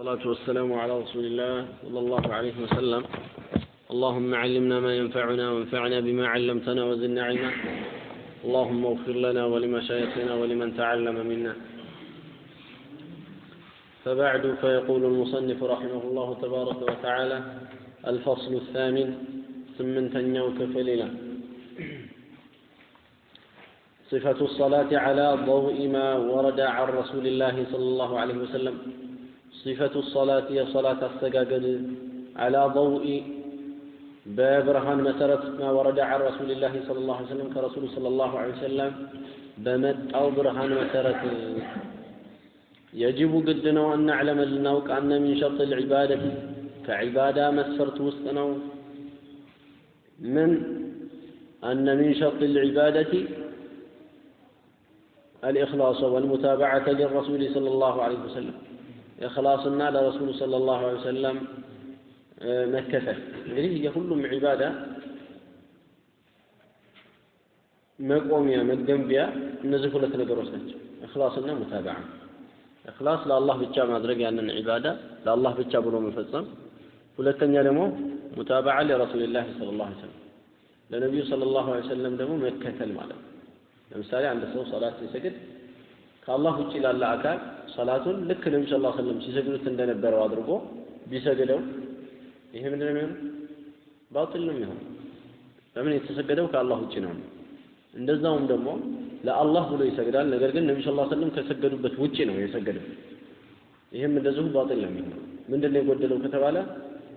والصلاة والسلام على رسول الله صلى الله عليه وسلم. اللهم علمنا ما ينفعنا وانفعنا بما علمتنا وزدنا علما. اللهم اغفر لنا ولمشايخنا ولمن تعلم منا. فبعد فيقول المصنف رحمه الله تبارك وتعالى الفصل الثامن سمنتنيو كفلنا. صفة الصلاة على ضوء ما ورد عن رسول الله صلى الله عليه وسلم. صفة الصلاة هي صلاة السجاجد على ضوء ببرهان مسرت ما ورد عن رسول الله صلى الله عليه وسلم كرسول صلى الله عليه وسلم بمد أو برهان مسرت. يجب قدنا أن نعلم لنوك أن من شرط العبادة كعبادة مسفرت وسطنا من؟ أن من شرط العبادة الإخلاص والمتابعة للرسول صلى الله عليه وسلم. ኢኽላስና ለረሱሉ ሰለላሁ ዐለይሂ ወሰለም መከተል እንግዲህ የሁሉም ዒባዳ መቆሚያ መገንቢያ እነዚህ ሁለት ነገሮች ናቸው፣ እኽላስና ሙታበዓ። እኽላስ ለአላህ ብቻ ማድረግ ያንን ዒባዳ ለአላህ ብቻ ብሎ መፈጸም፣ ሁለተኛ ደግሞ ሙታበዓ ለረሱልላህ ሰለላሁ ዐለይሂ ወሰለም ለነቢዩ ሰለላሁ ዐለይሂ ወሰለም ደግሞ መከተል ማለት ነው። ለምሳሌ አንድ ሰው ሰላት ሲሰግድ ከአላህ ውጭ ላለ አካል ሰላቱን ልክ ነቢ ስ ሰለም ሲሰግዱት እንደነበረው አድርጎ ቢሰግደው ይሄ ምንድን ነው የሚሆነው? ባጢል ነው የሚሆነው። ለምን የተሰገደው ከአላህ ውጭ ነው። እንደዛውም ደግሞ ለአላህ ብሎ ይሰግዳል። ነገር ግን ነቢ ስ ሰለም ከሰገዱበት ውጭ ነው የሰገደው። ይህም እንደዚሁ ባጢል ነው የሚሆነው። ምንድን ነው የጎደለው ከተባለ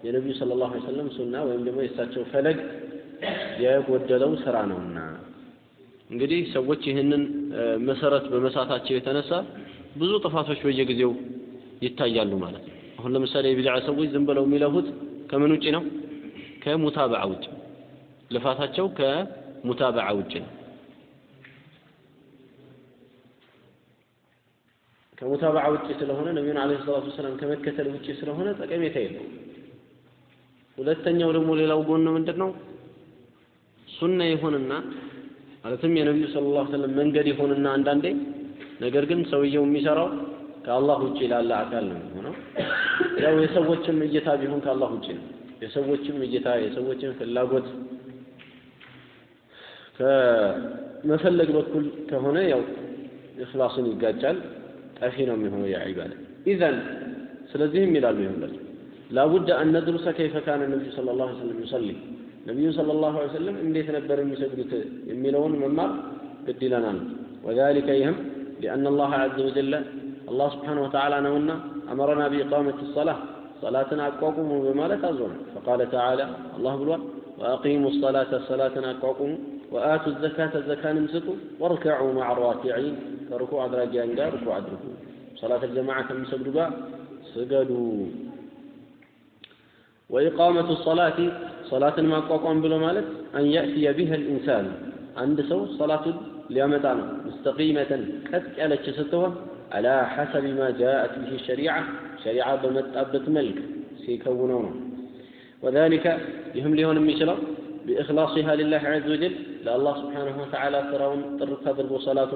የነቢዩ ስለ ላሁ ሰለም ሱና ወይም ደግሞ የእሳቸው ፈለግ የጎደለው ስራ ነውና እንግዲህ ሰዎች ይህንን መሰረት በመሳታቸው የተነሳ ብዙ ጥፋቶች በየጊዜው ይታያሉ ማለት ነው። አሁን ለምሳሌ የቢድዓ ሰዎች ዝም ብለው የሚለፉት ከምን ውጭ ነው? ከሙታበዓ ውጭ ልፋታቸው ከሙታበዓ ውጭ ነው። ከሙታበዓ ውጭ ስለሆነ ነቢዩን ዓለይሂ ሰላቱ ወሰላም ከመከተል ውጭ ስለሆነ ጠቀሜታ የለው። ሁለተኛው ደግሞ ሌላው ጎን ምንድን ነው? ሱና ይሆንና ማለትም የነቢዩ ሰለላሁ ዐለይሂ ወሰለም መንገድ ይሆንና አንዳንዴ ነገር ግን ሰውየው የሚሰራው ከአላህ ውጭ ላለ አካል ነው የሚሆነው። ያው የሰዎችም እይታ ቢሆን ከአላህ ውጭ ነው። የሰዎችም እይታ የሰዎችን ፍላጎት ከመፈለግ በኩል ከሆነ ያው እኽላስን ይጋጫል፣ ጠፊ ነው የሚሆነው ያ ዒባዳ። ኢዘን ስለዚህም ይላሉ ይሁንላቸው ላቡድ አን ነድሩሰ ከይፈ ካነ ነቢዩ ሰለላሁ ዐለይሂ ወሰለም ዩሰሊ ነቢዩ ሰለላሁ ዐለይሂ ወሰለም እንዴት ነበር የሚሰግዱት የሚለውን መማር ግድ ይለናል። ወዛሊከ ይህም لأن الله عز وجل الله سبحانه وتعالى نونا أمرنا بإقامة الصلاة. صلاة أكوكم بما لا تعزون فقال تعالى الله بلوى. وأقيموا الصلاة صلاة أكوكم. وآتوا الزكاة الزكاة نمسكوا واركعوا مع الراكعين. فركوع دراجيان قال ركوع دركوا صلاة الجماعة كم سجدوا سجدوا. وإقامة الصلاة صلاة ما أكوكم بلو مالك؟ أن يأتي بها الإنسان. عند سو صلاة ሊያመጣ مستقيمة. ሙስተቂመተን على جسدها على حسب ما جاءت به الشريعة. شريعة ሸሪዓ በመጣበት ملك. ሲከውነው ነው ወዛሊከ ይህም ሊሆን بإخلاصها لله عز وجل. لله سبحانه وتعالى ترون ترك هذا الصلاة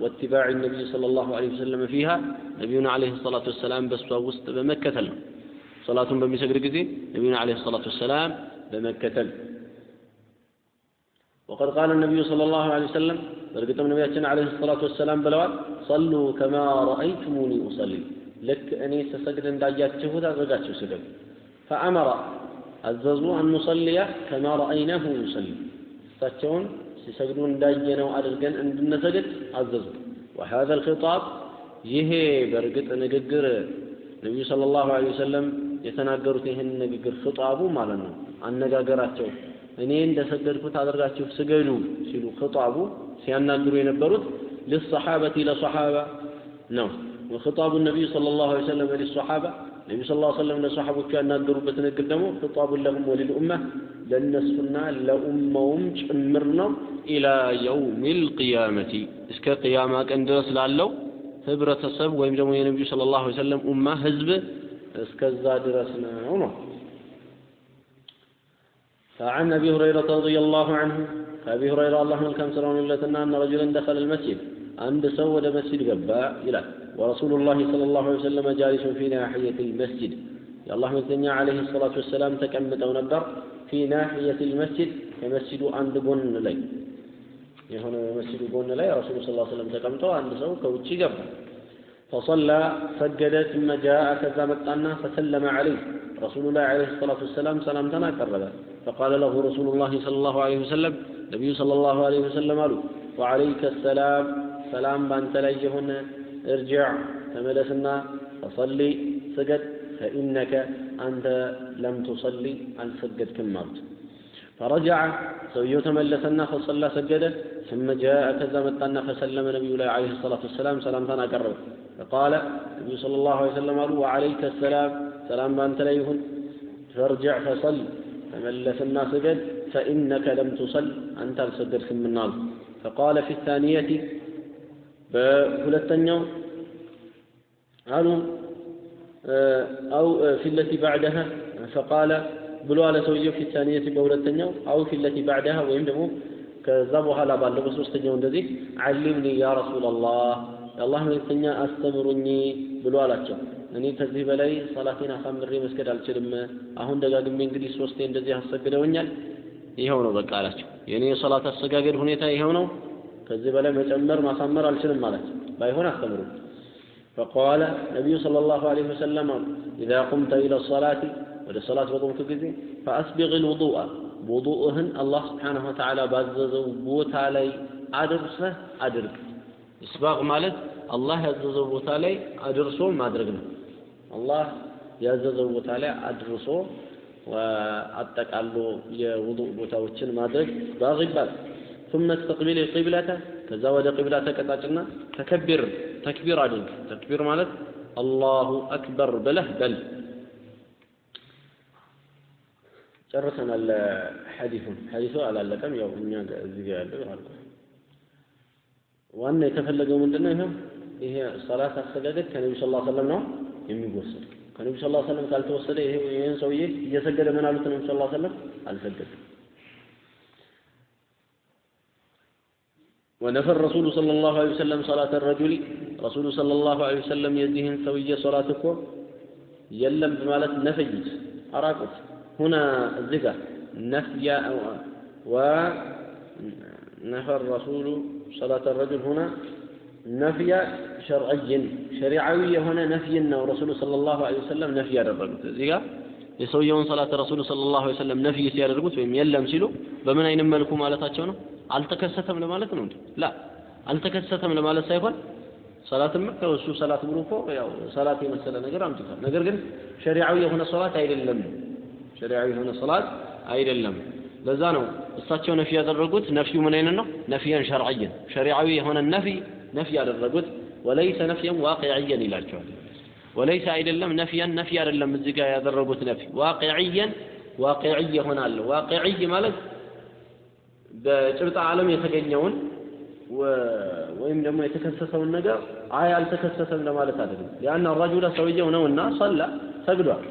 واتباع النبي صلى الله عليه وسلم فيها. نبينا عليه الصلاة والسلام بس وسط بمكة صلاة بمسكر نبينا عليه الصلاة والسلام بمكة وقد قال النبي صلى الله عليه وسلم በእርግጥም ነቢያችን ዓለይሂ ሰላቱ ወሰላም ብለዋል ሰሉ ከማ ረአይቱሙኒ ኡሰሊ ልክ እኔ ስሰግድ እንዳያችሁት አድርጋችሁ ስገዱ ፈአመረ አዘዙ አን ኑሰሊያ ከማ ረአይናሁ ዩሰሊ እሳቸውን ሲሰግዱ እንዳየነው አድርገን እንድንሰግድ አዘዙ ወሀዘ ልኪጣብ ይሄ በእርግጥ ንግግር ነቢዩ ስለ ላሁ ዐለይሂ ወሰለም የተናገሩት ይህን ንግግር ክጣቡ ማለት ነው አነጋገራቸው እኔ እንደሰገድኩት አድርጋችሁ ስገዱ ሲሉ ክጣቡ ሲያናግሩ የነበሩት ልሰሓበቲ ለሰሓባ ነው ወክጣቡ ነቢዩ صلى الله عليه وسلم للصحابة ነቢዩ صلى الله عليه وسلم ለሰሓቦቹ ያናገሩበት ንግግር ደግሞ ክጣቡን ለሁም ወሊልኡማ ለእነሱና ለኡማውም ጭምር ነው ኢላ የውም ልቅያመቲ እስከ ቅያማ ቀን ድረስ ላለው ህብረተሰብ ወይም ደግሞ የነቢዩ صلى الله عليه وسلم ኡማ ህዝብ እስከዛ ድረስ ነው ነው فعن أبي هريرة رضي الله عنه فأبي هريرة الله عنه كم سرون أن رجلا دخل المسجد أن سود مسجد قباء إلى ورسول الله صلى الله عليه وسلم جالس في ناحية المسجد. يا الله مزنيا عليه الصلاة والسلام تكمت ونبر في ناحية المسجد كمسجد عند بن لي. يهون مسجد بن لي رسول الله صلى الله عليه وسلم تكمت عند سو كوتشي قباء فصلى سجد ثم جاء كذا متنا فسلم عليه. رسول الله عليه الصلاة والسلام سلام تنا كربه فقال له رسول الله صلى الله عليه وسلم نبي صلى الله عليه وسلم قالوا وعليك السلام. سلام بانت ليهن ارجع تملسنا فصلي سجد فإنك أنت لم تصلي عن سجد كمرت فرجع سويو تملسنا فصلى سجده ثم جاء كذا متنا فسلم نبي الله عليه الصلاة والسلام سلام تنا قرب فقال النبي صلى الله عليه وسلم قالوا وعليك السلام سلام بانت ليهن فارجع فصل تملسنا سجد فإنك لم تصل أنت السجد ثم النار فقال في الثانية بهلتنيو قالوا أو في التي بعدها? فقال ብሎ አለ ሰውየው ፊት ሳኒየት በሁለተኛው አው ፊ ለቲ ባዕደሃ ወይም ደግሞ ከዛ በኋላ ባለው በሶስተኛው እንደዚህ አሊምኒ ያ ረሱላላህ የአላህ መልእክተኛ አስተምሩኝ ብሎ አላቸው እኔ ከዚህ በላይ ሰላቴን አሳምሬ መስገድ አልችልም አሁን ደጋግሜ እንግዲህ ሶስቴ እንደዚህ አሰግደውኛል ይኸው ነው በቃ አላቸው የእኔ የሰላት አሰጋገድ ሁኔታ ይኸው ነው ከዚህ በላይ መጨመር ማሳመር አልችልም አላቸው ባይሆን አስተምሩ فقال النبي صلى الله عليه وسلم إذا قمت إلى الصلاة ወደ ሰላት በቆምክ ጊዜ ፈአስቢግ ልውዱአ ውዱእህን አላህ ስብሓንሁ ወተዓላ ባዘዘው ቦታ ላይ አድርሰህ አድርግ እስባቅ ማለት አላህ ያዘዘው ቦታ ላይ አድርሶ ማድረግ ነው አላህ ያዘዘው ቦታ ላይ አድርሶ አጠቃሎ የውዱእ ቦታዎችን ማድረግ ባግ ይባላል ثم استقبل القبلة ከዛ ወደ ቅብላ ተቀጣጭና ተከቢር ተክቢር አድርግ ተክቢር ማለት አላሁ አክበር ብለህ በል ጨርሰናል ሐዲሱን ሐዲሱ አላለቀም ያው እኛ እዚህ ጋር ያለው አልኩ ዋና የተፈለገው ምንድነው ይሄ ይሄ ሰላት አሰጋገድ ከነብዩ ሰለላሁ ዐለይሂ ወሰለም ነው የሚወሰድ ከነብዩ ሰለላሁ ዐለይሂ ወሰለም ካልተወሰደ ይሄ ይሄን ሰውዬ እየሰገደ ምን አሉት ነብዩ ሰለላሁ ዐለይሂ ወሰለም አልሰገደም ونفى الرسول صلى الله عليه وسلم صلاة الرجل رسول صلى الله عليه وسلم يزيهن سوية صلاتكو يلم بمالت نفيت أراكت هنا الذكر نفي ونفى الرسول صلاة الرجل هنا نفي شرعي شريعي هنا نفي ورسول صلى الله عليه وسلم نفي الرجل ذكر የሰውየውን ሰላት ረሱሉ ሰለላሁ ዐለይሂ ወሰለም ነፍይ ሲያደርጉት ወይም የለም ሲሉ በምን አይነት መልኩ ማለታቸው ነው? አልተከሰተም ለማለት ነው እንዴ? ላ አልተከሰተም ለማለት ሳይሆን ሰላትም ከእሱ ሰላት ብሎ እኮ ያው ሰላት የመሰለ ነገር አምጥቷል። ነገር ግን ሸሪዓዊ የሆነ ሰላት አይደለም። ሸሪዓዊ የሆነ ሰላት አይደለም። ለዛ ነው እሳቸው ነፊ ያደረጉት። ነፊዩ ምን አይነት ነው? ነፊያን ሸርዕየን ሸሪዓዊ የሆነ ነፊ ነፊ ያደረጉት ወለይሰ ነፊያን ዋቂዕየን ይላቸዋል። ወለይሰ አይደለም ነፊያን ነፊ አይደለም እዚህ ጋር ያደረጉት ነፊ ዋቂዕየን ዋቂዕይ ይሆናል። ዋቂዕይ ማለት በጭብጣ ዓለም የተገኘውን ወይም ደግሞ የተከሰተውን ነገር አይ አልተከሰተም ለማለት አይደለም። أن الرجل ሰውየው ነውና صلى ሰግዷል።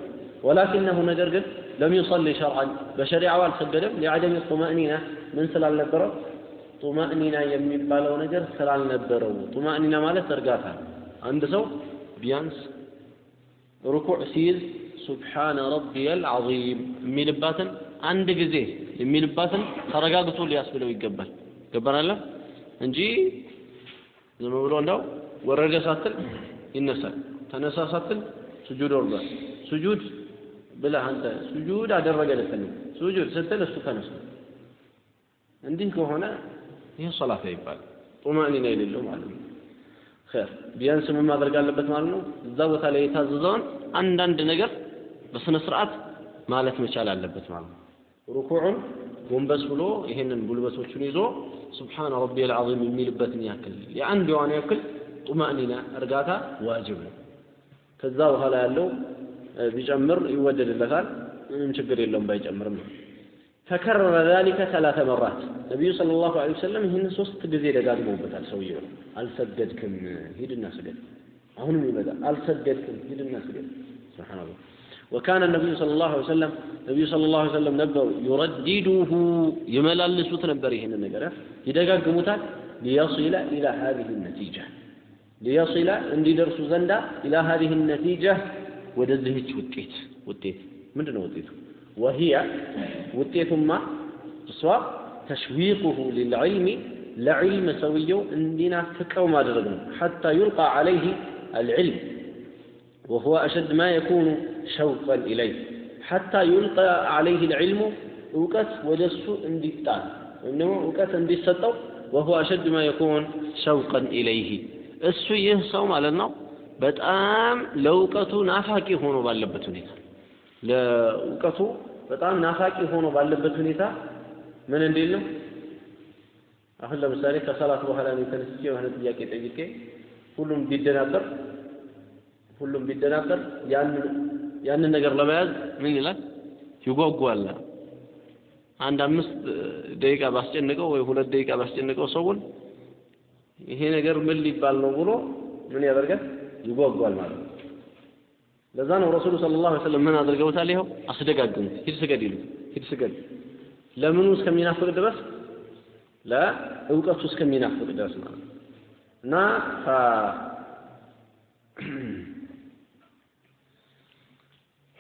ولكنه ነገር ግን لم يصل شرعا በሸሪዓው አልሰገደም። لعدم الطمأنينة ምን ስላልነበረው طمأنينة የሚባለው ነገር ስላልነበረው። طمأنينة ማለት እርጋታ። አንድ ሰው ቢያንስ ሩኩዕ ሲይዝ سبحان ربي العظيم የሚልባትን አንድ ጊዜ የሚልባትን ተረጋግቶ ሊያስብለው ይገባል። ገባናለ እንጂ ዝም ብሎ እንደው ወረደ ሳትል ይነሳል፣ ተነሳ ሳትል ስጁድ ወርዷል። ስጁድ ብለህ አንተ ስጁድ አደረገ ልትል ስጁድ ስትል እሱ ተነሳ። እንዲህ ከሆነ ይህ ሰላት ይባላል። طمأنينة የሌለው ማለት ነው። خير ቢያንስ ምን ማድረግ አለበት ማለት ነው? እዛ ቦታ ላይ የታዘዘውን አንዳንድ ነገር በስነ ስርዓት ማለት መቻል አለበት ማለት ነው። ሩኩዑን ጎንበስ ብሎ ይሄንን ጉልበቶቹን ይዞ ሱብሓነ ረቢየል ዐዚም የሚልበትን ያክል የአንድ የሆነ ያክል ጡማእኒና እርጋታ ዋጅብ ነው። ከዛ በኋላ ያለው ቢጨምር ይወደድለታል። ምንም ችግር የለውም ባይጨምርም ነው። ፈከረረ ذلك ثلاث مرات ነቢዩ صلى الله عليه ይህን ሶስት ጊዜ ደጋግመውበታል። ሰውየው አልሰገድክም ሂድና ስገድ። አሁንም ይመጣል አልሰገድክም ሂድና ስገድ። ስብሓንላህ ወካነ ነቢዩ ስለ ላሁ ሰለም ነቢዩ ስለ ላሁ ሰለም ነበሩ። ዩረዲዱሁ ይመላልሱት ነበር ይህንን ነገር። ይደጋግሙታል። ሊየሲለ ኢላ ሀዚህ ነቲጃ ሊየሲለ እንዲደርሱ ዘንዳ ኢላ ሀዚህ ነቲጃ ወደዚህች ውጤት ውጤት ምንድን ነው ውጤቱ ወሂያ ውጤቱማ እሷ ተሽዊቁሁ ሊልዕልሚ ለዕልም ሰውየው እንዲናፍቀው ማድረግ ነው ሐታ ዩልቃ ዓለይህ አልዕልም وهو أشد ما يكون شوقا إليه حتى يلقى عليه العلم እውቀት ወደ እሱ እንዲጣል ወይም ደግሞ እውቀት እንዲሰጠው ወሁ አሸድ ማ የኩን ሸውቀን ኢለይህ እሱ ይህ ሰው ማለት ነው በጣም ለእውቀቱ ናፋቂ ሆኖ ባለበት ሁኔታ ለእውቀቱ በጣም ናፋቂ ሆኖ ባለበት ሁኔታ ምን እንዲል ነው? አሁን ለምሳሌ ከሰላት በኋላ ነው ተነስቼ የሆነ ጥያቄ ጠይቄ ሁሉም ቢደናበር ሁሉም ቢደናበር ያንን ያንን ነገር ለመያዝ ምን ይላል? ይጓጓል። አንድ አምስት ደቂቃ ባስጨንቀው ወይ ሁለት ደቂቃ ባስጨንቀው ሰውን ይሄ ነገር ምን ሊባል ነው ብሎ ምን ያደርጋል ይጓጓል ማለት ነው ለዛ ነው ረሱሉ ሰለላሁ ዐለይሂ ወሰለም ምን አድርገውታል ይኸው አስደጋግሙት ሂድ ስገድ ይሉት ሂድ ስገድ ለምኑ እስከሚናፍቅ ድረስ ለእውቀቱ እስከሚናፍቅ ድረስ ማለት ነው እና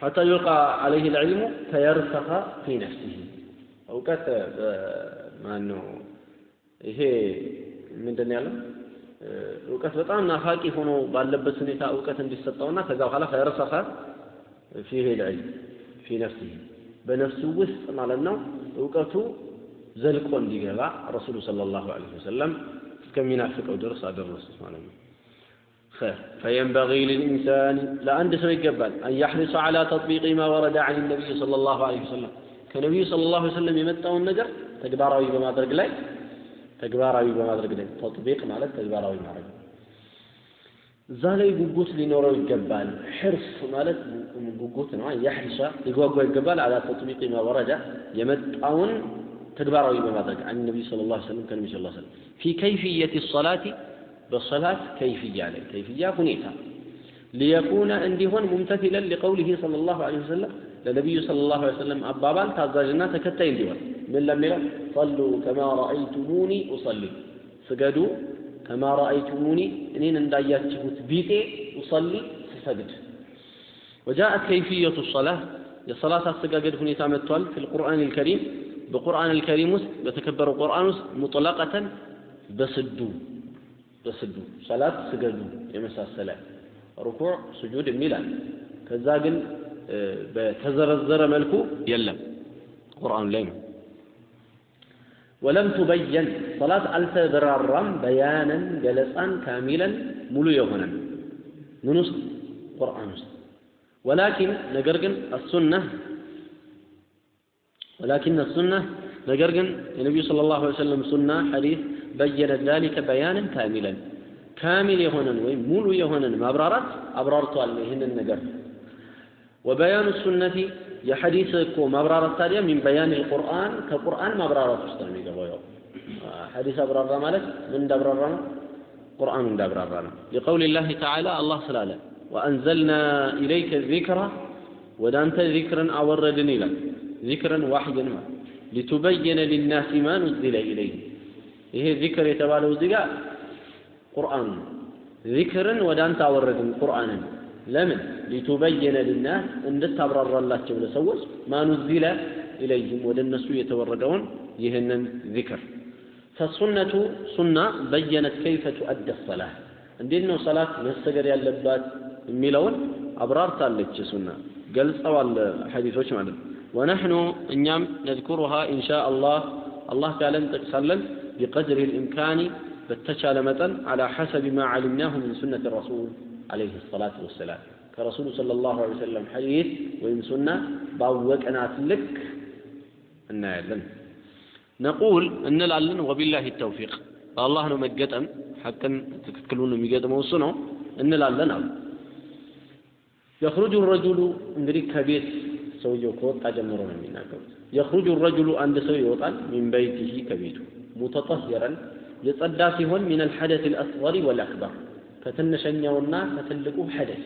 حتى يلقى عليه العلم فيرسخ في نفسه እውቀት ማን ነው ይሄ ምንድን ያለው እውቀት በጣም ናፋቂ ሆኖ ባለበት ሁኔታ እውቀት እንዲሰጠውና ከዛ በኋላ ፈየርሰኸ ፊህ ልዕልም ፊ ነፍሲህ በነፍሱ ውስጥ ማለት ነው እውቀቱ ዘልቆ እንዲገባ ረሱሉ ሰለላሁ ዐለይሂ ወሰለም እስከሚናፍቀው ድረስ አደረሱት ማለት ነው خير فينبغي للإنسان لأن سو يقبل أن يحرص على تطبيق ما ورد عن النبي صلى الله عليه وسلم كنبي صلى الله عليه وسلم يمتعون النجر تكباراوي بما درق لي تجباراوي بمدرج ده تطبيق معنى تجباراوي معرج زالي جوجوت لنور الجبال حرص مالت من نوع يحرص لجوجو الجبال على تطبيق ما ورد يمد أون تجباراوي بمدرج عن النبي صلى الله عليه وسلم كان النبي صلى الله عليه وسلم في كيفية الصلاة بالصلاة كيفية يعني كيفية كنيتها ليكون عندي هون ممتثلا لقوله صلى الله عليه وسلم للنبي صلى الله عليه وسلم أبابا تازاجنا تكتين ديوان من لم يرى صلوا كما رأيتموني أصلي. سجدوا كما رأيتموني. إنين أن دايات تبوت بيتي أصلي سسجد وجاءت كيفية الصلاة. الصلاة السجاجد هنا تعمل في القرآن الكريم. بالقران الكريم يتكبر القرآن مطلقة بسدو بسدو صلاة سجدوا. يا مساء السلام. ركوع سجود الميلان كذا በተዘረዘረ መልኩ የለም። ቁርአኑ ላይ ነው። ወለም ቱበየን ሰላት አልተበራራም በያነን ገለጻን ካሚለን ሙሉ የሆነን ምን ውስጥ? ቁርአን ውስጥ። ወላኪን ነገር ግን አሱና ወላኪን አሱና ነገር ግን የነቢዩ ስለ ላሁ ወሰለም ሱና ሐዲስ በየነ ዛሊከ በያንን ካሚለን ካሚል የሆነን ወይም ሙሉ የሆነን ማብራራት አብራርቷል ይህንን ነገር ወበያኑ ሱነቲ የሐዲስ እኮ ማብራራት ታዲያ ሚን በያን ልቁርአን ከቁርአን ማብራራት ውስጥ ነው የሚገባው ያው ሐዲስ አብራራ ማለት ምን እንዳብራራ ነው ቁርአኑ እንዳብራራ ነው ሊቀውል ላህ ተዓላ አላህ ስላለ ወአንዘልና ኢለይከ ዚክራ ወደ አንተ ዚክርን አወረድን ይላል ዚክርን ዋሕይን ማለት ሊቱበየነ ሊናሲ ማ ኑዝለ ኢለይህ ይሄ ዚክር የተባለው እዚህ ጋር ቁርአን ዚክርን ወደ አንተ አወረድን ቁርአንን ለምን ሊቱበየነ ሊናስ እንድታብራራላቸው ለሰዎች ማኑዚለ ኢለይህም ወደ እነሱ የተወረደውን ይህንን ዚክር ፈሱነቱ ሱና በየነት ከይፈ ቱአደ ሰላህ እንዴት ነው ሰላት መሰገድ ያለባት የሚለውን አብራርታለች ሱና ገልጸዋል ሐዲሶች ማለት ነው ወነሕኑ እኛም ነዝኩሩሃ ኢንሻ አላህ አላህ ካለን ጠቅሳለን بقدر الإمكان بتشال متن على حسب ما علمناه من سنة الرسول عليه الصلاة والسلام. كرسول صلى الله عليه وسلم حديث ويمسنا باوكنا لك أن أعلم نقول أن لعلن وبالله التوفيق. الله نو مجتم حتى تتكلون مجتم وصنو أن لعلن يخرج الرجل من كبير سوي يوكوت تجمرون من يخرج الرجل عند سوي من بيته كبير. متطهرا يتصدى من الحدث الأصغر والأكبر. ከትንሸኛውና ከትልቁ ሐደስ።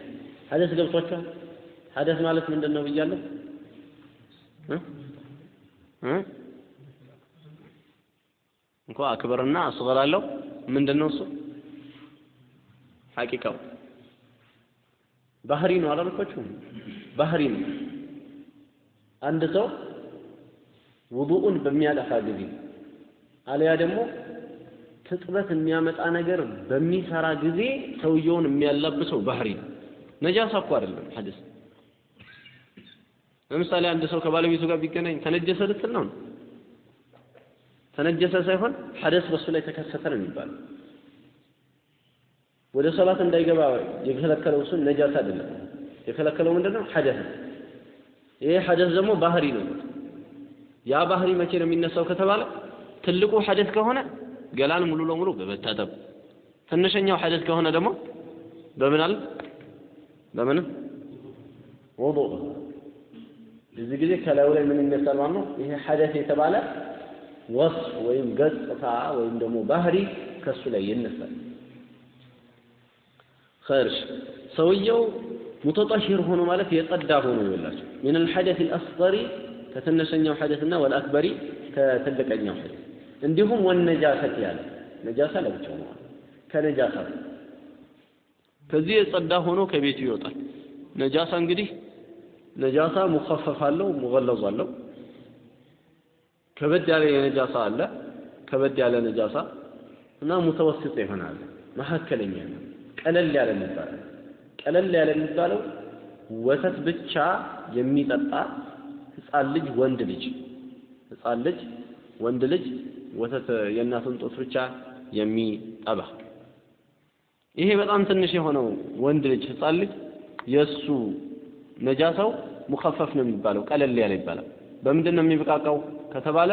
ሐደስ ገብቷችኋል? ሐደስ ማለት ምንድን ነው ብያለሁ እንኳ አክበርና አስገር አለው። ምንድን ነው እሱ? ሐቂቃው። ባህሪ ነው አላልኳችሁም? ባህሪ ነው። አንድ ሰው ውዱኡን በሚያጠፋ ጊዜ አለያ ደግሞ ትጥበት የሚያመጣ ነገር በሚሰራ ጊዜ ሰውየውን የሚያላብሰው ባህሪ ነው። ነጃሳ እኮ አይደለም ሐዲስ። ለምሳሌ አንድ ሰው ከባለቤቱ ጋር ቢገናኝ ተነጀሰ ልትል ነው? ተነጀሰ ሳይሆን ሐደስ በሱ ላይ ተከሰተ ነው የሚባለው። ወደ ሶላት እንዳይገባ የከለከለው እሱን ነጃሳ አይደለም። የከለከለው ምንድነው? ሐደስ ነው። ይሄ ሐደስ ደግሞ ባህሪ ነው። ያ ባህሪ መቼ ነው የሚነሳው ከተባለ ትልቁ ሐደስ ከሆነ ገላን ሙሉ ለሙሉ በመታጠብ ትንሸኛው ሐደስ ከሆነ ደግሞ በምን አለ በምን ውዱእ እዚህ ጊዜ ከላዩ ላይ ምን ይነሳል ማለት ነው ይሄ ሐደስ የተባለ ወስፍ ወይም ገጽታ ወይም ደግሞ ባህሪ ከሱ ላይ ይነሳል ኸይርሽ ሰውየው ሙተጠሂር ሆኖ ማለት የጸዳ ሆኖ ይላቸው ምን الحدث الأصغر ከትንሸኛው ሐደስና ወልአክበሪ ከትልቀኛው ሐደስ እንዲሁም ወነጃሰት ያለ ነጃሳ ለብቻው ነው ከነጃሳ ከዚህ የጸዳ ሆኖ ከቤቱ ይወጣል። ነጃሳ እንግዲህ ነጃሳ ሙኸፈፍ አለው ሙገለዝ አለው። ከበድ ያለ የነጃሳ አለ ከበድ ያለ ነጃሳ እና ሙተወስጥ ይሆናል መካከለኛ ነው። ቀለል ያለ የሚባለው ቀለል ያለ የሚባለው ወተት ብቻ የሚጠጣ ህፃን ልጅ ወንድ ልጅ ህፃን ልጅ ወንድ ልጅ ወተት የእናቱን ጡት ብቻ የሚጠባ። ይሄ በጣም ትንሽ የሆነው ወንድ ልጅ ህፃን ልጅ የእሱ ነጃሳው ሙኸፈፍ ነው የሚባለው ቀለል ያለ ይባላል። በምንድን ነው የሚበቃቃው ከተባለ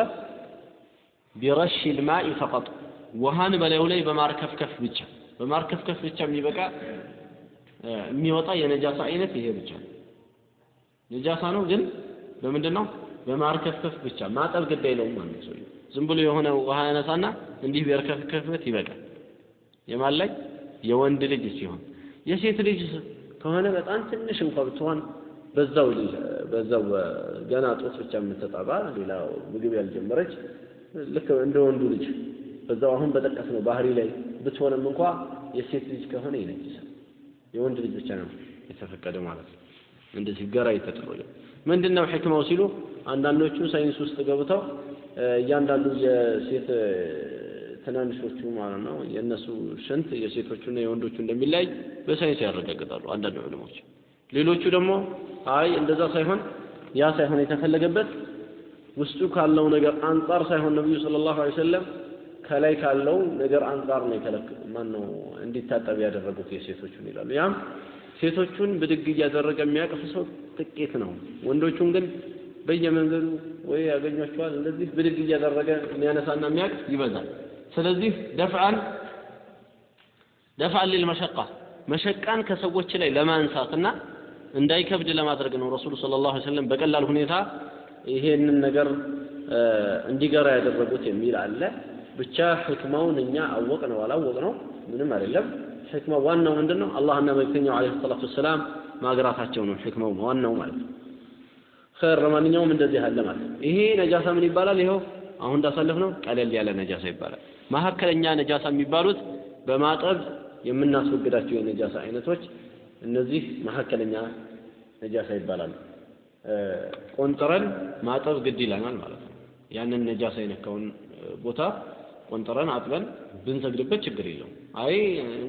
ቢረሽ ልማኢ ፈቀጥ ውሃን በላዩ ላይ በማርከፍከፍ ብቻ። በማርከፍከፍ ብቻ የሚበቃ የሚወጣ የነጃሳ አይነት ይሄ ብቻ ነው። ነጃሳ ነው ግን በምንድን ነው በማርከፍከፍ ብቻ። ማጠብ ግድ አይለውም ማለት ሰው ዝም ብሎ የሆነ ውሃ ያነሳና እንዲህ ቢያርከፍከፍበት ይበቃል። የማን ላይ የወንድ ልጅ ሲሆን። የሴት ልጅ ከሆነ በጣም ትንሽ እንኳ ብትሆን በዛው በዛው ገና ጦስ ብቻ የምትጠባ ሌላ ምግብ ያልጀመረች ልክ እንደ ወንዱ ልጅ በዛው አሁን በጠቀስነው ባህሪ ላይ ብትሆንም እንኳ የሴት ልጅ ከሆነ ይነጅሳል የወንድ ልጅ ብቻ ነው የተፈቀደ ማለት ነው። እንደዚህ ገራ የተጥሎ ምንድን ነው ሕክማው ሲሉ አንዳንዶቹ ሳይንስ ውስጥ ገብተው እያንዳንዱ የሴት ትናንሾቹ ማለት ነው የእነሱ ሽንት የሴቶቹና የወንዶቹ እንደሚለያይ በሳይንስ ያረጋግጣሉ አንዳንድ ዑለሞች። ሌሎቹ ደግሞ አይ እንደዛ ሳይሆን ያ ሳይሆን የተፈለገበት ውስጡ ካለው ነገር አንጻር ሳይሆን ነብዩ صلى الله عليه وسلم ከላይ ካለው ነገር አንጻር ነው የከለክ ማን ነው እንዲታጠብ ያደረጉት የሴቶቹን ይላሉ። ያም ሴቶቹን ብድግ እያደረገ የሚያቅፍ ሰው ጥቂት ነው። ወንዶቹን ግን በየመንገዱ ወይ ያገኟቸዋል። እንደዚህ ብድግ እያደረገ የሚያነሳና የሚያቅፍ ይበዛል። ስለዚህ ደፍዓን ደፍዓን ሊልመሸቃ መሸቃን ከሰዎች ላይ ለማንሳትና እንዳይከብድ ለማድረግ ነው ረሱሉ ሰለላሁ ዐለይሂ ወሰለም በቀላል ሁኔታ ይሄንን ነገር እንዲገራ ያደረጉት የሚል አለ። ብቻ ሕክማውን እኛ አወቅ ነው አላወቅ ነው ምንም አይደለም። ሕክማ ዋናው ምንድን ነው አላህና መልክተኛው ዐለይሂ ሰላቱ ወሰላም ማግራታቸው ነው ሕክማው ዋናው ማለት ነው ኸይር ለማንኛውም እንደዚህ አለ ማለት ነው ይሄ ነጃሳ ምን ይባላል ይኸው አሁን እንዳሳለፍ ነው ቀለል ያለ ነጃሳ ይባላል መካከለኛ ነጃሳ የሚባሉት በማጠብ የምናስወግዳቸው የነጃሳ አይነቶች እነዚህ መካከለኛ ነጃሳ ይባላሉ ቆንጥረን ማጠብ ግድ ይለናል ማለት ነው ያንን ነጃሳ የነካውን ቦታ ቆንጥረን አጥበን ብንሰግድበት ችግር የለውም አይ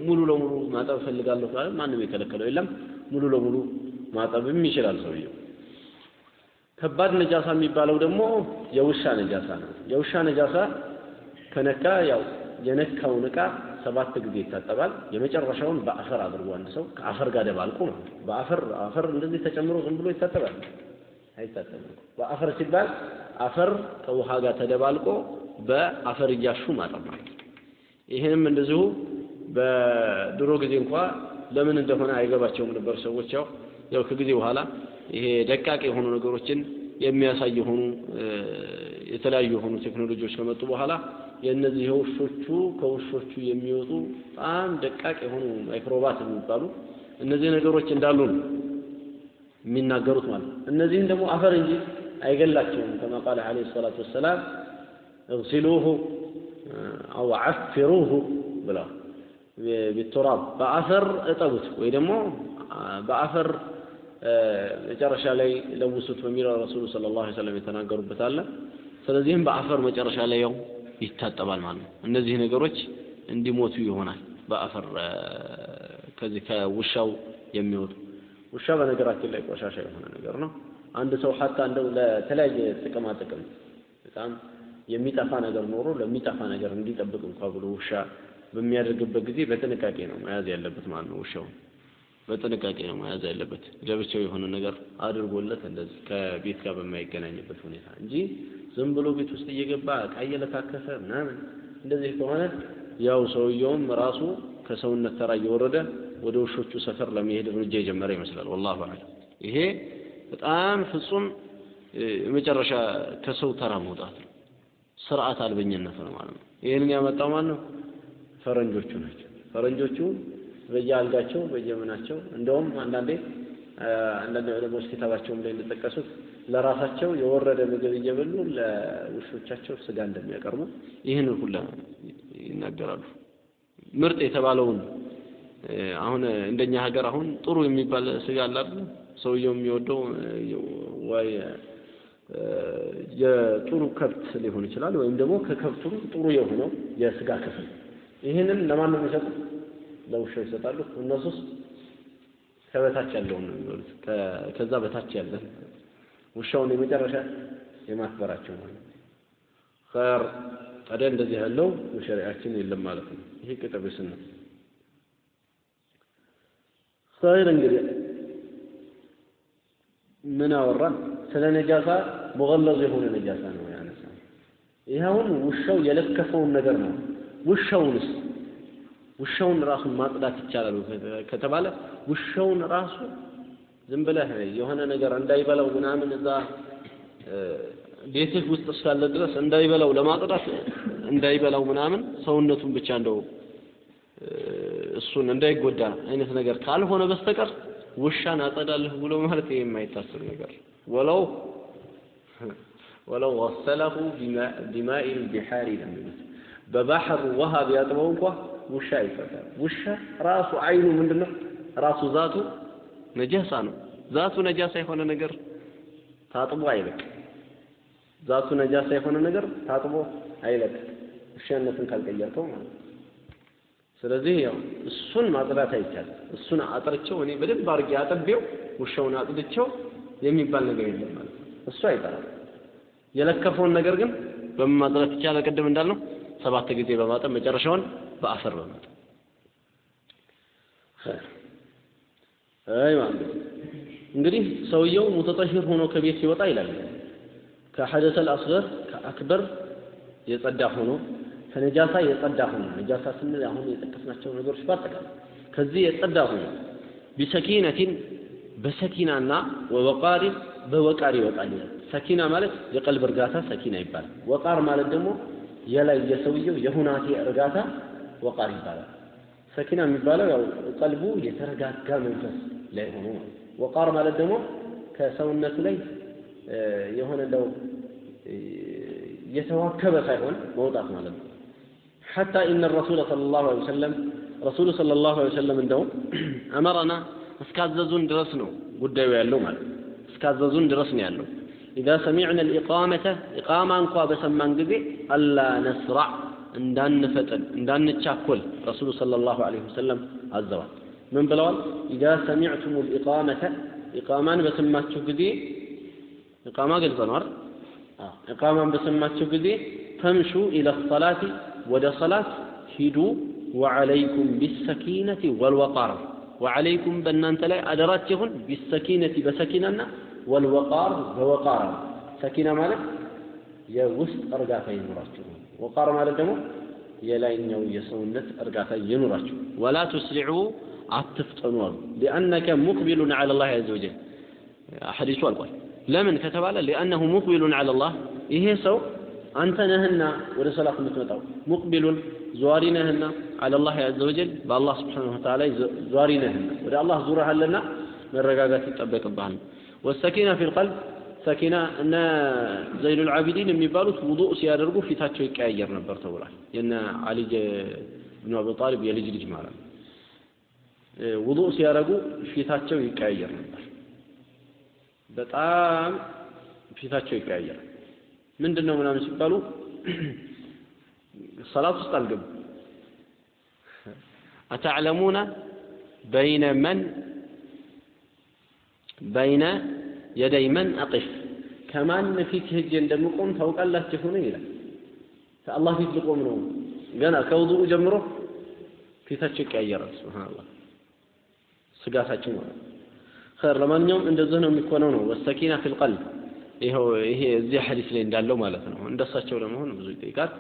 ሙሉ ለሙሉ ማጠብ እፈልጋለሁ ካለ ማንም የከለከለው የለም ሙሉ ለሙሉ ማጠብም ይችላል ሰውየው ከባድ ነጃሳ የሚባለው ደግሞ የውሻ ነጃሳ ነው። የውሻ ነጃሳ ከነካ ያው የነካውን እቃ ሰባት ጊዜ ይታጠባል። የመጨረሻውን በአፈር አድርጎ አንድ ሰው ከአፈር ጋር ደባልቆ ነው። በአፈር አፈር እንደዚህ ተጨምሮ ዝም ብሎ ይታጠባል። አይታጠብም። በአፈር ሲባል አፈር ከውሃ ጋር ተደባልቆ በአፈር እያሹ ማጠብ ማለት ይህንም እንደዚሁ በድሮ ጊዜ እንኳ ለምን እንደሆነ አይገባቸውም ነበር ሰዎች። ያው ያው ከጊዜ በኋላ ይሄ ደቃቅ የሆኑ ነገሮችን የሚያሳይ የሆኑ የተለያዩ የሆኑ ቴክኖሎጂዎች ከመጡ በኋላ የእነዚህ የውሾቹ ከውሾቹ የሚወጡ በጣም ደቃቅ የሆኑ ማይክሮባት የሚባሉ እነዚህ ነገሮች እንዳሉ ነው የሚናገሩት ማለት ነው። እነዚህም ደግሞ አፈር እንጂ አይገላቸውም። ከማ ቃለ ዓለይሂ ሰላቱ ወሰላም እግሲሉሁ አው ዓፊሩሁ ብለዋል። ቢቱራብ በአፈር እጠቡት ወይ ደግሞ በአፈር መጨረሻ ላይ ለውሱት በሚለው ረሱሉ ሰለላሁ ዐለይሂ ወሰለም የተናገሩበት አለ። ስለዚህም በአፈር መጨረሻ ላይ ያው ይታጠባል ማለት ነው። እነዚህ ነገሮች እንዲሞቱ ይሆናል በአፈር ከዚህ ከውሻው የሚወጡ ውሻ በነገራችን ላይ ቆሻሻ የሆነ ነገር ነው። አንድ ሰው ሀታ እንደው ለተለያየ ጥቅማ ጥቅም በጣም የሚጠፋ ነገር ኖሮ ለሚጠፋ ነገር እንዲጠብቅ እንኳ ብሎ ውሻ በሚያደርግበት ጊዜ በጥንቃቄ ነው መያዝ ያለበት ማለት ነው። ውሻውን በጥንቃቄ ነው መያዝ ያለበት። ለብቻው የሆነ ነገር አድርጎለት እንደዚህ ከቤት ጋር በማይገናኝበት ሁኔታ እንጂ ዝም ብሎ ቤት ውስጥ እየገባ ዕቃ እየለካከፈ ምናምን እንደዚህ ከሆነ ያው ሰውየውም ራሱ ከሰውነት ተራ እየወረደ ወደ ውሾቹ ሰፈር ለመሄድ እርምጃ የጀመረ ይመስላል። ወላሁ አዕለም። ይሄ በጣም ፍጹም የመጨረሻ ከሰው ተራ መውጣት ነው። ስርዓት አልበኝነት ነው ማለት ነው። ይህንን ያመጣው ማን ነው? ፈረንጆቹ ናቸው። ፈረንጆቹ በየአልጋቸው በየምናቸው እንደውም አንዳንዴ አንዳንድ ዑለሞች ኪታባቸውም ላይ እንደጠቀሱት ለራሳቸው የወረደ ምግብ እየበሉ ለውሾቻቸው ስጋ እንደሚያቀርቡ ይህንን ሁላ ይናገራሉ። ምርጥ የተባለውን አሁን እንደኛ ሀገር አሁን ጥሩ የሚባል ስጋ አለ አይደል? ሰውየው የሚወደው ወይ የጥሩ ከብት ሊሆን ይችላል፣ ወይም ደግሞ ከከብቱም ጥሩ የሆነው የስጋ ክፍል ይህንን ለማን ነው የሚሰጡት? ለውሻው ይሰጣሉ። እነሱስ ከበታች ያለውን ነው የሚበሉት። ከዛ በታች ያለን ውሻውን የመጨረሻ የማክበራቸው ማለት ነው። ኸይር ታዲያ እንደዚህ ያለው በሸሪዓችን የለም ማለት ነው። ይሄ ቅጥብስ ነው። ኸይር እንግዲህ ምን አወራን? ስለ ነጃሳ ሙገለዝ የሆነ ነጃሳ ነው ያነሳ። አሁን ውሻው የለከፈውን ነገር ነው። ውሻውንስ ውሻውን ራሱን ማጽዳት ይቻላል ከተባለ ውሻውን ራሱ ዝም ብለህ የሆነ ነገር እንዳይበላው ምናምን እዛ ቤትህ ውስጥ እስካለ ድረስ እንዳይበላው ለማጽዳት እንዳይበላው ምናምን ሰውነቱን ብቻ እንደው እሱን እንዳይጎዳ አይነት ነገር ካልሆነ በስተቀር ውሻን አጸዳለህ ብሎ ማለት ይሄ የማይታሰብ ነገር። ወለው ወለው ወሰለሁ ቢማኢል ቢሓሪ ነው የሚሉት በባህር ውሃ ቢያጥበው እንኳ ውሻ ይፈታል። ውሻ ራሱ አይኑ ምንድን ነው? ራሱ ዛቱ ነጃሳ ነው። ዛቱ ነጃሳ የሆነ ነገር ታጥቦ አይለቅ። ዛቱ ነጃሳ የሆነ ነገር ታጥቦ አይለቅ፣ ውሻነትን ካልቀየርከው ማለት ነው። ስለዚህ ያው እሱን ማጽዳት አይቻልም። እሱን አጥርቸው እኔ በደንብ አድርጌ አጥቤው ውሻውን አጽድቸው የሚባል ነገር የለም ማለት ነው። እሱ አይጠራም። የለከፈውን ነገር ግን በምን ማጽዳት ይቻላል? ቅድም እንዳልነው ሰባት ጊዜ በማጠብ መጨረሻውን በአፈር በማጠብ አይ እንግዲህ ሰውየው ሙተጠሂር ሆኖ ከቤት ሲወጣ ይላል ከሐደሰል አስገር ከአክበር የጸዳ ሆኖ ከነጃሳ የጸዳ ሆኖ ነጃሳ ስንል አሁን የጠቀስናቸው ነገሮች በአጠቃላይ ከዚህ የጸዳ ሆኖ ቢሰኪነቲን በሰኪናና ወወቃሪን በወቃር ይወጣል ይላል። ሰኪና ማለት የቀልብ እርጋታ ሰኪና ይባላል። ወቃር ማለት ደግሞ የላይ የሰውየው የሁናቴ እርጋታ ወቃር ይባላል። ሰኪና የሚባለው ያው ቀልቡ የተረጋጋ መንፈስ ላይ ሆኖ ማለት ወቃር ማለት ደግሞ ከሰውነቱ ላይ የሆነ እንደው የተዋከበ ሳይሆን መውጣት ማለት ነው። ሐታ ኢነ ረሱለ ሰለላሁ ዐለይሂ ወሰለም ረሱሉ ሰለላሁ ዐለይሂ ወሰለም እንደውም አመረና እስካዘዙን ድረስ ነው ጉዳዩ ያለው ማለት ነው። እስካዘዙን ድረስ ነው ያለው። ኢዛ ሰሚዕና ልኢቃመተ ኢቃማ እንኳ በሰማን ጊዜ አላ ነስራዕ እንዳንፈጥን እንዳንቻኮል ረሱሉ ሰለላሁ ዐለይሂ ወሰለም አዘዋል። ምን ብለዋል? ኢዛ ሰሚዕቱም ልኢቃመተ ኢቃማን በሰማችሁ ጊዜ ኢቃማ ግልጽ ነው አይደል? ኢቃማን በሰማችሁ ጊዜ فامشوا إلى الصلاة ወደ ሰላት ሂዱ وعليكم بالسكينة والوقار وعليكم በእናንተ ላይ አደራችሁን بالسكينة በ سكينة ና والوقار በ وقار سكينة ማለት የውስጥ እርጋታ ይኖራችሁ وقار ማለት ደግሞ የላይኛው የሰውነት እርጋታ ይኖራችሁ ولا تسرعوا አትፍጠኑ አሉ። لأنك مقبل على الله عز وجل። ሐዲሱ አልቋል። ለምን ከተባለ لأنه مقبل على الله ይሄ ሰው አንተ ነህና ወደ ሰላት የምትመጣው مقبل ዟሪ ነህና على الله عز وجل በአላህ سبحانه وتعالى ዟሪ ነህና ወደ አላህ ዙረሃልና መረጋጋት ይጠበቅብሃል። والسكينة في القلب سكينة እነ ዘይኑል ዓቢዲን የሚባሉት ውዱእ ሲያደርጉ ፊታቸው ይቀያየር ነበር ተብሏል። የነ አሊ ብኑ አቢ ጣሊብ የልጅ ልጅ ማለት ነው። ውዱእ ሲያደርጉ ፊታቸው ይቀያየር ነበር። በጣም ፊታቸው ይቀያየራል። ምንድን ነው ምናምን ሲባሉ ሰላት ውስጥ አልገቡ አተዕለሙነ በይነ መን በይነ የደይ መን አቂፍ ከማን ፊት ሄጄ እንደምቆም ታውቃላችሁን? ይላል። ከአላህ ፊት ልቆም ነው። ገና ከውዱኡ ጀምሮ ፊታቸው ይቀያየራል። ሱብሃነላህ ስጋታቸው ማለት ኸይር። ለማንኛውም እንደዚህ ነው የሚኮነው ነው ወሰኪና ፊል ቀልብ ይኸው ይሄ እዚህ ሐዲስ ላይ እንዳለው ማለት ነው። እንደሳቸው ለመሆን ብዙ ይጠይቃል፣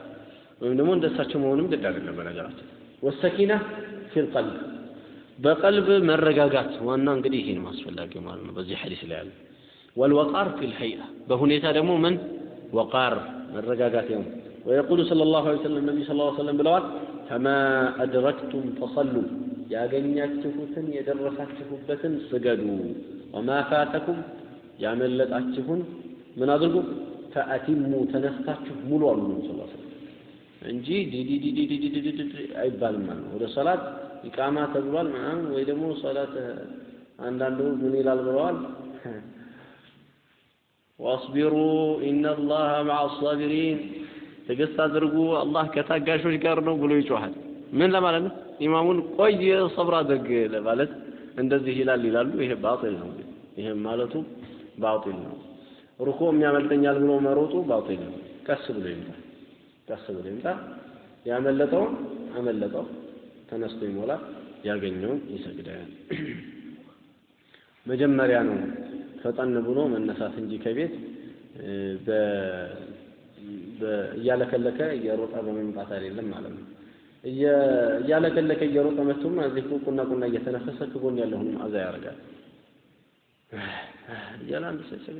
ወይም ደግሞ እንደሳቸው መሆንም ግድ አይደለም። በነገራችን ወሰኪና ፊል ቀልብ በቀልብ መረጋጋት ዋና እንግዲህ ይሄ ነው አስፈላጊው ማለት ነው በዚህ ሐዲስ ላይ ያለው ወልወቃር ፊል ሀይአ በሁኔታ ደግሞ ምን ወቃር መረጋጋት ነው ويقول صلى الله عليه وسلم النبي صلى الله عليه وسلم ብለዋል فما أدركتم فصلوا ያገኛችሁትን የደረሳችሁበትን ስገዱ ወማ ፋተኩም ያመለጣችሁን ምን አድርጉ ፈአቲሙ ተነስታችሁ ሙሉ አሉ ነው ሰለላሁ ዐለይሂ እንጂ ዲዲዲዲዲዲዲ አይባልም ማለት ነው። ወደ ሰላት ኢቃማ ተብሏል ምናምን ወይ ደግሞ ሰላት አንዳንዱ ምን ይላል ብለዋል ዋስቢሩ ኢነላህ መዐ አሳቢሪን ትዕግስት አድርጉ አላህ ከታጋሾች ጋር ነው ብሎ ይጮሃል። ምን ለማለት ነው? ኢማሙን ቆይ ሰብር አድርግ ለማለት እንደዚህ ይላል ይላሉ። ይሄ ባጢል ነው። ይሄም ማለቱ ባጢል ነው። ሩኮ የሚያመልጠኛል ብሎ መሮጡ ባጢል ነው። ቀስ ብሎ ይምጣ፣ ቀስ ብሎ ይምጣ። ያመለጠውን አመለጠው፣ ተነስቶ ይሞላል፣ ያገኘውን ይሰግዳል። መጀመሪያ ነው ፈጠን ብሎ መነሳት እንጂ ከቤት እያለከለከ እየሮጠ በመምጣት አይደለም ማለት ነው። እያለከለከ እየሮጠ መጥቶም እዚህ ቁና ቁና እየተነፈሰ ከጎን ያለውንም አዛ ያደርጋል እያለ አንድ ሰው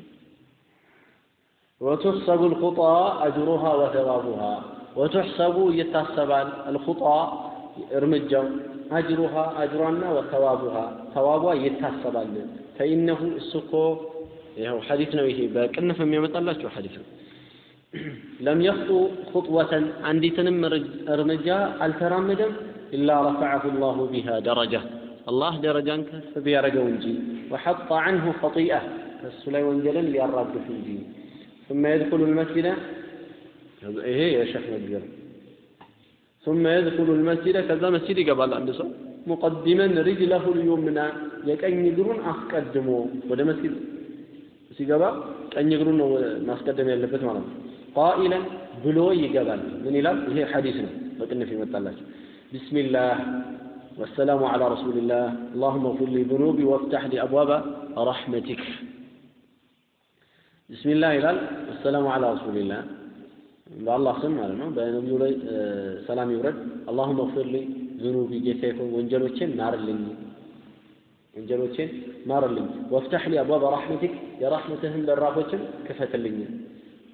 ወቱሕሰቡ ልኹጣ አጅሩሃ ወተዋቡሃ ወቱሕሰቡ ይታሰባል አልኹጣ እርምጃው አጅሩሃ አጅሯና ወተዋቡሃ ተዋቧ ይታሰባል ፈኢነሁ እሱ እኮ ይኸው ሐዲስ ነው ይሄ በቅንፍ የሚያመጣላችሁ ሐዲስ ነው ለም የኽጡ ኹጥወተን አንዲትንም እርምጃ አልተራመደም ኢላ ረፈዐሁ ላሁ ቢሃ ደረጃ አላህ ደረጃን ከፍ ቢያደርገው እንጂ ወሐጠ ዐንሁ ኸጢአ ከእሱ ላይ ወንጀልን ሊያራግፍ እንጂ ثم يدخل المسجد ይሄ የሸህ ንግግር ثم يدخل المسجد ከዛ መስጂድ ይገባል አንድ ሰው ሙቀድመን ሪጅለሁ ልዩምና የቀኝ እግሩን አስቀድሞ ወደ መስጊድ ሲገባ ቀኝ እግሩን ነው ማስቀደም ያለበት ማለት ነው ቃኢለን ብሎ ይገባል ምን ይላል ይሄ ሐዲስ ነው በቅንፍ ይመጣላቸው ቢስሚላህ والسلام على رسول الله اللهم اغفر لي ذنوبي وافتح لي ابواب رحمتك بسم الله ይላል والسلام على رسول الله በአላህ ስም ማለት ነው በነቢዩ ላይ ሰላም ይውረድ አላሁመ እግፊር ሊ ذنوب جسيف ونجلوشين نار اللي ونجلوشين نار اللي وافتح لي أبواب رحمتك يا رحمتهم للرافوشين كفت اللي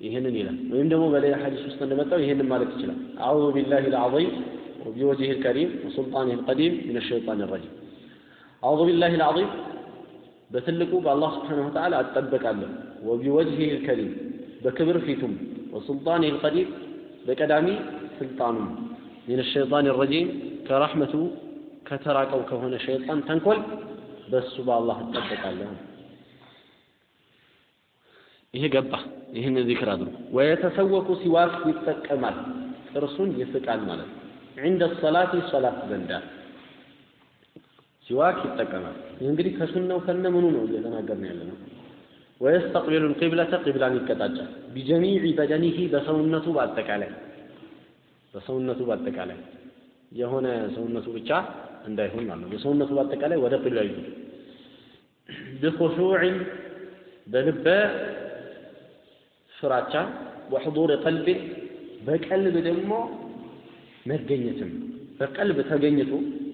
يهن نيلا وإن دمو بلي أحد يشوف صنع متى يهن مالك تشلا أعوذ بالله العظيم وبوجهه الكريم وسلطانه القديم من الشيطان الرجيم. أعوذ بالله العظيم. بثلكوا بالله سبحانه وتعالى أتبك عنه وبوجهه الكريم بكبر فيتم وسلطانه القديم بكدامي سلطانه من الشيطان الرجيم. ከራህመቱ ከተራቀው ከሆነ ሸይጣን ተንኮል በሱ በአላህ እጠበቃለሁ። ይሄ ገባ። ይህን ዚክር አድርጉ። ወየተሰወቁ ሲዋክ ይጠቀማል፣ ጥርሱን ይስቃል ማለት ነው። ዒንደ ሰላት ሰላት ዘንዳ ሲዋክ ይጠቀማል። ይህ እንግዲህ ከሱናው ከነ ምኑ ነው እየተናገርን ያለ ነው። ወየስተቅቢሉ ልቂብለተ ቂብላን ይቀጣጫል። ቢጀሚዒ በደኒሂ በሰውነቱ በአጠቃላይ በሰውነቱ በአጠቃላይ የሆነ ሰውነቱ ብቻ እንዳይሆን ማለት ነው። የሰውነቱ በአጠቃላይ ወደ ተለያዩ ቢኹሹዕን በልበ ፍራቻ ወሕዱር ቀልብን በቀልብ ደግሞ መገኘትም በቀልብ ተገኝቶ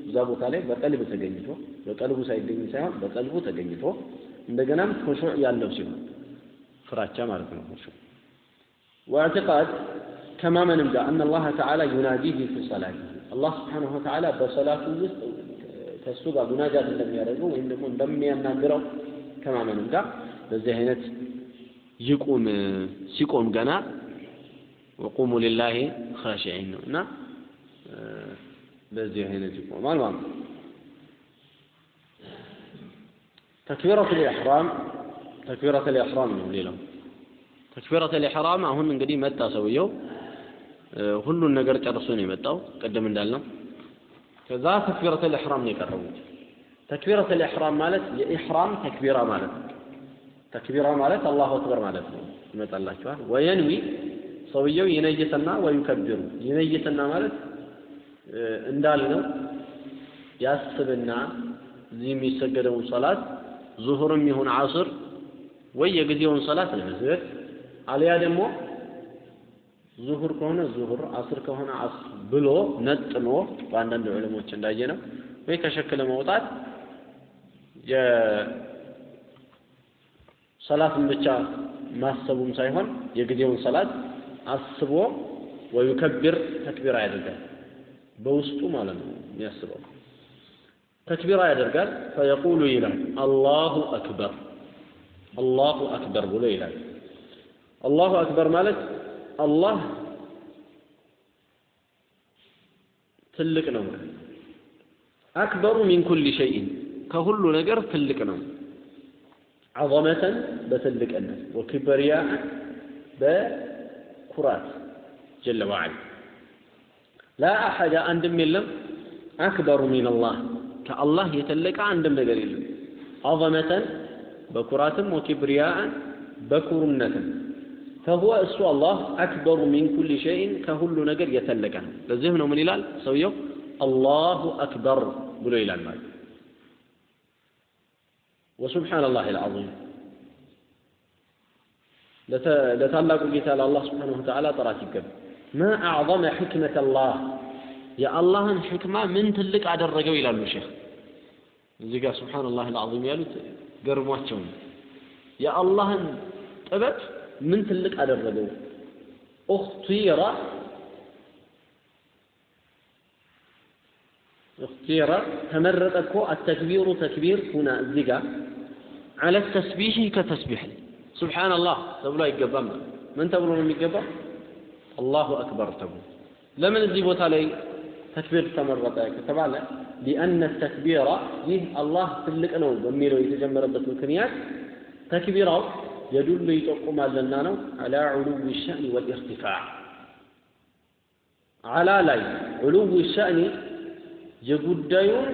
እዛ ቦታ ላይ በቀልብ ተገኝቶ በቀልቡ ሳይገኝ ሳይሆን በቀልቡ ተገኝቶ እንደገናም ሁሹዕ ያለው ሲሆን ፍራቻ ማለት ነው ሁሹዕ ወአዕትቃድ كما من ጋር أن الله تعالى يناديه في صلاته الله سبحانه وتعالى በሰላቱ ውስጥ ከእሱ ጋር ሙናጃት እንደሚያደርገው ወይም ደግሞ እንደሚያናግረው ከማመንም ጋር በዚህ አይነት ይቁም ሲቆም ገና ወቁሙ ሊላሂ ኻሺዒን ነው እና በዚህ አይነት ይቆማል ማለት ነው። ተክቢረቱ ልኢሕራም ተክቢረቱ ልኢሕራም ነው ሌላው ተክቢረቱ ልኢሕራም አሁን እንግዲህ መጣ ሰውየው ሁሉን ነገር ጨርሶ ነው የመጣው። ቅድም እንዳልነው ከዛ ተክቢረቱ ልኢሕራም ነው የቀረቡት። ተክቢረቱ ልኢሕራም ማለት የኢሕራም ተክቢራ ማለት ነው። ተክቢራ ማለት አላሁ አክበር ማለት ነው። ይመጣላችኋል። ወየንዊ ሰውየው ይነይትና ወዩከቢሩ ይነይትና ማለት እንዳልነው ያስብና እዚህ የሚሰገደውን ሰላት ዙሁርም ይሁን ዓስር ወይ የጊዜውን ሰላት ለመስገድ አልያ ደግሞ ዙሁር ከሆነ ዙሁር አስር ከሆነ አስር ብሎ ነጥኖ በአንዳንድ ዑለሞች እንዳየ ነው ወይ ከሸክለ መውጣት ሰላትን ብቻ ማሰቡም ሳይሆን የጊዜውን ሰላት አስቦ ወዩከቢር ተክቢራ ያደርጋል። በውስጡ ማለት ነው የሚያስበው። ተክቢራ ያደርጋል። ፈየቁሉ ይላል አላሁ አክበር አላሁ አክበር ብሎ ይላል። አላሁ አክበር ማለት አላህ ትልቅ ነው። አክበሩ ሚን ኩል ሸይን ከሁሉ ነገር ትልቅ ነው። ዐظመተን በትልቅነት ወክብርያ በኩራት ጀለ ወዐላ ላ አሐደ አንድም የለም። አክበሩ ሚን አላህ ከአላህ የተለቀ አንድም ነገር የለም። ዐظመተን በኩራትም ወኪብርያእን በኩሩነትም فهو اسوا الله أكبر من كل شيء كهل نجر يتلقى لزهنا من إلال؟ سويه الله أكبر بلو إلال مال. وسبحان الله العظيم. لتالاق قتال الله سبحانه وتعالى تراتي قب ما أعظم حكمة الله؟ يا الله حكمة من تلك على الرجوع إلى المشيخ. زيقا سبحان الله العظيم يا قرموا يا الله أبت ምን ትልቅ አደረገው እኽቲራ اختير تمرط እኮ التكبير تكبير هنا እዚህ ጋር على التسبيح كتسبيح سبحان الله ተብሎ አይገባም ምን ተብሎ ነው የሚገባው አላሁ አክበር ተብሎ ለምን እዚህ ቦታ ላይ ተክቢር ተመረጠ ከተባለ ሊአነ ተክቢራ ይህ አላህ ትልቅ ነው በሚለው የተጀመረበት ምክንያት ተክቢራው የዱሉ ይጠቁማልና ነው አላ ዑሉው ሸእኒ ወልኢርቲፋዕ አላ ላይ ዑሉው ሸእኒ የጉዳዩን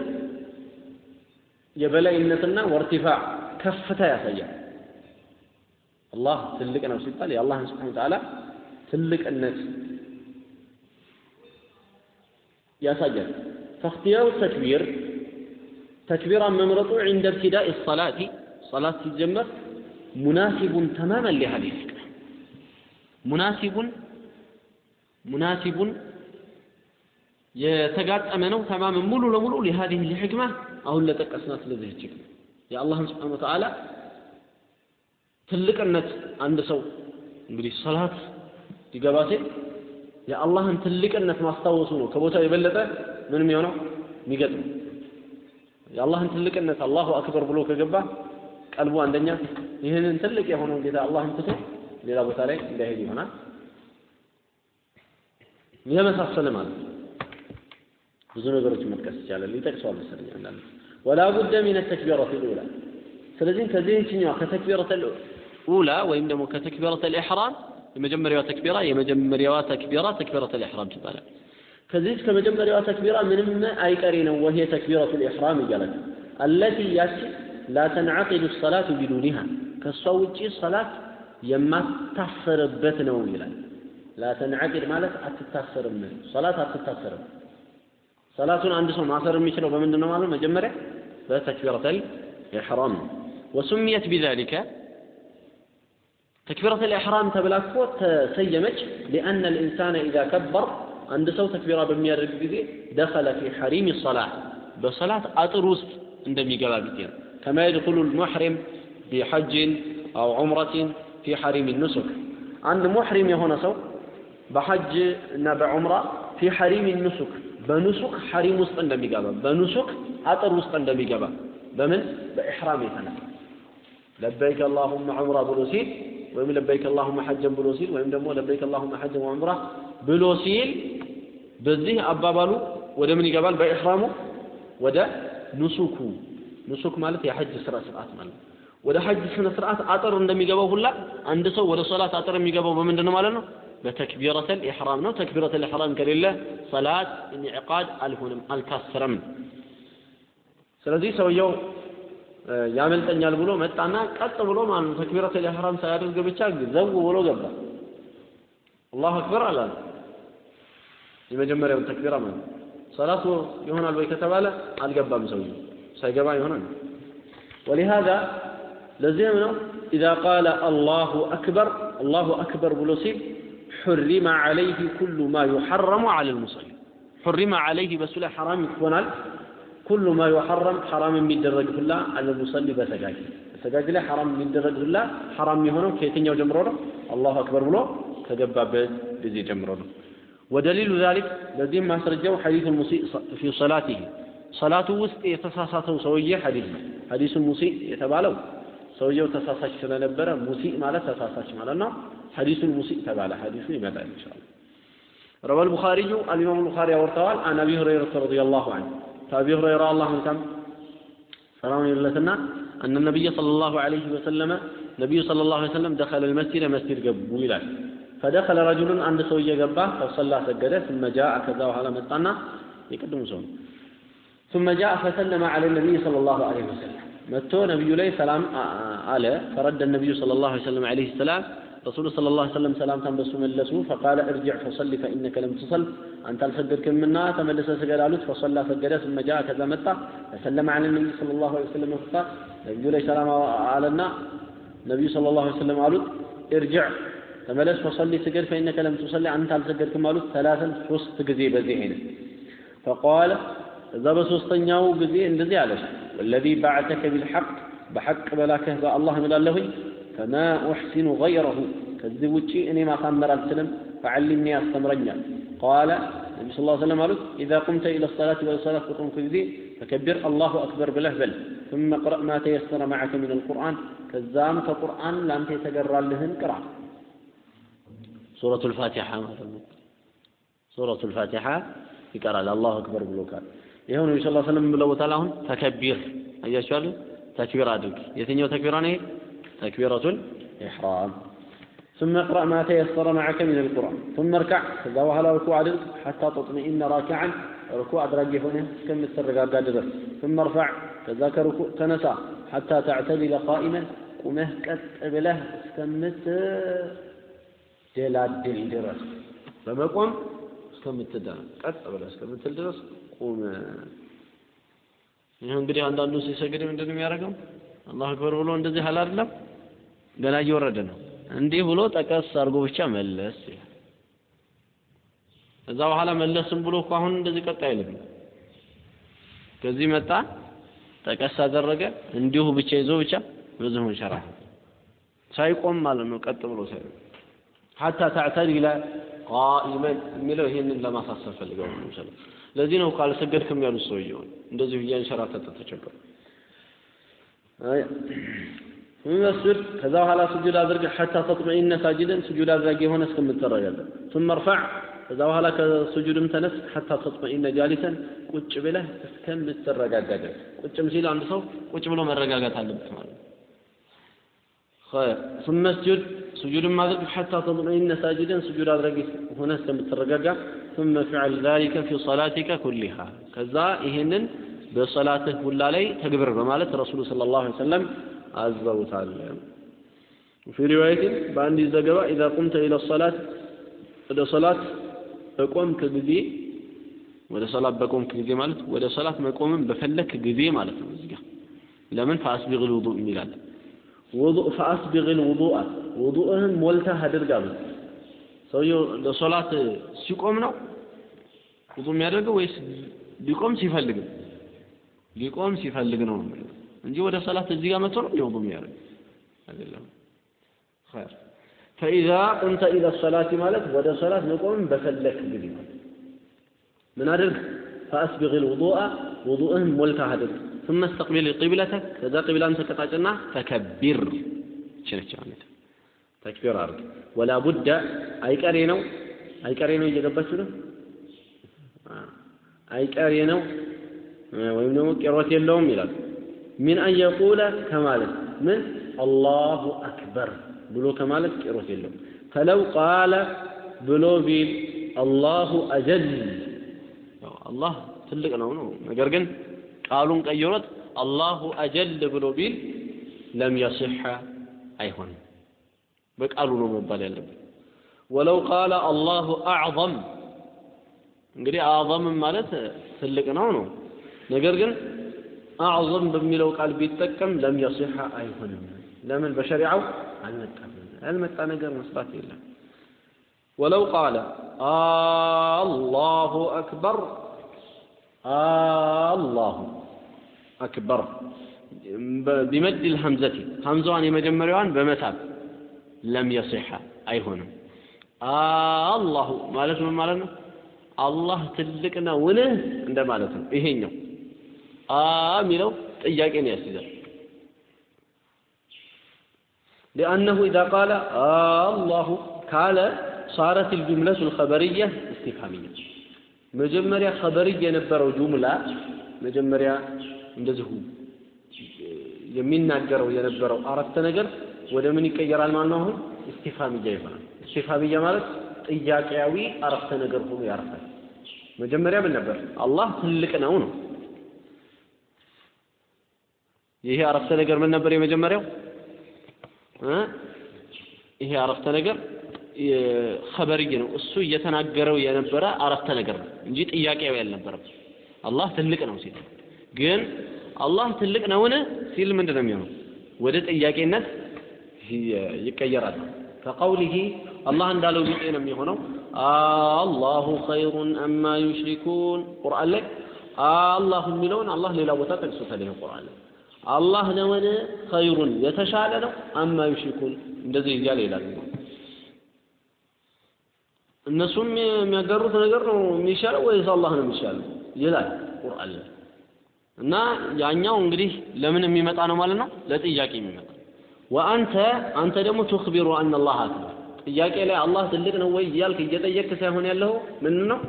የበላይነትና ወርቲፋዕ ከፍታ ያሳያል አላህ ትልቅ ነው ሲባል የአላህን ስብሓን ወተዓላ ትልቅነት ያሳያል فاختيار التكبير تكبيرا ممرط عند ابتداء الصلاة صلاة الجمر ሙናሲቡን ተማመን ሊሀዲስ ሙናሲቡን ሙናሲቡን የተጋጠመ ነው። ተማምን ሙሉ ለሙሉ ሊሀዲህ ሊሕክማ አሁን ለጠቀስናት ለዚህች የአላህን ስብሓን ወተዓላ ትልቅነት አንድ ሰው እንግዲህ ሰላት ሊገባ ሲል የአላህን ትልቅነት ማስታወሱ ነው። ከቦታው የበለጠ ምን የሚሆነው የሚገጥመው። የአላህን ትልቅነት አላሁ አክበር ብሎ ከገባ ቀልቡ አንደኛ ይህንን ትልቅ የሆነው ጌታ አላህን ትቶ ሌላ ቦታ ላይ እንዳይሄድ ይሆናል የመሳሰለ ማለት ነው ብዙ ነገሮች መጥቀስ ይቻላል ይጠቅሰዋል መሰለኝ አንዳንድ ወላ ቡደ ሚን ተክቢረት ልኡላ ስለዚህም ከዚህችኛዋ ከተክቢረት ልኡላ ወይም ደግሞ ከተክቢረት ልኢሕራም የመጀመሪያዋ ተክቢራ የመጀመሪያዋ ተክቢራ ተክቢረት ልኢሕራም ትባላል ከዚህች ከመጀመሪያዋ ተክቢራ ምንም አይቀሬ ነው ወሄ ተክቢረቱ ልኢሕራም እያለች አለቲ ያቺ ላ ተንዓቂዱ ሰላቱ ቢዱኒሃ ከእሷ ውጪ ሰላት የማታሰርበት ነው ይላል ላ ተንዓቂድ ማለት አትታሰርም ሰላት አትታሰርም ሰላቱን አንድ ሰው ማሰር የሚችለው በምንድን ነው ማለት መጀመሪያ በተክቢረተ ልኢሕራም ነው ወሱሚየት ቢዛሊከ ተክቢረተ ልኢሕራም ተብላ እኮ ተሰየመች ሊአነ ልኢንሳነ ኢዛ ከበር አንድ ሰው ተክቢራ በሚያደርግ ጊዜ ደኸለ ፊ ሐሪም ሰላህ በሰላት አጥር ውስጥ እንደሚገባ ጊዜ ነው كما يدخل المحرم بحج أو عمرة في حريم النسك አንድ محرم የሆነ ሰው በሐጅ እና በዑምራ في حريم النسك በ نسك حريم ውስጥ እንደሚገባ በ نسك አጥር ውስጥ እንደሚገባ በምን በኢሕራም የተነሳ لبيك اللهم عمرة ብሎ ሲል ወይም لبيك اللهم حجا ብሎ ሲል ወይም ደግሞ لبيك اللهم حجا وعمرة ብሎ ሲል በዚህ አባባሉ ወደ ምን ይገባል? በኢሕራሙ ወደ نسك ማለት የሐጅ ስነ ስርዓት ማለት ነው። ወደ ሐጅ ስነ ስርዓት አጥር እንደሚገባው ሁላ አንድ ሰው ወደ ሶላት አጥር የሚገባው በምንድን ነው ማለት ነው? በ تكبيرة الإحرام ነው። تكبيرة الإحرام ከሌለ ሰላት انعقاد አልሆንም አልታሰረም። ስለዚህ ሰውየው ያመልጠኛል ብሎ መጣና ቀጥ ብሎ ማለት ነው تكبيرة الإحرام ሳያደርግ ብቻ ዘው ብሎ ገባ። አላሁ አክበር አላለ። የመጀመሪያውን ተክቢራ ማለት ሰላቱ ይሆናል ወይ ከተባለ አልገባም ሰውየው ሳይገባ ይሆናል። ወሊሃዛ ለዚህም ነው ኢዛ ቃለ አላሁ አክበር አላሁ አክበር ብሎ ሲል ሑሪመ ዓለይህ ኩሉ ማ ዩሐረሙ ዐለ ልሙሰሊ ሑሪመ ዓለይህ በሱ ላይ ሐራም ይሆናል ኩሉ ማ ዩሐረም ሐራም የሚደረግ ሁላ ዐለ ልሙሰሊ በሰጋጅ በሰጋጅ ላይ ሐራም የሚደረግ ሁላ ሐራም የሆነው ከየትኛው ጀምሮ ነው? አላሁ አክበር ብሎ ከገባበት ጊዜ ጀምሮ ነው። ودليل ذلك ለዚህም ማስረጃው ሐዲስ ሙሲእ ፊ ሰላቲሂ ሰላቱ ውስጥ የተሳሳተው ሰውዬ ሐዲስ ነው። ሐዲሱ ሙሲእ የተባለው ሰውየው ተሳሳች ስለነበረ ሙሲእ ማለት ተሳሳች ማለት ነው። ሐዲሱን ሙሲእ ተባለ። ሐዲሱ ይመጣል ኢንሻአላህ። روى البخاري الإمام البخاري ورثوال عن أبي هريرة رضي الله عنه فأبي هريرة الله كم سلام لتنا أن النبي صلى الله عليه وسلم نبي صلى الله عليه وسلم دخل المسجد مسجد قبو ይላል فدخل رجل عند سوية جبا فصلى سجده ثم جاء كذا وهذا مطنا يقدم سون ثم جاء فسلم على النبي صلى الله عليه وسلم متو نبي لي سلام على فرد النبي صلى الله عليه وسلم عليه السلام رسول صلى الله عليه وسلم سلام تنبسو ملسو فقال ارجع فصلي فإنك لم تصل أنت الفجر منا تملس سجد علوت فصلى سجده ثم جاء كذا متى فسلم على النبي صلى الله عليه وسلم فقال نبي لي سلام على النبي صلى الله عليه وسلم علوت ارجع ተመለስ ፈሰሊ ስገድ ፈኢነከ ለም ቱሰሊ አንተ አልሰገድክም አሉት ሰላሰን ሶስት ጊዜ በዚህ አይነት ፈቃለ እዛ በሶስተኛው ጊዜ እንደዚህ አለች ወለዚ ባዕተከ ቢልሐቅ በሐቅ በላከህ በአላህ እምላለሁኝ ፈማ ኡሕሲኑ ገይረሁ ከዚህ ውጪ እኔ ማሳመር አልችልም ፈዓሊምኒ ያስተምረኛል ቃለ ነቢ ስ ሰለም አሉት ኢዛ ቁምተ ኢለ ሰላት ወደ ሰላት በቆምክ ጊዜ ፈከቢር አላሁ አክበር ብለህ በል ثم اقرأ ما تيسر معك من القرآن كزام كقرآن لأنت يتقرى لهن قرأ ሱረቱል ፋቲሓ ማለት ነው። ሱረቱል ፋቲሓ ይቀራል። አላሁ አክበር ብሎ ቃል ይኸው ነቢ ሰለላሁ ዐለይሂ ወሰለም ብለውታል። አሁን ተከቢር አያችኋል። ተክቢር አድርግ። የትኛው ተክቢራ ነው? ተክቢረቱል ኢሕራም ثم اقرأ ما تيسر معك من القرآن ثم اركع ከዛ በኋላ ርኩዕ አድርግ حتى تطمئن راكعا ርኩዕ አድራጊ ሆነ እስከምትረጋጋ ድረስ ثم ارفع ከዛ ከርኩዕ ተነሳ حتى تعتدل قائما ቁመህ ቀጥ ብለህ እስከምት ደላድል ድረስ በመቆም እስከምትደና ቀጥ ብለህ እስከምትል ድረስ ቁም። ይህ እንግዲህ አንዳንዱ ሲሰግድ ምንድን ነው የሚያደርገው? አላሁ አክበር ብሎ እንደዚህ አለ አይደለም፣ ገና እየወረደ ነው። እንዲህ ብሎ ጠቀስ አድርጎ ብቻ መለስ ይላል። በኋላ መለስም ብሎ እኮ አሁን እንደዚህ ቀጥ አይልም። ከዚህ መጣ ጠቀስ አደረገ፣ እንዲሁ ብቻ ይዞ ብቻ በዚሁ መንሸራተት ሳይቆም ማለት ነው፣ ቀጥ ብሎ ሳይቆም ሐታ ተዕተዲለ ቃኢመን የሚለው ይሄንን ለማሳሰብ ፈልገው ነው ለዚህ ነው ካልሰገድክም ያሉት ሰውየውን እንደዚሁ እያንሸራተተ ተቸገሩ። መስጅድ ከዛ በኋላ ስጁድ አድርግ ሐታ ተጥመኢነ ሳጅደን ስጁድ አድራጊ የሆነ እስከምትረጋጋ ثم ارفع ከዛ በኋላ ከስጁድም ተነስ ሐታ ተጥመኢነ ጃሊሰን ቁጭ ብለህ እስከምትረጋጋ ድረስ ቁጭም ሲል አንድ ሰው ቁጭ ብሎ መረጋጋት አለበት ማለት ነው። خير ثم اسجد سجود ما ذلك حتى تطمئن ساجدا سجود أدرك هنا استمترقق ثم فعل ذلك في صلاتك كلها كذا إهنن بصلاته ولا لي تكبر بمالة رسول صلى الله عليه وسلم عز وجل وفي رواية بعد الزجوة إذا قمت إلى الصلاة إلى صلاة بقوم كجدي ወደ ሰላት በቆምክ ጊዜ ማለት ወደ ሰላት መቆምን በፈለክ ጊዜ ማለት ነው እዚህ ጋር ለምን ፈአስቢግ ልውዱእ የሚላል ውዱእ ፈአስቢግ ልውዱአ ውዱእህን ሞልተህ አድርግ አሉት። ሰውየው ለሶላት ሲቆም ነው? ውዱእ የሚያደርገው ወይስ ሊቆም ሲፈልግ? ነው? ሊቆም ሲፈልግ ነው ነው እንጂ ወደ ሰላት እዚህ ጋር መጥቶ ነው ውዱእ የሚያደርግ አይደለም። ኸይር። ፈኢዛ ቁምተ ኢለ ሰላቲ ማለት ወደ ሰላት መቆም በፈለክ ጊዜ ማለት ምን አድርግ? ፈአስቢግ ልውዱአ ውዱእህን ሞልተህ አድርግ ثم استقبل قبلتك ከዛ ቅብላን ተቀጣጭና ተከቢር ችነች ማለት ተክቢር አድርግ ወላ ቡደ አይቀሬ ነው አይቀሬ ነው እየገባችሁ ነው አይቀሬ ነው ወይም ደግሞ ቂሮት የለውም ይላል። ሚን አን የቁለ ከማለት ምን አላሁ አክበር ብሎ ከማለት ቂሮት የለውም። ፈለው ቃለ ብሎ ቢል አላሁ አጀል አላህ ትልቅ ነው ነው። ነገር ግን قالون قيروت الله أجل بلوبيل لم يصح أيهن. بك ألونو مبالي ولو قال الله أعظم. نقري أعظم مالت لت تلك نعنو نقر قل أعظم بمي لو قال بيتكم لم يصح اي أيهن. لم البشر يعو؟ علم علمت أنا قر مصبات الله ولو قال آه الله أكبر. آه الله. አክበር አላሁ አክበር ቢመድ ልሐምዘቲ ሐምዛዋን የመጀመሪያዋን በመሳብ ለም የሲሐ አይሆንም። አላሁ ማለት ምን ማለት ነው? አላህ ትልቅ ነውን እንደማለት ነው። ይሄኛው አ የሚለው ጥያቄን ያስይዛል። ሊአነሁ ኢዛ ቃለ አላሁ ካለ صارت الجملة الخبرية استفهامية መጀመሪያ ኸበርይ የነበረው ጁምላ መጀመሪያ እንደዚሁ የሚናገረው የነበረው አረፍተ ነገር ወደ ምን ይቀየራል ማለት ነው? አሁን ኢስቲፋምያ ይሆናል። ኢስቲፋምያ ማለት ጥያቄያዊ አረፍተ ነገር ሆኖ ያርፋል። መጀመሪያ ምን ነበር? አላህ ትልቅ ነው ነው። ይሄ አረፍተ ነገር ምን ነበር የመጀመሪያው? ይሄ አረፍተ ነገር ኸበርይ ነው። እሱ እየተናገረው የነበረ አረፍተ ነገር ነው እንጂ ጥያቄያዊ አልነበረም። አላህ ትልቅ ነው ሲል ግን አላህ ትልቅ ነውን ሲል ምንድን ነው የሚሆነው? ወደ ጥያቄነት ይቀየራል። ከቀውሊሂ አላህ እንዳለው ቢጤ ነው የሚሆነው። አላሁ ኸይሩን አማ ዩሽሪኩን ቁርአን ላይ አላሁ የሚለውን አላህ ሌላ ቦታ ጠቅሶታል። ይሄ ቁርአን ላይ አላህ ነውን ኸይሩን የተሻለ ነው አማ ዩሽሪኩን እንደዚህ እያለ ይላል። እነሱም የሚያጋሩት ነገር ነው የሚሻለው ወይስ አላህ ነው የሚሻለው ይላል ቁርአን ላይ እና ያኛው እንግዲህ ለምን የሚመጣ ነው ማለት ነው? ለጥያቄ የሚመጣ ወአንተ አንተ ደግሞ ትኽቢሩ አን አክበር ጥያቄ ላይ አላህ ትልቅ ነው ወይ እያልክ እየጠየቅክ ሳይሆን ያለው ምን ነው?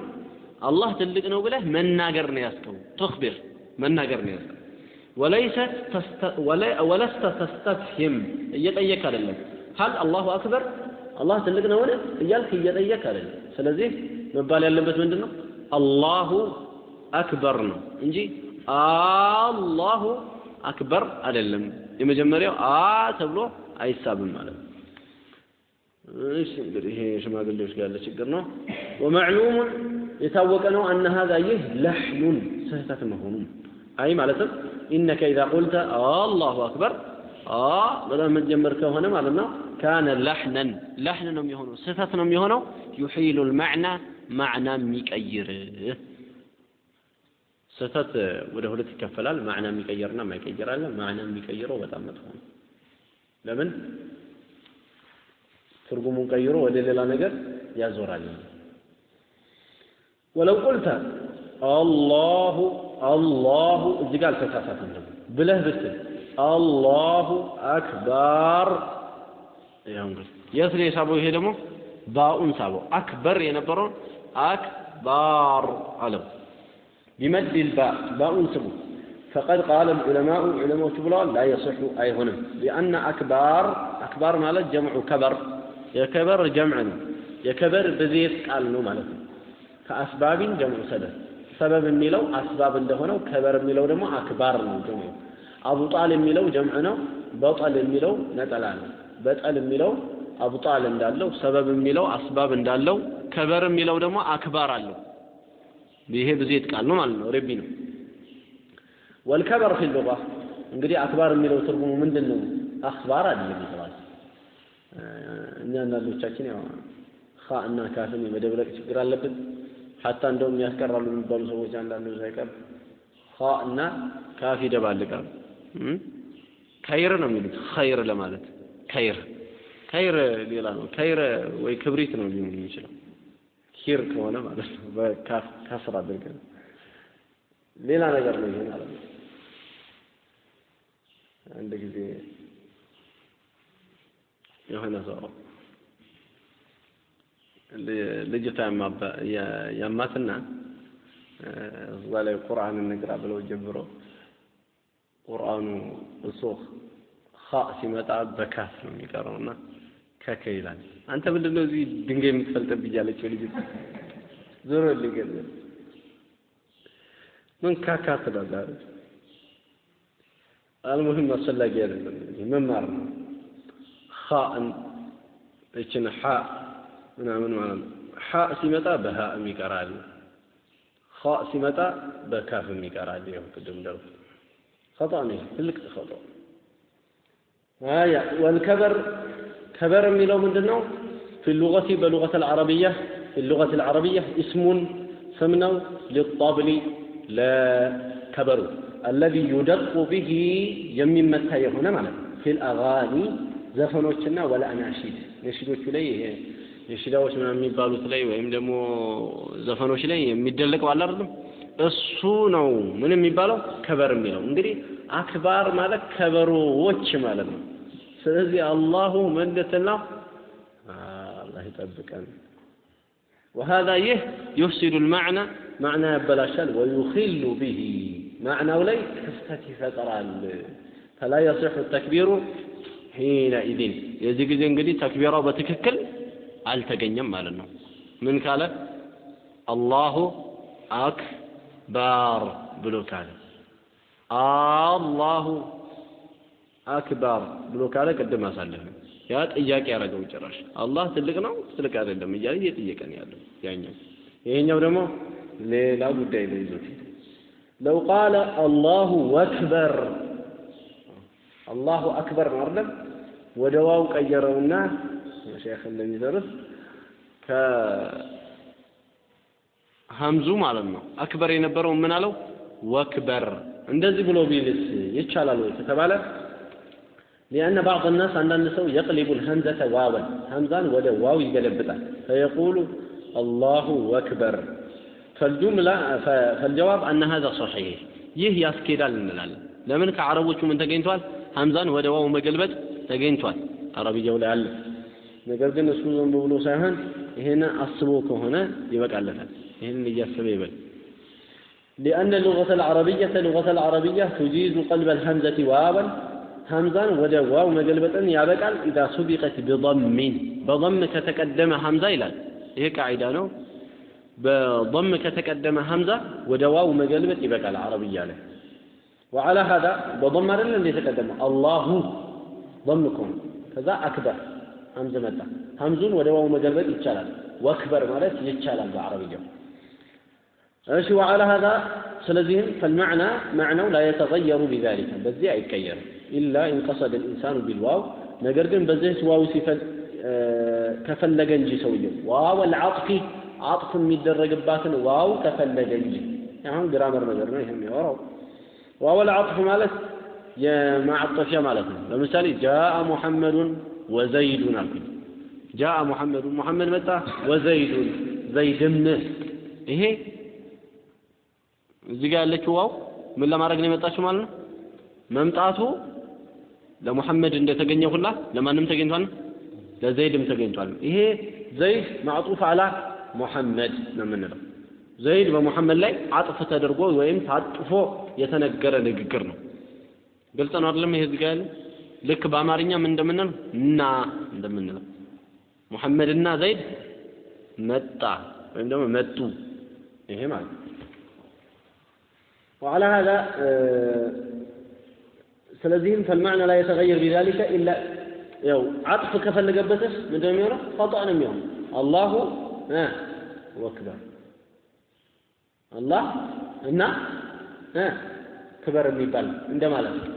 አላህ ትልቅ ነው ብለህ መናገር ነው ያዝከው። ትኽቢር መናገር ነው ያዝከው። ወለስተ ተስተፍሂም እየጠየቅ አይደለም። ሀል አላሁ አክበር አላህ ትልቅ ነውን እያልክ እየጠየቅ አይደለም። ስለዚህ መባል ያለበት ምንድን ነው? አላሁ አክበር ነው እንጂ አላሁ አክበር አይደለም። የመጀመሪያው አ ተብሎ አይሳብም ማለት ነው። እሺ እንግዲህ ይሄ ሽማግሌዎች ጋር ያለ ችግር ነው። ወመዕሉሙን የታወቀ ነው አነ ሀዛ ይህ ለሕኑን ስህተት መሆኑ አይ ማለትም ኢነከ ኢዛ ቁልተ አላሁ አክበር አ በጣም መጀመር ከሆነ ማለት ነው ካነ ለሕነን ለሕን ነው የሚሆነው ስህተት ነው የሚሆነው ዩሒሉ ልማዕና ማዕና የሚቀይር ስህተት ወደ ሁለት ይከፈላል። ማዕና የሚቀይርና የማይቀይር አለ። ማዕና የሚቀይረው በጣም መጥፎ ነው። ለምን ትርጉሙን ቀይሮ ወደ ሌላ ነገር ያዞራል። ወለው ቁልተ አላሁ አላሁ እዚህ ጋር አልተሳሳትም ደግሞ ብለህ ብትል አላሁ አክባር ያው የት ነው የሳበው? ይሄ ደግሞ ባኡን ሳበው። አክበር የነበረውን አክባር አለው። بمد الباء باء سبو فقد قال العلماء علماء تبلغ لا يصح أيهنم لأن أكبار أكبار مالت جمع كبر يكبر جمع يكبر بزيت قال نو مالت كأسباب جمع سبب سبب የሚለው አስባብ እንደሆነው ከበር የሚለው ደግሞ አክባር ነው ጀምዑ አቡጣል የሚለው ጀምዕ ነው በጠል የሚለው ነጠላ ነው በጠል የሚለው አቡጣል እንዳለው ሰበብ የሚለው አስባብ እንዳለው ከበር የሚለው ደግሞ አክባር አለው ይሄ ብዜት ቃል ነው ማለት ነው። ረቢ ነው። ወልከበር ፊ ሉጋ እንግዲህ አክባር የሚለው ትርጉሙ ምንድን ነው? አክባር አይደለም ይባላል። እኛ አንዳንዶቻችን ያው ኻ እና ካፍን የመደብለቅ ችግር አለብን። ሐታ እንደውም ያስቀራሉ የሚባሉ ሰዎች አንዳንዱ ሳይቀር ኻ እና ካፍ ይደባልቃሉ። ከይር ነው የሚሉት ኸይር ለማለት ከይር ከይር ሌላ ነው። ከይር ወይ ክብሪት ነው ሊሆን የሚችለው ኪር ከሆነ ማለት ነው። በከስር አድርገን ሌላ ነገር ነው ይሄ ማለት ነው። አንድ ጊዜ የሆነ ሰው ልጅቷ ያማትና እዛ ላይ ቁርአን እንቅራ ብለው ጀምሮ ቁርአኑ እሱ ኸ ሲመጣ በካፍ ነው የሚቀረውና ከከ ይላል። አንተ ምንድን ነው እዚህ ድንጋይ የምትፈልጥብኝ እያለችው ልጅ ዞሮ ሊገል ምን ካካ ትላለህ? አልሙሂም አስፈላጊ አይደለም መማር ነው። ኻእን እችን ሓ ምናምን ማለት ነው። ሓ ሲመጣ በሃእም ይቀራል። ኻ ሲመጣ በካፍም ይቀራል። ይኸው ቅድም እንዳልኩት ኸጣ ነው፣ ትልቅ ኸጣ። አያ ወልከበር كبر የሚለው ምንድን ነው? في اللغة በ لغة العربية في اللغة العربية اسم ስም ነው للطبل الكبر الذي يدق به የሚመታ የሆነ ማለት ነው። في الأغاني ዘፈኖችና والأناشيد ነሺዶቹ ላይ ይሄ የሺዳዎች ምናምን የሚባሉት ላይ ወይም ደግሞ ዘፈኖች ላይ የሚደለቀው አለ አይደለም እሱ ነው ምን የሚባለው كبر የሚለው እንግዲህ አክባር ማለት ከበሮዎች ማለት ነው ስለዚህ አላሁ መንደትና አላህ ይጠብቀን وهذا ይህ يفسد المعنى معنى يبلاشال ويخل به معنى ላይ ክፍተት ይፈጥራል فلا يصح التكبير حينئذ የዚህ ጊዜ እንግዲህ ተክቢራው በትክክል አልተገኘም ማለት ነው ምን ካለ አላሁ አክባር ብሎ ካለ አላሁ አክባር ብሎ ካለ ቅድም አሳለፍን። ያ ጥያቄ ያደረገው ጭራሽ አላህ ትልቅ ነው ትልቅ አይደለም እያለ እየጠየቀ ነው ያለው ያኛው። ይሄኛው ደግሞ ሌላ ጉዳይ ነው ይዞት ለው ቃለ አላሁ አክበር አላሁ አክበር ነው አይደለም ወደ ዋው ቀየረውና ሼክ እንደሚሰሩት ከሀምዙ ማለት ነው። አክበር የነበረው ምን አለው? ወክበር። እንደዚህ ብሎ ቢልስ ይቻላል ወይ ከተባለ لأن بعض الناس عندما نسوي يقلب الهمزة واوا. همزا ولا واو يقلبها. فيقول الله أكبر. فالجملة فالجواب أن هذا صحيح. يه يسكيد لنلال لمن كعربو شو من تجينتوال همزا ولا واو مقلبت تجينتوال عربي جولة علم نقدر نسوي بقولوا سهل هنا أصبوك هنا يبقى علفا هنا اللي يسبب لأن اللغة العربية اللغة العربية تجيز قلب الهمزة واوا همزان ودا واو مقلبة يابقال إذا سبقت بضم بضم كتقدم همزة إلى هي قاعدة نو بضم كتقدم همزة ودا واو مقلبة يبقى العربية له وعلى هذا بضم اللي تقدم الله ضمكم كذا أكبر همزة متى همزون ودواو مقلبت يتشالل واكبر ማለት ይቻላል በአረብኛው እሺ وعلى هذا ስለዚህም فالمعنى معنى لا يتغير بذلك በዚህ አይቀየርም إلا إن قصد الإنسان بالواو ነገር ግን በዚህ ዋው ሲፈል ከፈለገ እንጂ ሰውየው ዋው العطف عطف የሚደረግባትን ዋው ከፈለገ እንጂ አሁን ግራመር ነገር ነው ይሄ የሚያወራው ዋው العطف ማለት የማዕጠፊያ ማለት ነው ለምሳሌ ጃአ ሙሐመዱን ወዘይዱን አልኩኝ ጃአ ሙሐመዱን ሙሐመድ መጣ ወዘይዱን ዘይድም ይሄ እዚህ ጋር ያለችው ዋው ምን ለማድረግ ነው የመጣችው ማለት ነው መምጣቱ ለሙሐመድ እንደተገኘ ሁላ ለማንም ተገኝቷል ለዘይድም ተገኝቷል ይሄ ዘይድ ማዕጡፍ አላ ሙሐመድ ነው የምንለው ዘይድ በሙሐመድ ላይ አጥፍ ተደርጎ ወይም ታጥፎ የተነገረ ንግግር ነው ግልጽ ነው አይደለም ይሄ እዚህ ጋር ያለው ልክ በአማርኛ ምን እንደምንለው እና እንደምንለው ሙሐመድና ዘይድ መጣ ወይም ደግሞ መጡ ይሄ ማለት ነው وعلى هذا ስለዚህም ፈልማዕና ላይ የተቀየር ቢዛሊከ ኢላ ያው አጥፍ ከፈለገበትስ ምንድን ነው የሚሆነው? ፈጣ ነው የሚሆነው። الله وكبر አላህ እና كبر የሚባል እንደማለት ነው።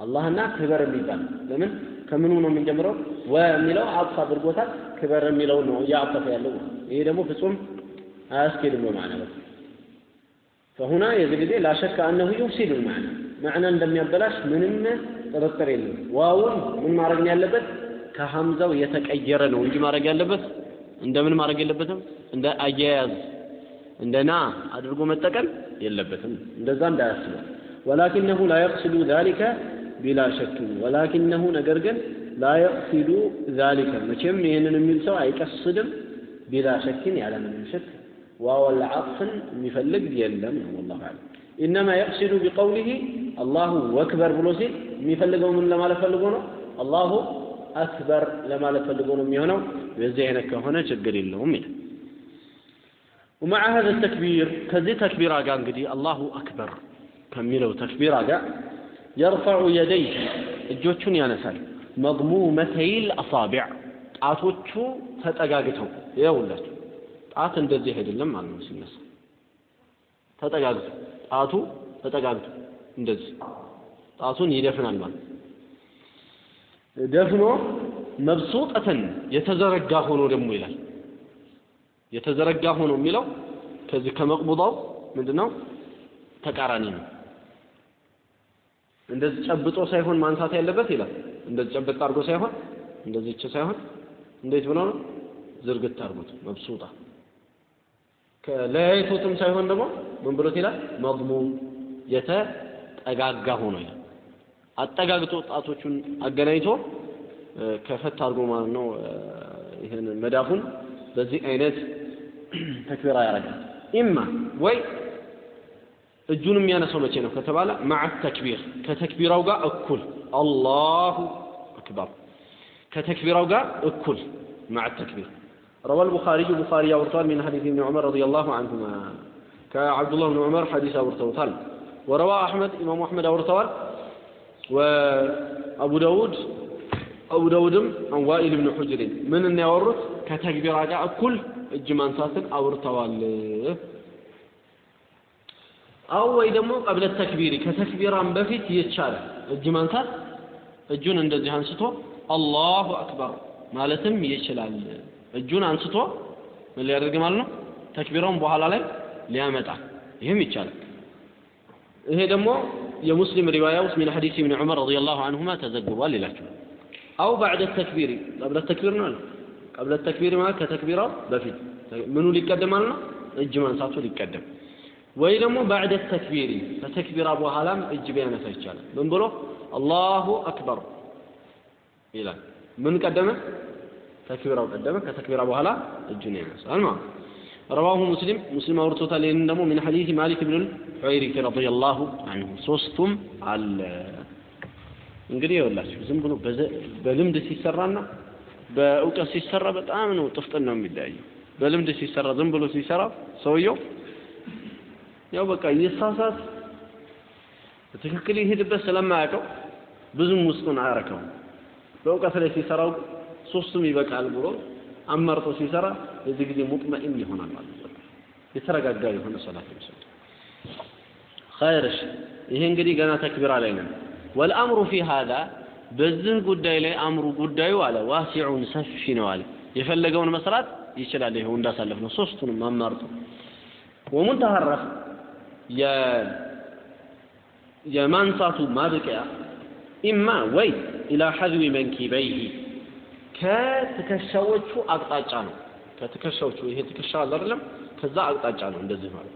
አላህና كبر የሚባል ለምን ከምኑ ነው የምንጀምረው? و የሚለው አጥፍ አድርጎታል። كبر የሚለው ነው እያጠፈ ያለው። ይሄ ደግሞ ፍጹም አያስኬድም በማለት ነው። فهنا የዚህ ጊዜ لا شك أنه يفسد المعنى معنى እንደሚያበላሽ ምንም ጥርጥር የለም። ዋውን ምን ማድረግ ያለበት? ከሀምዛው የተቀየረ ነው እንጂ ማድረግ ያለበት እንደምን ማድረግ የለበትም። እንደ አያያዝ እንደ ና አድርጎ መጠቀም የለበትም። እንደዛ እንዳያስበው። ወላኪነሁ ላ የቅሲዱ ዛሊከ ቢላ ሸኪ ወላኪነሁ ነገር ግን ላ የቅሲዱ ዛሊከ መቼም ይህንን የሚል ሰው አይቀስድም። ቢላ ሸኪን ያለምንም ሽክ ዋወል ዓጥፍን የሚፈልግ የለም ነው። ወላሁ አለም ኢነማ የቅሲዱ ቢቀውሊህ አላሁ ወክበር ብሎ ሲል የሚፈልገው ምን ለማለት ፈልጎ ነው አላሁ አክበር ለማለት ፈልጎ ነው የሚሆነው በዚህ አይነት ከሆነ ችግር የለውም ይላል ومع هذا التكبير كذي تكبير أجا انقدي الله أكبر كملوا تكبير أجا يرفع يديه الجوتشون ينسل مضمومتي الأصابع ጣቶቹ ተጠጋግተው ይኸውላችሁ ጣት እንደዚህ አይደለም ማለት ነው ሲነሳ ተጠጋግቶ ጣቱ ተጠጋግቶ እንደዚህ ጣቱን ይደፍናል ማለት ደፍኖ መብሱጠተን የተዘረጋ ሆኖ ደግሞ ይላል። የተዘረጋ ሆኖ የሚለው ከዚህ ከመቅቡዳው ምንድነው? ተቃራኒ ነው። እንደዚህ ጨብጦ ሳይሆን ማንሳት ያለበት ይላል። እንደዚህ ጨብጥ አድርጎ ሳይሆን እንደዚህ እቺ ሳይሆን እንዴት ብሎ ነው? ዝርግት አድርጎት መብሱጣ ከለያይቶትም ሳይሆን ደግሞ ምን ብሎት ይላል? መضሙም የተጠጋጋ ሆኖ ይላል። አጠጋግቶ ጣቶቹን አገናኝቶ ከፈት አድርጎ ማለት ነው። ይህን መዳፉን በዚህ አይነት ተክቢራ ያደርጋል። ኢማ ወይ እጁን የሚያነሳው መቼ ነው ከተባለ ማዕ ተክቢር ከተክቢራው ጋር እኩል። አላሁ አክበር። ከተክቢራው ጋር እኩል ማዕ ተክቢር روى البخاري بخاري أورطان من حديث ابن عمر رضي الله عنهما. كعبد الله بن عمر حديث أورطان وروى أحمد إمام أحمد أورطان وأبو داود أبو داود عن وائل بن حجر. من أن يورط؟ كتكبير جاء كل الجمان ساتن أورطوال. أو ويدمو قبل التكبير كتكبير عن بفيت يتشال. الجمان سات الجون عند الجهان ستو الله أكبر مالتم يشلال እጁን አንስቶ ምን ሊያደርግ ማለት ነው? ተክቢራውን በኋላ ላይ ሊያመጣ። ይህም ይቻላል። ይሄ ደግሞ የሙስሊም ሪዋያ ውስጥ ሚን ሐዲስ ኢብኑ ዑመር ረዲየላሁ ዐንሁማ ተዘግቧል ይላቸዋል አው ባዕደ ተክቢር ቀብለ ተክቢር ነው ቀብለ ተክቢር ማለት ከተክቢራው በፊት ምኑ ሊቀደም ማለት ነው? እጅ ማንሳቱ ሊቀደም። ወይ ደግሞ ባዕደ ተክቢሪ ከተክቢራ በኋላም እጅ ቢያነሳ ይቻላል። ምን ብሎ? አላሁ አክበር ይላል። ምን ቀደመ ተክቢራው ቀደመ ከተክቢራ በኋላ እጁን ያነሳል ማለት رواه مسلم مسلم أورتوتا لأن دمو من حديث مالك بن الحويرث رضي الله عنه ሶስቱም አለ እንግዲህ ይኸውላችሁ ዝም ብሎ በልምድ ሲሰራና በእውቀት ሲሰራ በጣም ነው ጥፍጥን ነው የሚለያየው በልምድ ሲሰራ ዝም ብሎ ሲሰራ ሰውየው ያው በቃ ይሳሳት በትክክል ይሄድበት ስለማያውቀው ብዙም ውስጡን አያረከውም በእውቀት ላይ ሲሰራው ሶስቱም ይበቃል ብሎ አመርጦ ሲሰራ የዚህ ጊዜ ሙጥመኢን ይሆናል ማለት ነው። የተረጋጋ የሆነ ሰላት ይመስላል ኸይርሽ ይሄ እንግዲህ ገና ተክቢራ ላይ ነን። ወልአምሩ ፊ ሃዛ በዚህ ጉዳይ ላይ አምሩ ጉዳዩ አለ ዋሲዑን ሰፊ ነው አለ። የፈለገውን መስራት ይችላል። ይኸው እንዳሳለፍ ነው ሶስቱንም አማርጦ። ወሙንተሃ ረፍ የማንሳቱ ማብቂያ ኢማ ወይ ኢላ ሐዝዊ መንኪበይህ ከትከሻዎቹ አቅጣጫ ነው። ከትከሻዎቹ ይሄ ትከሻ አለ አይደለም? ከዛ አቅጣጫ ነው እንደዚህ ማለት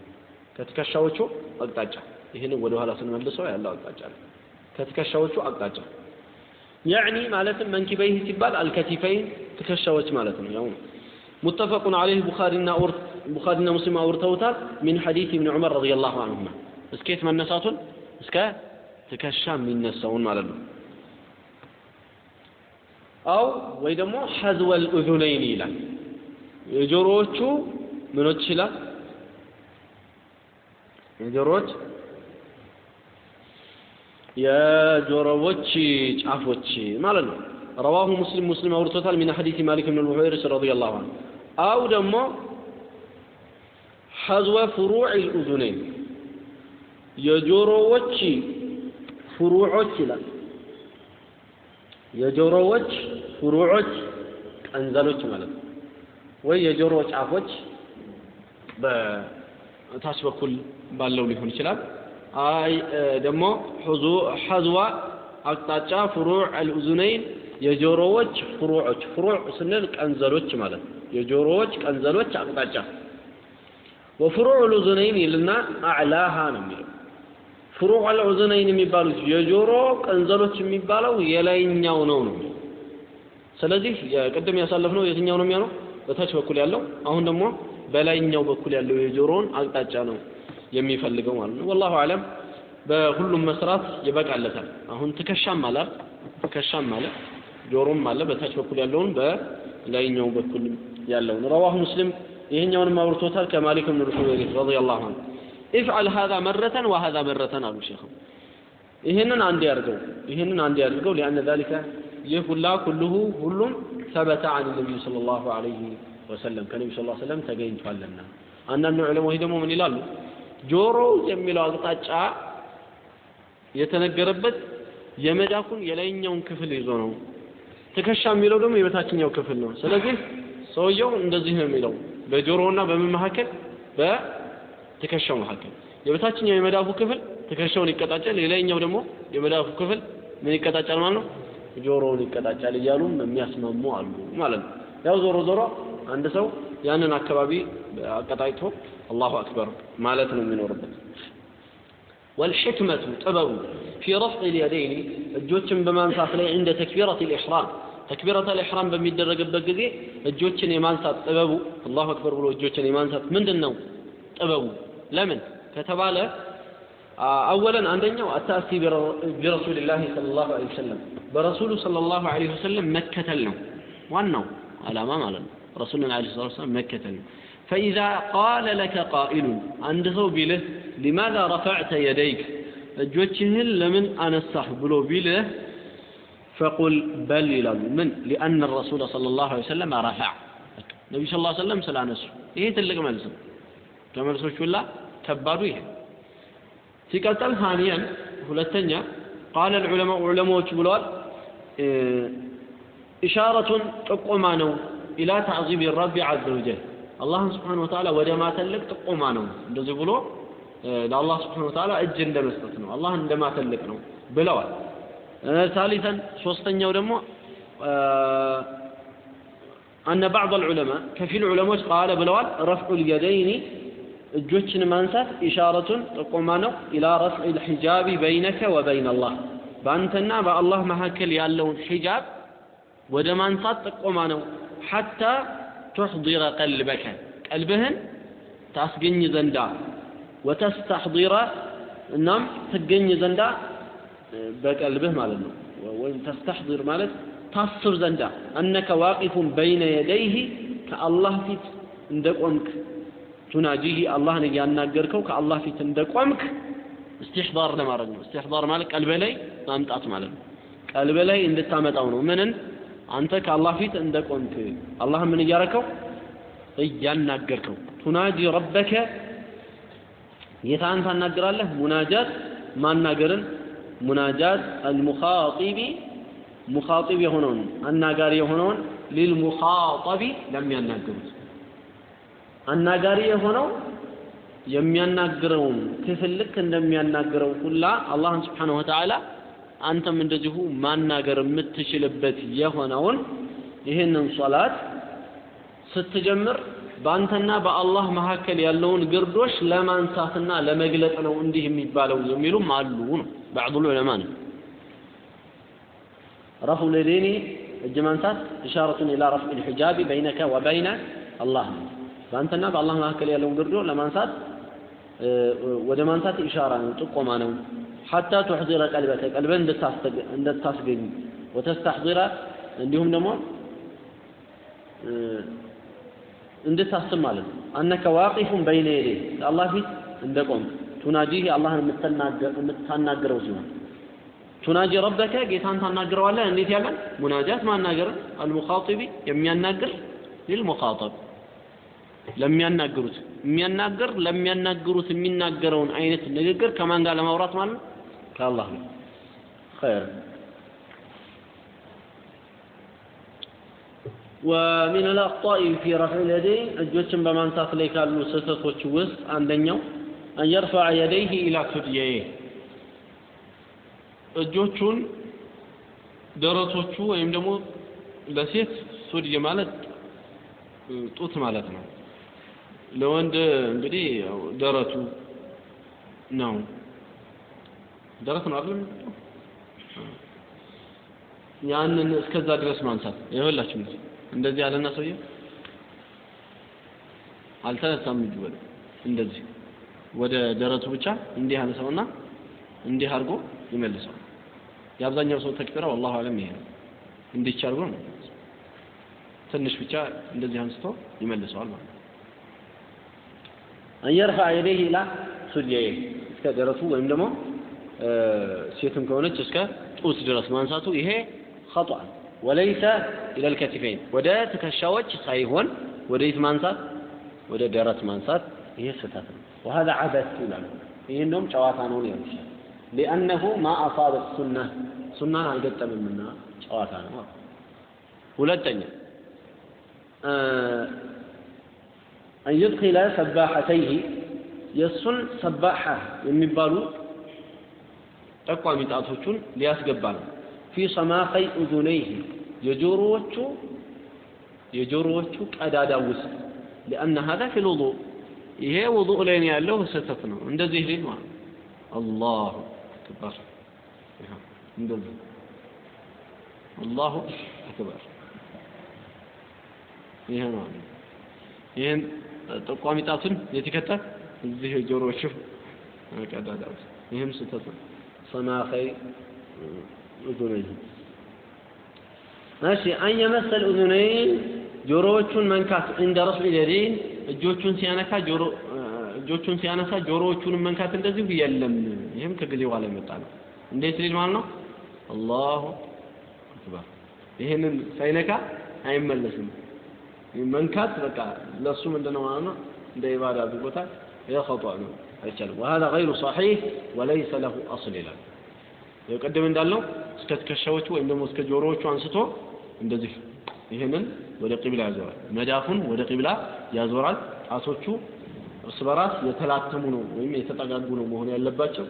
ከትከሻዎቹ አቅጣጫ ይህንን ወደ ኋላ ስንመልሰው ያለው አቅጣጫ ነው። ከትከሻዎቹ አቅጣጫ ያዕኒ ማለትም መንኪበይህ ሲባል አልከቲፈይን ትከሻዎች ማለት ነው። ያው ሙተፈቁን አለይህ ቡኻሪና ቡኻሪና ሙስሊም አውርተውታል። ሚን ሐዲስ ኢብን ዑመር ረዲየላሁ አንሁማ እስከ የት መነሳቱን እስከ ትከሻ የሚነሳውን ማለት ነው። አው ወይ ደግሞ ሐዝወል ኡዙነይን ይላል የጆሮዎቹ ምኖች ይላል የጆሮዎች የጆሮዎች ጫፎች ማለት ነው رواه مسلم مسلم أورتوتال من حديث مالك بن الحويرث رضي الله عنه أو دمو حذو فروع الأذنين የጆሮዎች ፍሩዖች ይላል የጆሮዎች ፍሩዖች ቀንዘሎች ማለት ነው። ወይ የጆሮ ጫፎች በታች በኩል ባለው ሊሆን ይችላል። አይ ደግሞ ሐዝዋ አቅጣጫ ፍሩዕ አልኡዙነይን የጆሮዎች ፍሩዖች ፍሩዕ ስንል ቀንዘሎች ማለት ነው። የጆሮዎች ቀንዘሎች አቅጣጫ። ወፍሩዕ ልኡዙነይን ይልና አዕላሃ ነው የሚለው ፍሩዕ አልኡዙነይን የሚባሉት የጆሮ ቀንዘሎች የሚባለው የላይኛው ነው ነው። ስለዚህ ቅድም ያሳለፍነው የትኛው ነው የሚሆነው? በታች በኩል ያለው አሁን ደግሞ በላይኛው በኩል ያለው የጆሮውን አቅጣጫ ነው የሚፈልገው ማለት ነው። ወላሁ አለም በሁሉም መስራት ይበቃለታል። አሁን ትከሻም አለ ትከሻም አለ ጆሮም አለ። በታች በኩል ያለውን በላይኛው በኩል ያለውን ረዋሁ ሙስሊም ይሄኛውንም አውርቶታል። ከማሊክ ብን ሩሹወይሪት ረዲየላሁ ዐንሁ ኢፍዐል ሃዛ መረተን ወሃዛ መረተን አሉ ሼኹ። ይህንን አንድ ያድርገው ይህንን አንድ ያድርገው። ሊአነ ዛሊከ ይህ ሁላ ኩልሁ ሁሉም ሰበተ አን ነቢዩ ሰለላሁ ዐለይሂ ወሰለም። ሰለላሁ ዐለይሂ ወሰለም ተገኝቷልና። አንዳንድ ዑለሞች ደግሞ ምን ይላሉ? ጆሮ የሚለው አቅጣጫ የተነገረበት የመዳፉን የላይኛውን ክፍል ይዞ ነው። ትከሻ የሚለው ደግሞ የበታችኛው ክፍል ነው። ስለዚህ ሰውየው እንደዚህ ነው የሚለው። በጆሮና በምን መካከል ትከሻው መካከል የበታችኛው የመዳፉ ክፍል ትከሻውን ይቀጣጫል። የላይኛው ደግሞ የመዳፉ ክፍል ምን ይቀጣጫል ማለት ነው? ጆሮውን ይቀጣጫል እያሉም የሚያስማሙ አሉ ማለት ነው። ያው ዞሮ ዞሮ አንድ ሰው ያንን አካባቢ አቀጣጭቶ አላሁ አክበር ማለት ነው የሚኖርበት። ወልሕክመቱ ጥበቡ ፊ ረፍዕ ልየደይኒ እጆችን በማንሳት ላይ እንደ ተክቢረት ልኢሕራም ተክቢረት ልኢሕራም በሚደረግበት ጊዜ እጆችን የማንሳት ጥበቡ አላሁ አክበር ብሎ እጆችን የማንሳት ምንድን ነው ጥበቡ ለምን ከተባለ አወለን አንደኛው አታሲ ቢረሱልላህ ሰለላሁ ዐለይሂ ወሰለም በረሱሉ ሰለላሁ ዐለይሂ ወሰለም መከተል ነው ዋናው ዓላማ ማለት ነው ረሱልን ዐለይሂ ሰላቱ ወሰላም መከተል ነው فإذا قال لك قائل عند ሰው ቢልህ لماذا رفعت يديك እጆችህን ለምን አነሳህ ብሎ ቢልህ فقل بل ይላሉ ምን لأن الرسول صلى الله عليه وسلم رفع ነቢዩ ስ ላ ሰለም ስላነሱ ይሄ ትልቅ መልስ ነው ከመልሶች ሁላ ከባዱ ይሄ ሲቀጥል ሀኒያን ሁለተኛ ቃለ ልዑለማ ዑለማዎች ብለዋል ኢሻረቱን ጥቆማ ነው ኢላ ተዕዚም ረቢ ዐዘ ወጀል አላህን ስብሓን ወተዓላ ወደ ማተለቅ ጥቆማ ነው እንደዚህ ብሎ ለአላህ ስብሓን ወተዓላ እጅ እንደ መስጠት ነው አላህን እንደ ማተለቅ ነው ብለዋል ثالثا ሶስተኛው ደግሞ أن بعض العلماء كفيل علماء قال بلوال رفع اليدين الجوشن منسف إشارة قمانو إلى رفع الحجاب بينك وبين الله. بأنتنا بأ الله ما هكل يالون حجاب وده منسف قمانو حتى تحضر قلبك. قلبهن تسقني زندا. وتستحضر نم تقني زندا بقلبه مالنا وين تستحضر مالك تصر زندا. أنك واقف بين يديه كالله فيت عندك ቱናጂህ አላህን እያናገርከው ከአላህ ፊት እንደ ቆምክ እስትሕዳር ለማድረግ ነው። እስትሕዳር ማለት ቀልበ ላይ ማምጣት ማለት ነው። ቀልበ ላይ እንድታመጣው ነው። ምንን? አንተ ከአላህ ፊት እንደ ቆምክ አላህ ምን እያረከው? እያናገርከው። ቱናጂ ረበከ ጌታን ታናግራለህ? ሙናጃት ማናገርን? ሙናጃት አልሙኻጢቢ ሙኻጢብ የሆነውን አናጋሪ የሆነውን ሊልሙኻጠቢ ለሚያናግሩት አናጋሪ የሆነው የሚያናግረውን ክፍል ልክ እንደሚያናግረው ሁላ አላህን ስብሓነሁ ወተዓላ አንተም እንደዚሁ ማናገር የምትችልበት የሆነውን ይህንን ሶላት ስትጀምር በአንተና በአላህ መካከል ያለውን ግርዶሽ ለማንሳትና ለመግለጥ ነው እንዲህ የሚባለው የሚሉም አሉ ነው። ባዕዱ ዑለማ ነው። ረፉ ልዴኒ እጅ ማንሳት ኢሻረቱን ኢላ ረፍዕ ልሒጃቢ በይነከ ወበይነ አላህ ነው በአንተና በአላህ መካከል ያለውን ግርዶ ለማንሳት ወደ ማንሳት ኢሻራ ነው ጥቆማ ነው። ሐታ ቱሕዚረ ቀልበከ ቀልበን እንድታስገኝ ወተስተሕዚረ እንዲሁም ደግሞ እንድታስብ ማለት ነው። አነከ ዋቂፉን በይነ የዴ ከአላህ ፊት እንደ ቆምክ ቱናጂህ አላህን የምታናግረው ሲሆን። ቱናጂ ረበከ ጌታን ታናግረዋለህ? እንዴት ያለን ሙናጃት ማናገርን? አልሙኻጢቢ የሚያናግር ሊልሙኻጠብ ለሚያናግሩት የሚያናግር ለሚያናግሩት የሚናገረውን አይነት ንግግር ከማን ጋር ለማውራት ማለት ነው ከአላህ ጋር ኸይር ومن الأخطاء في رفع اليدين እጆችን በማንሳት ላይ ካሉ ስህተቶች ውስጥ አንደኛው أن يرفع يديه إلى ثدييه እጆቹን ደረቶቹ ወይም ደግሞ ለሴት ሱድይ ማለት ጡት ማለት ነው ለወንድ እንግዲህ ደረቱ ነው ደረት ነው አይደል ያንን እስከዛ ድረስ ማንሳት ይኸውላችሁ እንደዚህ ያለና ሰውዬ አልተነሳም እጁ ወደ እንደዚህ ወደ ደረቱ ብቻ እንዲህ አነሳውና እንዲህ አድርጎ ይመልሰዋል። የአብዛኛው ሰው ተክቢራ ወላሁ አለም ይሄ ነው። እንዲህ ትንሽ ብቻ እንደዚህ አንስቶ ይመልሰዋል ማለት ነው። አንየርፋ የደይህ ኢላ ሱልየይ እስከ ደረቱ ወይም ደግሞ ሴትም ከሆነች እስከ ጡት ድረስ ማንሳቱ ይሄ ኸጧ ወለይሰ ኢለል ከቲፈይን ወደ ትከሻዎች ሳይሆን ወደ የት ማንሳት ወደ ደረት ማንሳት ይሄ ስህተት ነው። وهذا عبث ይላሉ። ይህ እንደውም ጨዋታ ነው ሊሆን ይችላል። ሊአነሁ ማ አሳበ ሱና ሱናን አልገጠምምና ጨዋታ ነው። ሁለተኛ አን ዩድኪለ ሰባሐተይህ የእሱን ሰባሐ የሚባሉ ጠቋሚ ጣቶቹን ሊያስገባ ነው። ፊ ሰማኸይ ኡዙነይህ የጆሮዎቹ የጆሮዎቹ ቀዳዳ ውስጥ ሊአነ ሀዛ ፊል ውዱእ ይሄ ውዱእ ላይ ነው ያለው ስህተት ነው። እንደዚህ ሊል ማለት አላሁ አክበር እንደዚህ አላሁ አክበር ይሄ ነው። ይህን ጠቋሚ ጣቱን የት? እዚህ ጆሮዎቹ ቀዳዳ ውስጥ ይህም ስህተት ነው። ሰማኸይ ኡዙነይህ እሺ አን የመሰል ኡዙነይን ጆሮዎቹን መንካት እንደ ረፍዕ የደይን እጆቹን ሲያነካ ጆሮ እጆቹን ሲያነሳ ጆሮዎቹንም መንካት እንደዚሁ የለም። ይህም ከጊዜ በኋላ የመጣ ነው። እንዴት ሊል ማለት ነው? አላሁ አክበር። ይህንን ሳይነካ አይመለስም። መንካት በቃ ለሱ ምንድነው ማለት ነው? እንደ ኢባዳ አድርጎታል። ይህ ኸጧ ነው፣ አይቻልም። ወሀዛ ገይሩ ሰሒህ ወለይሰ ለሁ አስል ይላል። ቅድም እንዳልነው እስከ ትከሻዎቹ ወይም ደግሞ እስከ ጆሮዎቹ አንስቶ እንደዚህ ይህንን ወደ ቂብላ ያዞራል። መዳፉን ወደ ቂብላ ያዞራል። ጣቶቹ እርስ በራስ የተላተሙ ነው ወይም የተጠጋጉ ነው መሆን ያለባቸው።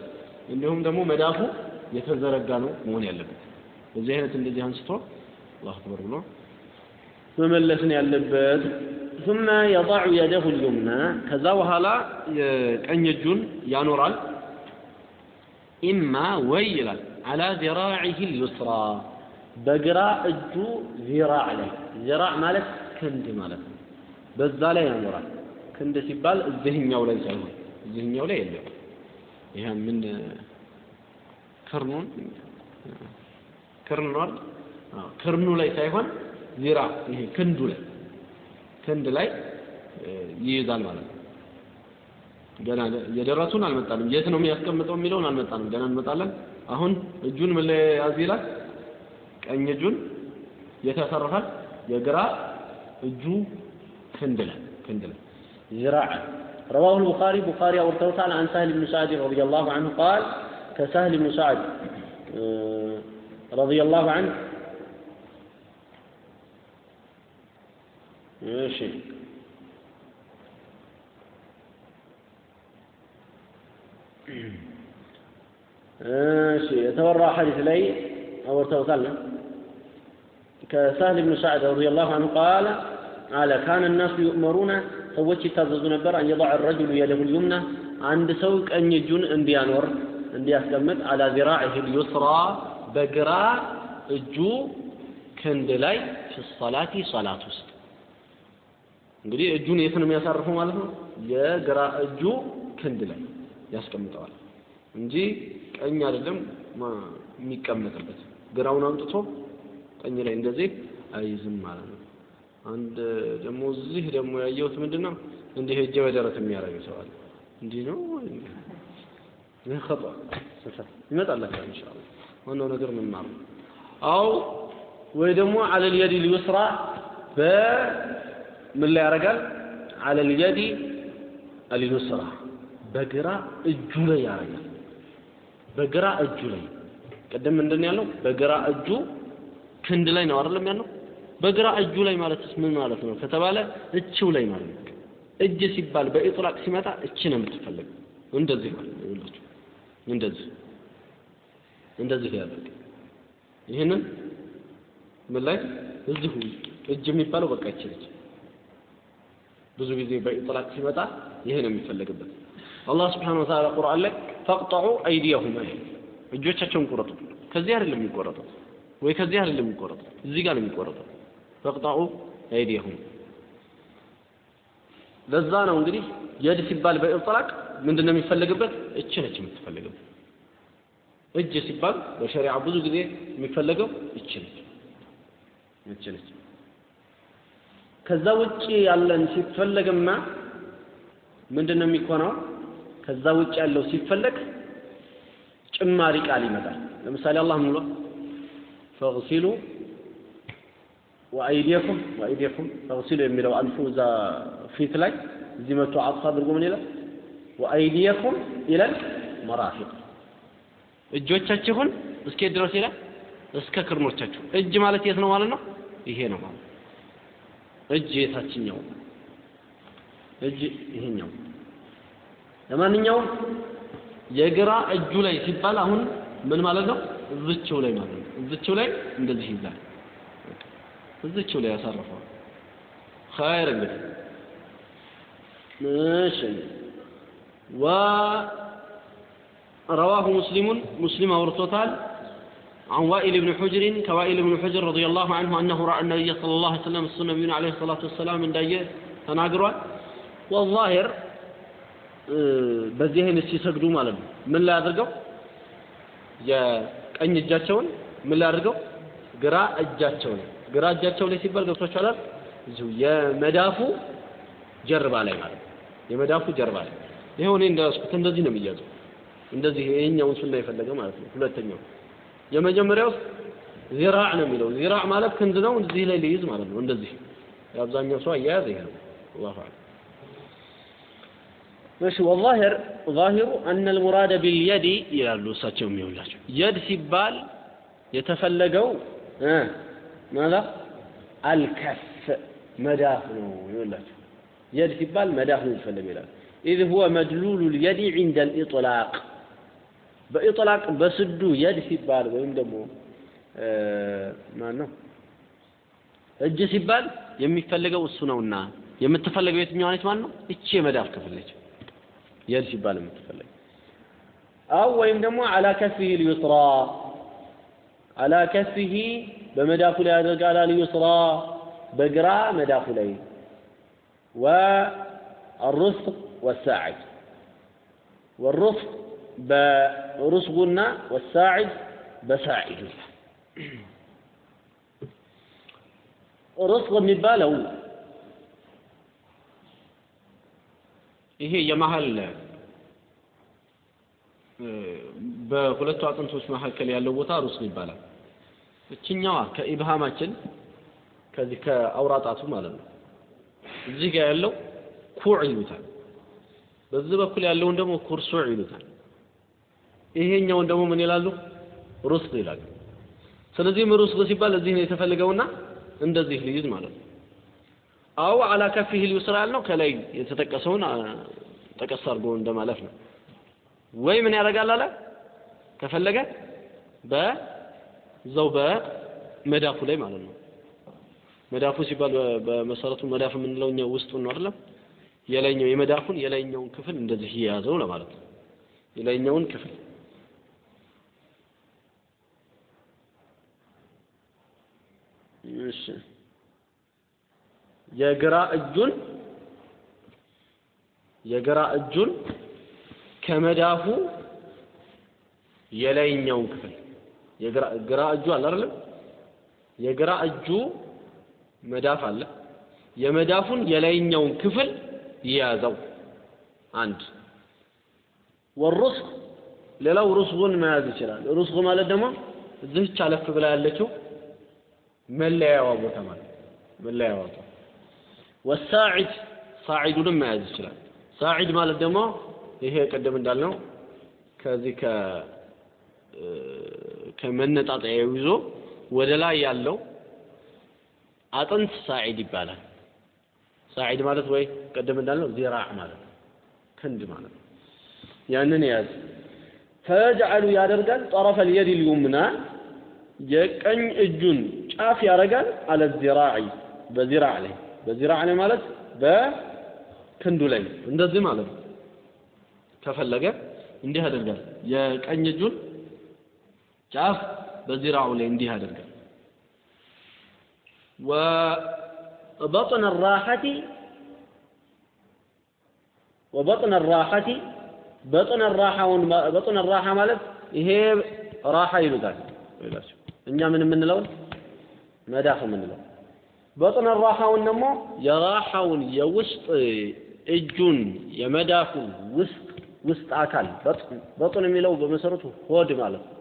እንዲሁም ደግሞ መዳፉ የተዘረጋ ነው መሆን ያለበት። በዚህ አይነት እንደዚህ አንስቶ አላሁ አክበር ብሎ መመለስን ያለበት። ثم يضع يده اليمنى ከዛ በኋላ የቀኝ እጁን ያኖራል። ኢማ ወይ ይላል አላ ዚራዒህ ልዩስራ በግራ እጁ ዚራዕ ላይ ዚራዕ ማለት ክንድ ማለት ነው። በዛ ላይ ያኖራል። ክንድ ሲባል እዚህኛው ላይ ሳይሆን እዚህኛው ላይ የለም። ይሄ ምን ክርኑን ክርኑ አይደል? ክርኑ ላይ ሳይሆን ዚራ ይሄ ክንዱ ላይ ክንድ ላይ ይይዛል ማለት ነው። ገና የደረቱን አልመጣንም። የት ነው የሚያስቀምጠው የሚለውን አልመጣንም። ገና እንመጣለን። አሁን እጁን ምን ላይ ያዝ ይላል? ቀኝ እጁን የት ያሳርፋል? የግራ እጁ ክንድ ላይ ክንድ ላይ ዚራዕ رواه البخاري بخاري أورتوتال عن سهل بن سعد رضي الله عنه قال كسهل بن سعد رضي الله عنه ماشي. ماشي. يتورى حديث لي أو توصلنا كسهل بن سعد رضي الله عنه قال قال كان الناس يؤمرون ሰዎች بر أن يضع الرجل يده اليمنى عند سوق أن يجون أنبيانور እንዲያኖር እንዲያስቀምጥ على ذراعه اليسرى بقراء الجو كندلاي في الصلاة صلاة ውስጥ እንግዲህ እጁን የት ነው የሚያሳርፈው ማለት ነው? የግራ እጁ ክንድ ላይ ያስቀምጠዋል እንጂ ቀኝ አይደለም የሚቀመጥበት። ግራውን አምጥቶ ቀኝ ላይ እንደዚህ አይዝም ማለት ነው። አንድ ደግሞ እዚህ ደግሞ ያየሁት ምንድን ነው እንዲህ እጀ በደረት የሚያደርግ ሰው አለ። እንዲህ ነው ይህ ይመጣላችኋል ኢንሻአላህ። ዋናው ነገር መማር ነው። አው ወይ ደግሞ አለል የዲ ልዩስራ በምን ላይ ያደርጋል? አለል የዲ አልዩስራ በግራ እጁ ላይ ያደርጋል። በግራ እጁ ላይ ቅድም ምንድን ያለው? በግራ እጁ ክንድ ላይ ነው አይደለም ያለው? በግራ እጁ ላይ ማለትስ ምን ማለት ነው ከተባለ እችው ላይ ማለት ነው። እጅ ሲባል በኢጥላቅ ሲመጣ እቺ ነው የምትፈለግ። እንደዚህ ማለት እንደዚህ እንደዚህ ያደርግ። ይህንን ምን ላይ እዚሁ እጅ የሚባለው በቃ ነች። ብዙ ጊዜ በኢጥላቅ ሲመጣ ይሄ ነው የሚፈለግበት። አላህ ስብሓነሁ ወተዓላ ቁርአን ላይ ፈቅጠዑ አይዲየሁም እጆቻቸውን ቁረጡ። ከዚህ አይደለም የሚቆረጠው ወይ ከዚህ አይደለም የሚቆረጠው እዚህ ጋር ነው የሚቆረጠው። ፈቅጠዑ አይዲየሁም ለዛ ነው እንግዲህ የድ ሲባል በኢጥላቅ ምንድን ነው የሚፈለግበት? እች ነች የምትፈለግበት። እጅ ሲባል በሸሪዓ ብዙ ጊዜ የሚፈለገው እች ነች እች ነች። ከዛ ውጭ ያለን ሲፈለግማ ምንድን ነው የሚኮነው? ከዛ ውጭ ያለው ሲፈለግ ጭማሪ ቃል ይመጣል። ለምሳሌ አላህ ምን ብሏል? ፈግሲሉ ወአይዲየኩም ወአይዲየኩም ፈግሲሉ የሚለው አልፉ እዛ ፊት ላይ እዚህ መቶ አጥፋ አድርጎ ምን ይላል? ወአይዲየኩም ኢለል መራፊቅ እጆቻችሁን እስከ ድረስ ይላል እስከ ክርኖቻችሁ። እጅ ማለት የት ነው ማለት ነው? ይሄ ነው ማለት እጅ የታችኛው እጅ ይሄኛው። ለማንኛውም የግራ እጁ ላይ ሲባል አሁን ምን ማለት ነው? እዝችው ላይ ማለት ነው። እዝችው ላይ እንደዚህ ይዛል። እዝችው ላይ ያሳርፈዋል። ኸይር እንግዲህ እሺ ورواه مسلم مسلم ورثوتال عن وائل بن حجر كوائل بن حجر رضي الله عنه أنه رأى النبي صلى الله عليه وسلم السنة من عليه الصلاة والسلام من داية تناقروا والظاهر በዚህ አይነት ሲሰግዱ ማለት ነው ምን ላይ አድርገው የቀኝ እጃቸውን ምን ላይ አድርገው ግራ እጃቸው ላይ ግራ እጃቸው ላይ ሲባል ገብቷችኋል እዚሁ የመዳፉ ጀርባ ላይ ማለት ነው የመዳፉ ጀርባ ላይ ይሄው እኔ እንዳስኩት እንደዚህ ነው የሚያዘው እንደዚህ ይሄኛውን ሱና የፈለገ ማለት ነው ሁለተኛው የመጀመሪያው ዚራዕ ነው የሚለው። ዚራዕ ማለት ክንድ ነው እዚህ ላይ ሊይዝ ማለት ነው። እንደዚህ የአብዛኛው ሰው አያያዝ ይሄ ነው። አላሁ አዕለም እሺ ወዛሂር ዛሂሩ አነ ልሙራደ ቢልየዲ ይላሉ እሳቸው የሚውላቸው የድ ሲባል የተፈለገው ማዛ አልከፍ መዳፍ ነው ይውላቸው የድ ሲባል መዳፍ ነው የሚፈለግ ይላል ኢዝ ሁወ መድሉሉ ልየዲ ዒንደ ልኢጥላቅ በኢጥላቅ በስዱ የድ ሲባል ወይም ደግሞ ማን ነው እጅ ሲባል የሚፈልገው እሱ ነውና የምትፈለገው የትኛዋ ነች ማለት ነው እቺ የመዳፍ ክፍል ነች የድ ሲባል የምትፈለግ አው ወይም ደግሞ አላ ከፊህ ልዩስራ አላ ከፊህ በመዳፉ ላይ ያደርጋል ልዩስራ በግራ መዳፉ ላይ والرزق والساعد والرزق برزقنا والساعد بساعد رزق የሚባለው ይሄ የመሀል በሁለቱ አጥንቶች መካከል ያለው ቦታ ሩስቅ ይባላል። እችኛዋ ከኢብሃማችን ከዚህ ከአውራጣቱ ማለት ነው። እዚህ ጋር ያለው ኩዕ ይሉታል። በዚህ በኩል ያለውን ደግሞ ኩርሱዕ ይሉታል። ይሄኛውን ደግሞ ምን ይላሉ? ሩስቅ ይላሉ። ስለዚህም ሩስቅ ሲባል እዚህ ነው የተፈለገውና እንደዚህ ልይዝ ማለት ነው። አው አላ ከፊህ ሊዩስራ ያልነው ከላይ የተጠቀሰውን ጠቀስ አድርጎ እንደማለፍ ነው። ወይ ምን ያደርጋል አለ ከፈለገ በዛው በመዳፉ ላይ ማለት ነው። መዳፉ ሲባል በመሰረቱ መዳፍ የምንለው እኛ ውስጡን ነው አይደለም? የላይኛው የመዳፉን የላይኛውን ክፍል እንደዚህ የያዘው ለማለት ነው። የላይኛውን ክፍል እሺ የግራ እጁን የግራ እጁን ከመዳፉ የላይኛውን ክፍል የግራ ግራ እጁ አለ አይደለም? የግራ እጁ መዳፍ አለ። የመዳፉን የላይኛውን ክፍል ይያዘው አንድ ወሩስቅ ሌላው ሩስጉን መያዝ ይችላል። ሩስጉ ማለት ደግሞ እዚህች አለፍ ብላ ያለችው መለያዋ ቦታ ማለት መለያዋ ቦታ ወሳዒድ ሳዒዱንም መያዝ ይችላል። ሳዒድ ማለት ደግሞ ይሄ ቅድም እንዳልነው ከዚህ ከ ከመነጣጠያው ይዞ ወደ ላይ ያለው አጥንት ሳዒድ ይባላል። ሳዒድ ማለት ወይ ቅድም እንዳልነው ዚራዕ ማለት ክንድ ማለት ነው። ያንን ያዝ ፈየጅዐሉ ያደርጋል ጠረፈ ልየድ ልዩምና የቀኝ እጁን ጫፍ ያደርጋል አለ ዚራዒ በዚራዕ ላይ በዚራዕ ላይ ማለት በክንዱ ላይ እንደዚህ ማለት ነው። ከፈለገ እንዲህ ያደርጋል። የቀኝ እጁን ጫፍ በዚራዑ ላይ እንዲህ ያደርጋል። ወበጥን ራሐቲ ወበጥነ ራሐቲ በጥነ ራሐውን በጥነ ራሐ ማለት ይሄ ራሐ ይሉታል እኛ ምን የምንለው መዳፍ የምንለው በጥነ ራሐውን ደግሞ የ راحة ውን የውስጥ እጁን የመዳፉን ውስጥ ውስጥ አካል بطن የሚለው በመሰረቱ ሆድ ማለት ነው።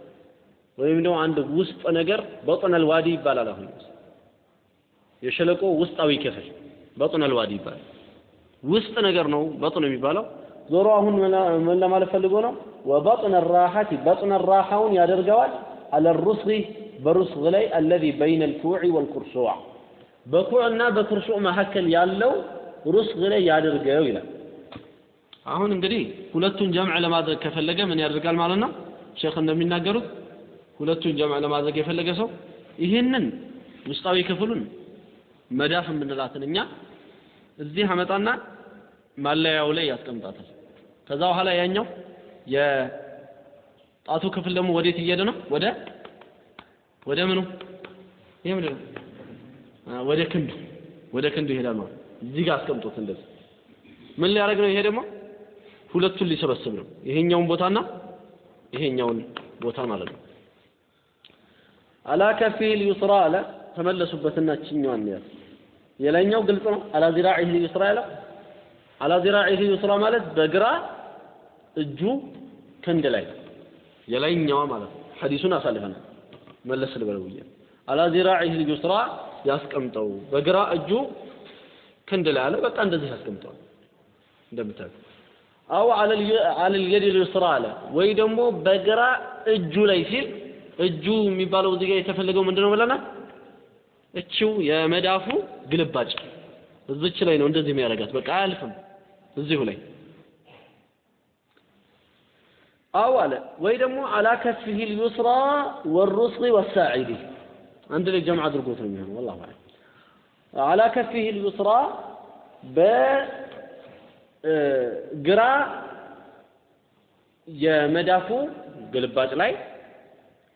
ወይም ደግሞ አንድ ውስጥ ነገር بطن الوادي ይባላል። አሁን የሸለቆ ውስጣዊ ክፍል بطن الوادي ይባላል። ውስጥ ነገር ነው بطن የሚባለው። ዞሮ አሁን ምን ለማለት ፈልጎ ነው? وبطن راحة بطن راحة ውን ያደርገዋል አለ ሩስሪ በሩስግ ላይ አለዚ በይነ ልኩዕ ወልኩርሱዕ በኩዕና በኩርሱዕ መካከል ያለው ሩስግ ላይ ያድርገው ይላል። አሁን እንግዲህ ሁለቱን ጀምዕ ለማድረግ ከፈለገ ምን ያደርጋል ማለት ነው? ሼክ እንደሚናገሩት ሁለቱን ጀምዕ ለማድረግ የፈለገ ሰው ይህንን ውስጣዊ ክፍሉን መዳፍ የምንላትን እኛ እዚህ አመጣና ማለያው ላይ ያስቀምጣታል። ከዛ በኋላ ያኛው የጣቱ ክፍል ደግሞ ወዴት እየሄደ ነው? ወደ ወደ ምኑ? ይሄ? ወደ ክንዱ ወደ ክንዱ ይሄዳል ማለት እዚህ ጋር አስቀምጦት እንደዚህ ምን ሊያደርግ ነው? ይሄ ደግሞ ሁለቱን ሊሰበስብ ነው። ይሄኛውን ቦታና ይሄኛውን ቦታ ማለት ነው። አላ ከፊል ዩስራ አለ ተመለሱበትና ችኛዋን ያዝ። የላይኛው ግልጽ ነው። አላ ዚራዒህ ዩስራ ያለ አላ ዚራዒህ ዩስራ ማለት በግራ እጁ ክንድ ላይ የላይኛዋ ማለት ነው። ሐዲሱን አሳልፈናል። መለስ ልበለው ብዬ አላ ዚራዒህ ዩስራ ያስቀምጠው በግራ እጁ ክንድ ላይ አለ። በቃ እንደዚህ ያስቀምጠዋል እንደምታውቁ አው አለል የድ ልዩስራ አለ ወይ ደግሞ በግራ እጁ ላይ ሲል እጁ የሚባለው እዚህ ጋር የተፈለገው ምንድነው ብለናል? እቺው የመዳፉ ግልባጭ እዚች ላይ ነው እንደዚህ የሚያደርጋት። በቃ አያልፍም እዚሁ ላይ አው አለ ወይ ደግሞ አላ ልዩስራ ወሩስሪ ወሳዒዲ አንድ ላይ ጀምዕ አድርጎት ነው የሚሆነው። ወላሂ አዕለም አላ ልዩስራ በግራ የመዳፉ ግልባጭ ላይ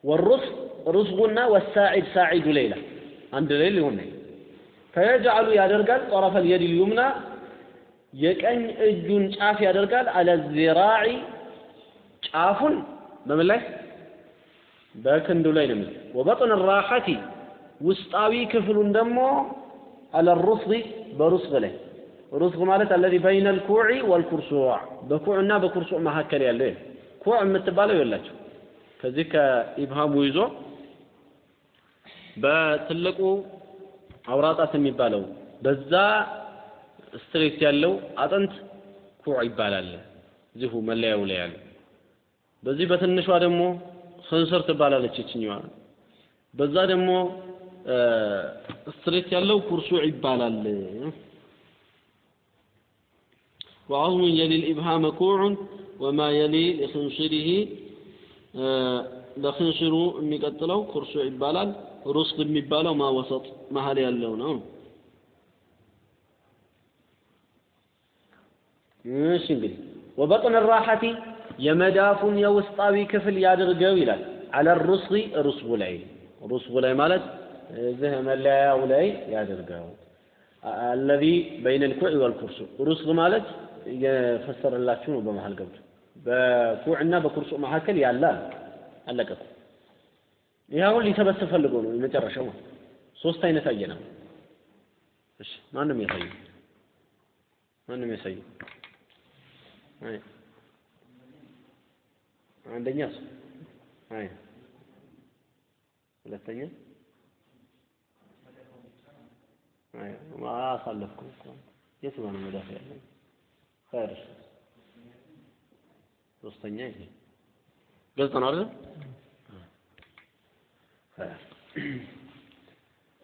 ወሩስ ሩስጉና ወሳዒድ ሳዒዱ ሌላ አንድ ላይ ሊሆን ነው። ፈየጅዓሉ ያደርጋል ጠረፈል የድ ልዩምና የቀኝ እጁን ጫፍ ያደርጋል አለ ጫፉን በምን ላይ? በክንዱ ላይ ነው የሚለው። ወበጥን ራሐቲ ውስጣዊ ክፍሉን ደግሞ አለ ሩስግ በሩስግ ላይ። ሩስግ ማለት አለዚ በይነ ልኩዕ ወልኩርሱዕ በ كوع ና በ كرسوع መካከል ያለው كوع የምትባለው የላቸው። ከዚህ ከ إبهام ኡ ይዞ በትልቁ አውራጣት የሚባለው በዛ straight ያለው አጥንት كوع ይባላል። እዚሁ መለያው ላይ ያለው በዚህ በትንሿ ደግሞ ሰንሰር ትባላለች ይችኛዋ። በዛ ደግሞ ስትሬት ያለው ኩርሱዕ ይባላል። وعظم يلي الإبهام كوع وما يلي لخنصره ለክንሽሩ የሚቀጥለው ኩርሱ ይባላል። ሩስግ የሚባለው ማወሰጥ መሀል ያለው ነው። እሺ እንግዲህ ወበጥን ራሐቲ የመዳፉን የውስጣዊ ክፍል ያድርገው ይላል። አለ ሩስጊ ሩስጉ ላይ ሩስጉ ላይ ማለት እዚህ መለያው ላይ ያድርገው። አለዚ በይነ ልኩዕ ወልኩርሱ ሩስግ ማለት እየፈሰረላችሁ ነው በመሀል ገብቶ በኩዕና በኩርሱ መካከል ያለ አለቀ። ይህ ሊሰበስብ ፈልጎ ነው የመጨረሻው ሶስት አይነት እሺ ማንም ያሳይ ማንም ያሳይ። عندنا Ayo. Letanya. Ayo. Ma salafkum. مدافع خير خارج هي قلت أنا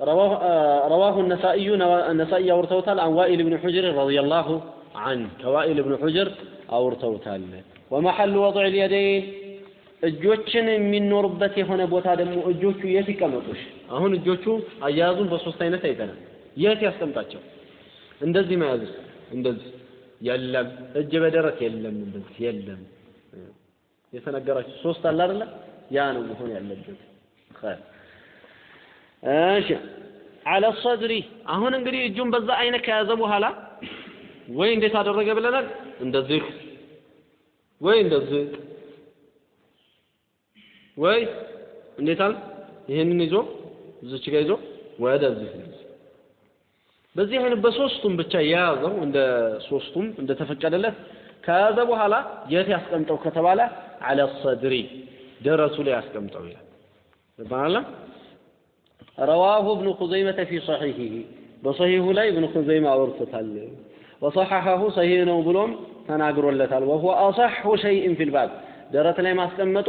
رواه رواه النسائي النسائي أورتوتال عن وائل بن حجر رضي الله عنه وائل بن حجر أورتوتال ወመሐሉ ወضዕ ልየደይን እጆችን የሚኖሩበት የሆነ ቦታ ደግሞ እጆቹ የት ይቀመጡሽ? አሁን እጆቹ አያያዙን በሶስት አይነት አይተናል። የት ያስቀምጣቸው? እንደዚህ መያዝ እንደዚህ የለም። እጅ በደረት የለም። እንደዚህ የለም። የተነገራችሁ ሶስት አለ አይደለ? ያ ነው መሆን ያለበት። እሺ አለ ሰድሪ አሁን እንግዲህ እጁን በዛ አይነት ከያዘ በኋላ ወይ እንዴት አደረገ ብለናል። እንደዚህ ወይ እንደዚህ ወይ እንዴት አለ? ይሄንን ይዞ እዚች ጋር ይዞ ወደዚህ በዚህ አይነት በሶስቱም ብቻ የያዘው እንደ ሶስቱም እንደተፈቀደለት ከያዘ በኋላ የት ያስቀምጠው ከተባለ አለ ሰድሪ ደረቱ ላይ ያስቀምጠው ይላል። ባላ ረዋሁ እብኑ ኹዘይመተ ፊ ሰሒሒሂ በሰሒሁ ላይ እብኑ ኹዘይማ አውርቶታል። ወሰሐሐሁ ሰሒህ ነው ብሎም ተናግሮለታል። ወሁወ አሰሑ ሸይእን ፊል ባብ ደረት ላይ ማስቀመጡ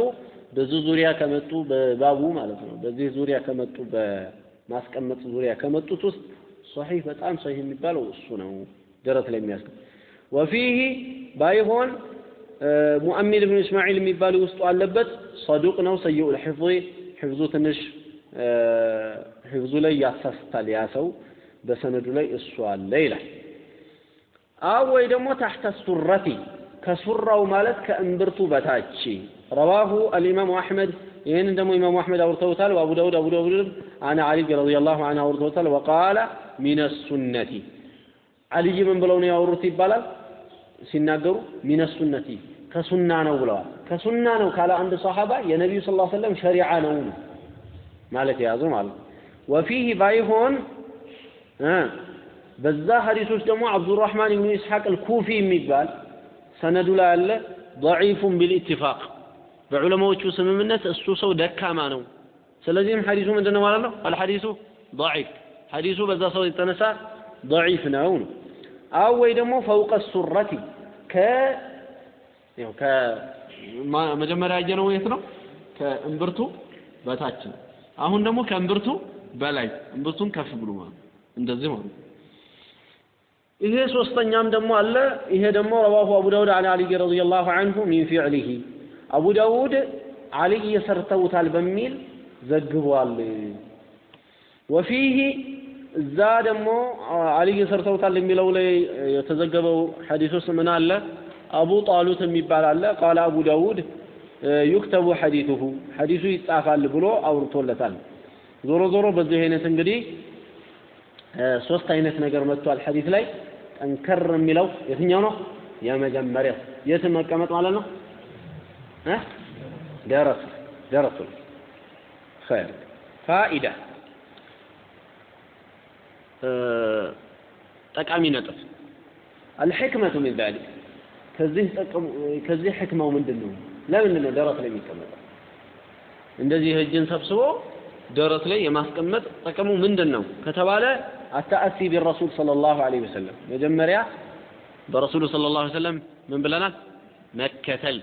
በዚህ ዙሪያ ከመጡ በባቡ ማለት ነው። በዚህ ዙሪያ ከመጡ በማስቀመጥ ዙሪያ ከመጡት ውስጥ ሰሒህ በጣም ሰሒህ የሚባለው እሱ ነው። ደረት ላይ የሚያስቀምጥ ወፊህ ባይሆን ሙአሚል ብኑ እስማዒል የሚባሉ ውስጡ አለበት። ሰዱቅ ነው። ሰይኡ ልሕፍظ ሕፍዙ ትንሽ ሕፍዙ ላይ ያሳስታል። ያ ሰው በሰነዱ ላይ እሱ አለ ይላል። አው ወይ ደግሞ ታሕተ ሱረቲ ከሱራው ማለት ከእምብርቱ በታች ረዋሁ አልኢማሙ አሕመድ ይህንን ደግሞ ኢማሙ አሕመድ አውርተውታል። ወአቡ ዳውድ አቡ ዳውድ አን ዓሊ ረዲየላሁ ዐንሁ አውርተውታል። ወቃለ ሚነ ሱነቲ አልይ ምን ብለው ነው ያወሩት ይባላል ሲናገሩ ሚነ ሱነቲ ከሱና ነው ብለዋል። ከሱና ነው ካለ አንድ ሰሓባ የነቢዩ ስ ሰለም ሸሪዓ ነው ማለት የያዙ ማለት ነው። ወፊህ ባይሆን በዛ ሀዲሶች ደግሞ አብዱራህማን ብኑ ኢስሐቅ አልኩፊ የሚባል ሰነዱ ላይ አለ ضعيفun بالاتفاق በዑለማዎቹ ስምምነት እሱ ሰው ደካማ ነው። ስለዚህም ሐዲሱ ምንድነው ማለት ነው? አልሐዲሱ ضعيف ሐዲሱ በዛ ሰው የተነሳ ضعيف ነው ነው። አው ወይ ደግሞ ፈውቀ ሱረቲ ከ ያው ከመጀመሪያ ያየነው የት ነው? ከእምብርቱ በታች ነው። አሁን ደግሞ ከእምብርቱ በላይ እምብርቱን ከፍ ብሎ ማለት እንደዚህ ማለት ነው። ይሄ ሶስተኛም ደግሞ አለ። ይሄ ደግሞ ረዋሁ አቡ ዳውድ አን አልይ ረዲየላሁ ዐንሁ ሚን ፊዕሊሂ አቡ ዳውድ አልይ ሰርተውታል በሚል ዘግቧል። ወፊህ እዛ ደግሞ አልይ ሰርተውታል የሚለው ላይ የተዘገበው ሐዲስ ውስጥ ምን አለ? አቡ ጣሉት የሚባል አለ። ቃለ አቡ ዳውድ ዩክተቡ ሐዲቱሁ ሐዲሱ ይጻፋል ብሎ አውርቶለታል። ዞሮ ዞሮ በዚህ አይነት እንግዲህ ሶስት አይነት ነገር መጥቷል ሐዲስ ላይ ጠንከር የሚለው የትኛው ነው? የመጀመሪያው የት መቀመጥ ማለት ነው? እ ደረሱ ደረሱ ኸይር ፋኢዳ ጠቃሚ ነጥብ አልሕክመቱ ሚን ዛሊክ ከዚህ ከዚህ ሕክማው ምንድን ነው? ለምንድን ነው ደረት ላይ የሚቀመጠው? እንደዚህ እጅን ሰብስቦ ደረት ላይ የማስቀመጥ ጥቅሙ ምንድን ነው ከተባለ አተአሲ ቢረሱል ሰለላሁ ዐለይሂ ወሰለም መጀመሪያ በረሱሉ ሰለላሁ ዐለይሂ ወሰለም ምን ብለናል? መከተል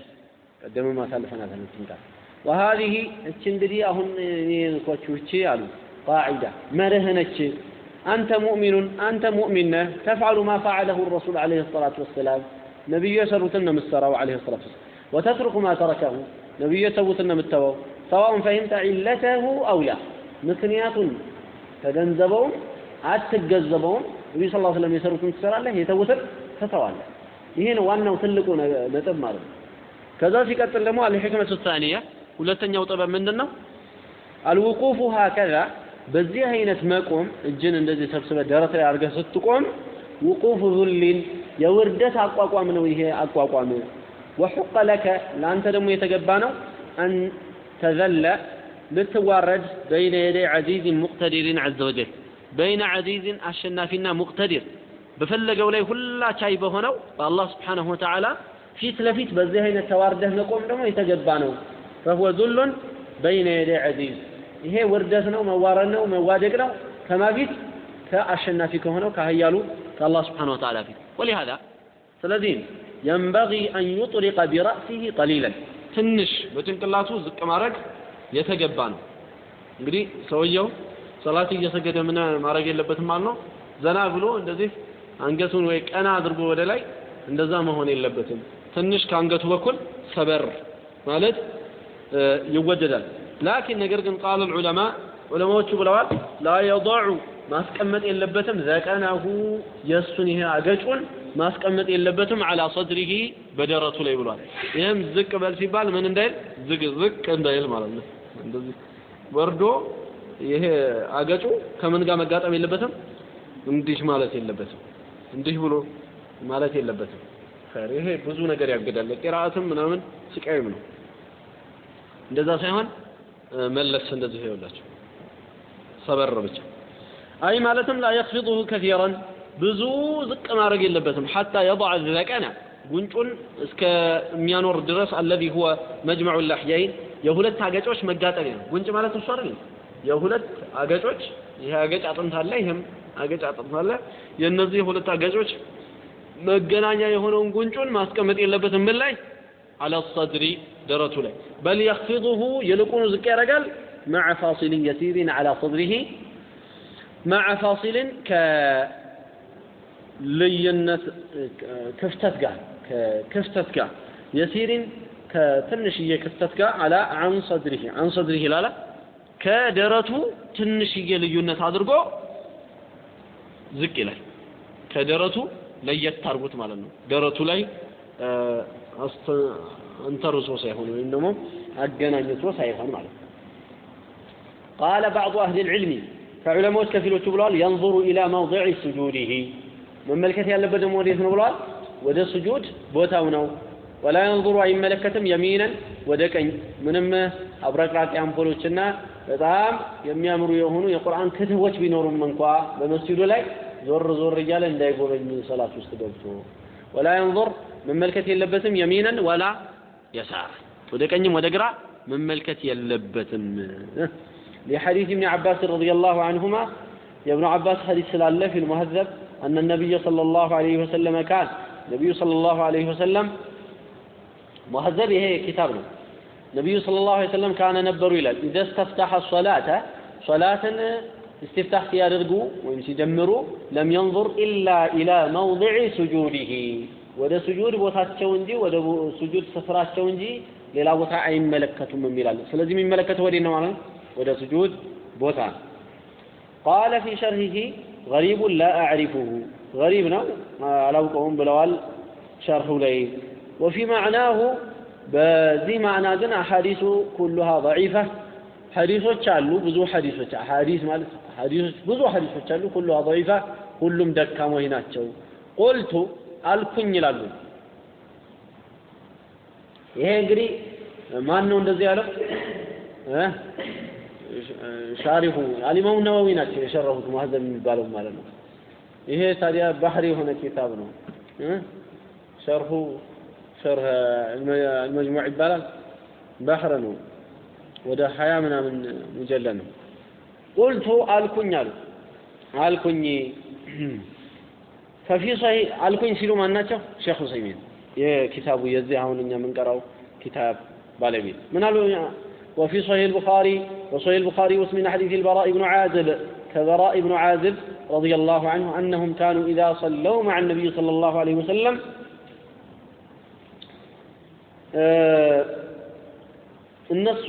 ቀደም አሳልፈናል። እንትን ቃል وهذه እቺ እንግዲህ አሁን እኔ ልኳችሁ እቺ አሉ ቃዒዳ መርህ ነች። አንተ ሙእሚኑን አንተ ሙእሚን ነህ ተፍዓሉ ማ ፈዓለሁ ረሱል ዐለይሂ ሰላቱ ወሰላም ነቢዩ የሰሩትን ነው የምትሰራው ዐለይሂ ሰላቱ ወሰላም ወተትሩኩ ማ ተረከሁ ነቢዩ የተዉትን ነው የምትተወው ሰዋኡን ፈሂምተ ዒለተሁ አው ላ ምክንያቱን ተገንዘበውም አትገዘበውም። ነቢዩ ስ ስለም የሰሩትን ትሰራለህ የተዉትን ትተዋለህ ይሄ ዋናው ትልቁ ነጥብ ማለት ነው። ከዛ ሲቀጥል ደግሞ አልሕክመቱ ታኒያ ሁለተኛው ጥበብ ምንድን ነው አልውቁፉ ሀከዛ በዚህ አይነት መቆም እጅን እንደዚህ ሰብስበ ደረት ላይ አድርገህ ስትቆም ውቁፉ ዙሊን የውርደት አቋቋም ነው ይሄ አቋቋም። ወሑቀ ለከ ለአንተ ደግሞ የተገባ ነው። አን ተዘለ ልትዋረድ بين يدي عزيز مقتدر عز وجل بين عزيز አሸናፊና مقتدر በፈለገው ላይ ሁላ ቻይ በሆነው በአላህ سبحانه وتعالى ፊት ለፊት በዚህ አይነት ተዋርደህ መቆም ደግሞ የተገባ ነው። فهو ذل بين يدي عزيز ይሄ ውርደት ነው፣ መዋረድ ነው፣ መዋደቅ ነው። ከማ ፊት ከአሸናፊ ከሆነው ከሀያሉ ከአላህ سبحانه وتعالى ፊት ولهذا ስለዚህም ينبغي أن يطرق برأسه قليلا ትንሽ በጭንቅላቱ ዝቅ ማድረግ የተገባ ነው። እንግዲህ ሰውየው ሰላት እየሰገደ ምን ማድረግ የለበትም ማለት ነው። ዘና ብሎ እንደዚህ አንገቱን ወይ ቀና አድርጎ ወደ ላይ እንደዛ መሆን የለበትም። ትንሽ ከአንገቱ በኩል ሰበር ማለት ይወደዳል። ላኪን ነገር ግን ቃል ዑለማ ዑለማዎቹ ብለዋል ላ የضዑ ማስቀመጥ የለበትም ዘቀነሁ የእሱን ይሄ አገጩን ማስቀመጥ የለበትም አላ ሰድሪሂ በደረቱ ላይ ብሏል። ይህም ዝቅ በል ሲባል ምን እንዳይል ዝቅ ዝቅ እንዳይል ማለት ነው። እንደዚህ ወርዶ ይሄ አገጩ ከምን ጋር መጋጠም የለበትም። እንዲህ ማለት የለበትም። እንዲህ ብሎ ማለት የለበትም። ይሄ ብዙ ነገር ያግዳል። ቂራአትም ምናምን ስቃይም ነው። እንደዛ ሳይሆን መለስ እንደዚህ ይኸውላችሁ ሰበር ብቻ አይ ማለትም ላ የክፊضሁ ከሲረን ብዙ ዝቅ ማድረግ የለበትም ሐታ የضع ዘቀና ጉንጩን እስከሚያኖር ድረስ አለዚ ሁወ መጅመዑ ላሕያይን የሁለት አገጮች መጋጠሚያ ነው። ጉንጭ ማለት እሱ አይደል የሁለት አገጮች ይሄ አገጭ አጥንት አለ፣ ይሄም አገጭ አጥንት አለ። የእነዚህ የሁለት አገጮች መገናኛ የሆነውን ጉንጩን ማስቀመጥ የለበትም። ምን ላይ? አለ ሰድሪ ደረቱ ላይ። በል የኽፊضሁ ይልቁኑ ዝቅ ያደርጋል። مع فاصل يسير على صدره مع فاصل ك ክፍተት ጋር ክፍተት ጋር። የሲሪን ከትንሽዬ ክፍተት ጋር አላ አን ሰድሪሂ አን ሰድሪሂ ላላ ከደረቱ ትንሽዬ ልዩነት አድርጎ ዝቅ ይላል። ከደረቱ ለየት አድርጎት ማለት ነው። ደረቱ ላይ እንተርሶ ሳይሆን ወይም ደግሞ አገናኝቶ ሳይሆን ማለት ነው። ቃለ ባዕዱ አህል ልዕልሚ ከዑለማዎች ከፊሎቹ ብለዋል የንظሩ ኢላ መውضዕ ስጁዲህ መመልከት ያለበት ደግሞ ወዴት ነው ብለዋል ወደ ስጁድ ቦታው ነው ولا ينظر أي ملكة يمينا ودك منما أبرك رأك يا مفروشنا بتعام يمي أمره يهونو يقرأن كده وش بينور من قا بمسجد لا زور زور رجال لا يقول من صلاة استقبلته ولا ينظر من ملكة اللبثم يمينا ولا يسار. ودك أني ودك من ملكة اللبثم لحديث ابن عباس رضي الله عنهما يا ابن عباس حديث سلالة في المهذب أن النبي صلى الله عليه وسلم كان النبي صلى الله عليه وسلم مهذب هي كتابنا النبي صلى الله عليه وسلم كان نبر إلى إذا استفتح الصلاة صلاة استفتاح سيادرقوا ويمسيجمروا لم ينظر إلا إلى موضع سجوده ወደ ሱጁድ ቦታቸው እንጂ ወደ ሱጁድ ስፍራቸው እንጂ ሌላ ቦታ አይመለከቱም የሚላል ስለዚህ የሚመለከተው ወዴት ነው ማለት ነው ወደ ሱጁድ ቦታ ቃለ ፊ ሸርሂሂ ገሪቡ ላ አዕሪፉሁ ገሪብ ነው አላውቀውም ብለዋል ሸርሁ ላይ ወፊ ማዕናሁ በዚህ ማዕና ግን አሐዲሱ ኩሉሃ ደዒፈ ሐዲሶች አሉ ብዙ ሐዲሶች አሐዲስ ማለት ሐዲሶች ብዙ ሐዲሶች አሉ ኩሉሃ ደዒፈ ሁሉም ደካሞች ናቸው። ቁልቱ አልኩኝ ይላሉ። ይሄ እንግዲህ ማን ነው እንደዚህ ያለው? ሻሪሁ አሊማሙ ነዋዊ ናቸው የሸረሁት ማህዘብ የሚባለው ማለት ነው። ይሄ ታዲያ ባህሪ የሆነ ኪታብ ነው። ሸርሁ ሸርህ አልመጅሙዕ ይባላል ባህር ነው ወደ ሀያ ምናምን ሙጀለ ነው ቁልቱ አልኩኝ አሉ አልኩኝ ፈፊ ሰሂህ አልኩኝ ሲሉ ማን ናቸው ሼክ ሁሰይሚን የኪታቡ የዚህ አሁን እኛ የምንቀራው ኪታብ ባለቤት ምን አሉ وفي صحيح البخاري وصحيح البخاري واسم حديث البراء بن عازب كبراء بن عازب رضي الله عنه أنهم كانوا إذا صلوا مع النبي صلى الله عليه وسلم እነሱ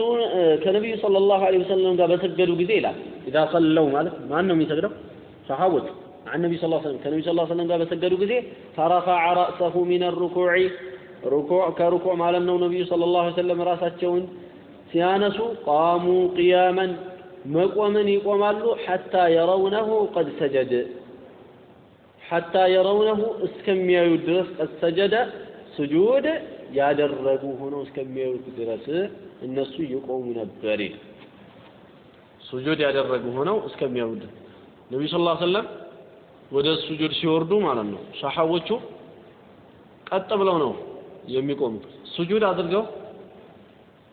ከነቢዩ ሰለላሁ ዐለይሂ ወሰለም ጋር በሰገዱ ጊዜ ይላል ኢዛ ሰለው ማለት ማን ነው የሚሰግደው? ሰሃቦች عن النبي صلى الله عليه وسلم كان النبي صلى الله عليه وسلم قال سجدوا كذي فرفع رأسه من الركوع ركوع كركوع ما لم النبي صلى الله عليه وسلم راساتቸውን ሲያነሱ ቃሙ ቅያመን መቆምን ይቆማሉ ሐታ የረውነሁ ቀድ ሰጀደ ሐታ የረውነሁ እስከሚያዩ ድረስ ቀድ ሰጀደ ስጁድ ያደረጉ ሆነው እስከሚያዩት ድረስ እነሱ ይቆሙ ነበር ሱጁድ ያደረጉ ሆነው እስከሚያዩ ድረስ። ነቢዩ ስ ሰለም ወደ ሱጁድ ሲወርዱ ማለት ነው ሰሓቦቹ ቀጥ ብለው ነው የሚቆሙት። ሱጁድ አድርገው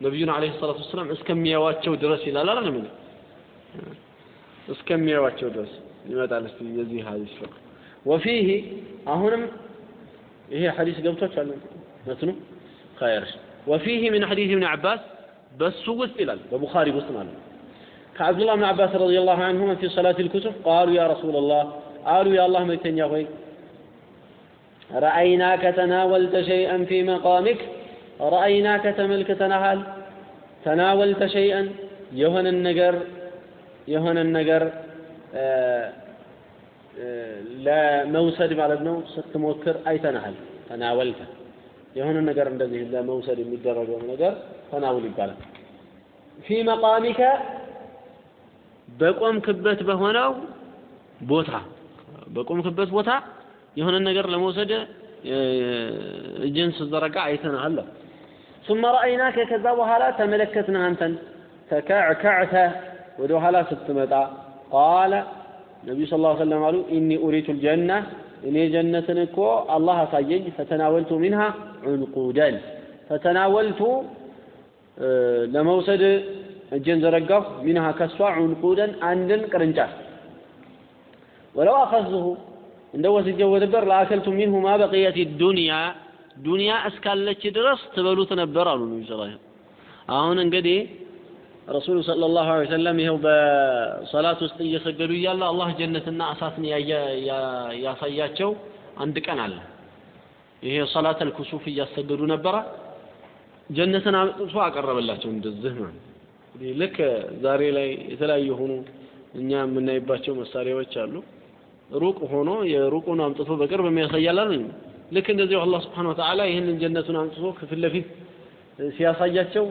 ነቢዩን አለይሂ ሰላቱ ወሰላም እስከሚያዩዋቸው ድረስ ይላል አይደል ምን እስከሚያዩዋቸው ድረስ ይመጣል። እስቲ የዚህ ሐዲስ ወፊህ አሁንም ይሄ ሐዲስ ገብቷችኋል መትኑ خير وفيه من حديث ابن عباس بس وسط ይላል በቡኻሪ ውስጥ ማለት ነው كعبد الله بن عباس رضي الله عنهما في صلاة الكسوف قالوا يا رسول الله قالوا يا الله ميتنيا خوي رأيناك تناولت شيئا في مقامك رأيناك تملك تنهل تناولت شيئا يهن النجر يهن النجر لا موسد ማለት ነው ስትሞክር አይተናል ተናወልተ የሆነ ነገር እንደዚህ ለመውሰድ የሚደረገው ነገር ተናውል ይባላል ፊ መቃሚከ በቆምክበት በሆነው ቦታ በቆምክበት ቦታ የሆነ ነገር ለመውሰድ እጅን ስዘረጋ አይተናል ثم رأيناك ከዛ በኋላ ተመለከትን አንተን ተከዕከዕተ ወደ ኋላ ስትመጣ ቃለ ነቢዩ ስ ላ ሰለም አሉ ኢኒ ኡሪቱ ልጀና እኔ ጀነትን እኮ አላህ አሳየኝ ፈተናወልቱ ሚንሃ ዑንቁደን። ፈተናወልቱ ለመውሰድ እጄን ዘረጋሁ ሚንሃ ከሷ ዑንቁደን አንድን ቅርንጫፍ። ወለው አኸዝሁ እንደ ወስጀው ነበር። ለአከልቱ ሚንሁ ማ በቅየት ዱንያ ዱንያ እስካለች ድረስ ትበሉት ነበር አሉ ነቢ ስ አሁን እንግዲህ ረሱሉ ሰለላሁ ዐለይሂ ወሰለም ይኸው በሰላት ውስጥ እየሰገዱ እያለ አላህ ጀነትና እሳትን ያሳያቸው አንድ ቀን አለ። ይሄ ሰላተል ኩሱፍ እያሰገዱ ነበረ። ጀነትን አምጥቶ አቀረበላቸው እንደዚህ ማለት ልክ ዛሬ ላይ የተለያዩ የሆኑ እኛ የምናይባቸው መሳሪያዎች አሉ። ሩቅ ሆኖ የሩቁን አምጥቶ በቅርብ የሚያሳያላል። ልክ እንደዚሁ አላህ ስብሐነ ወተዓላ ይህንን ጀነቱን አምጥቶ ከፊት ለፊት ሲያሳያቸው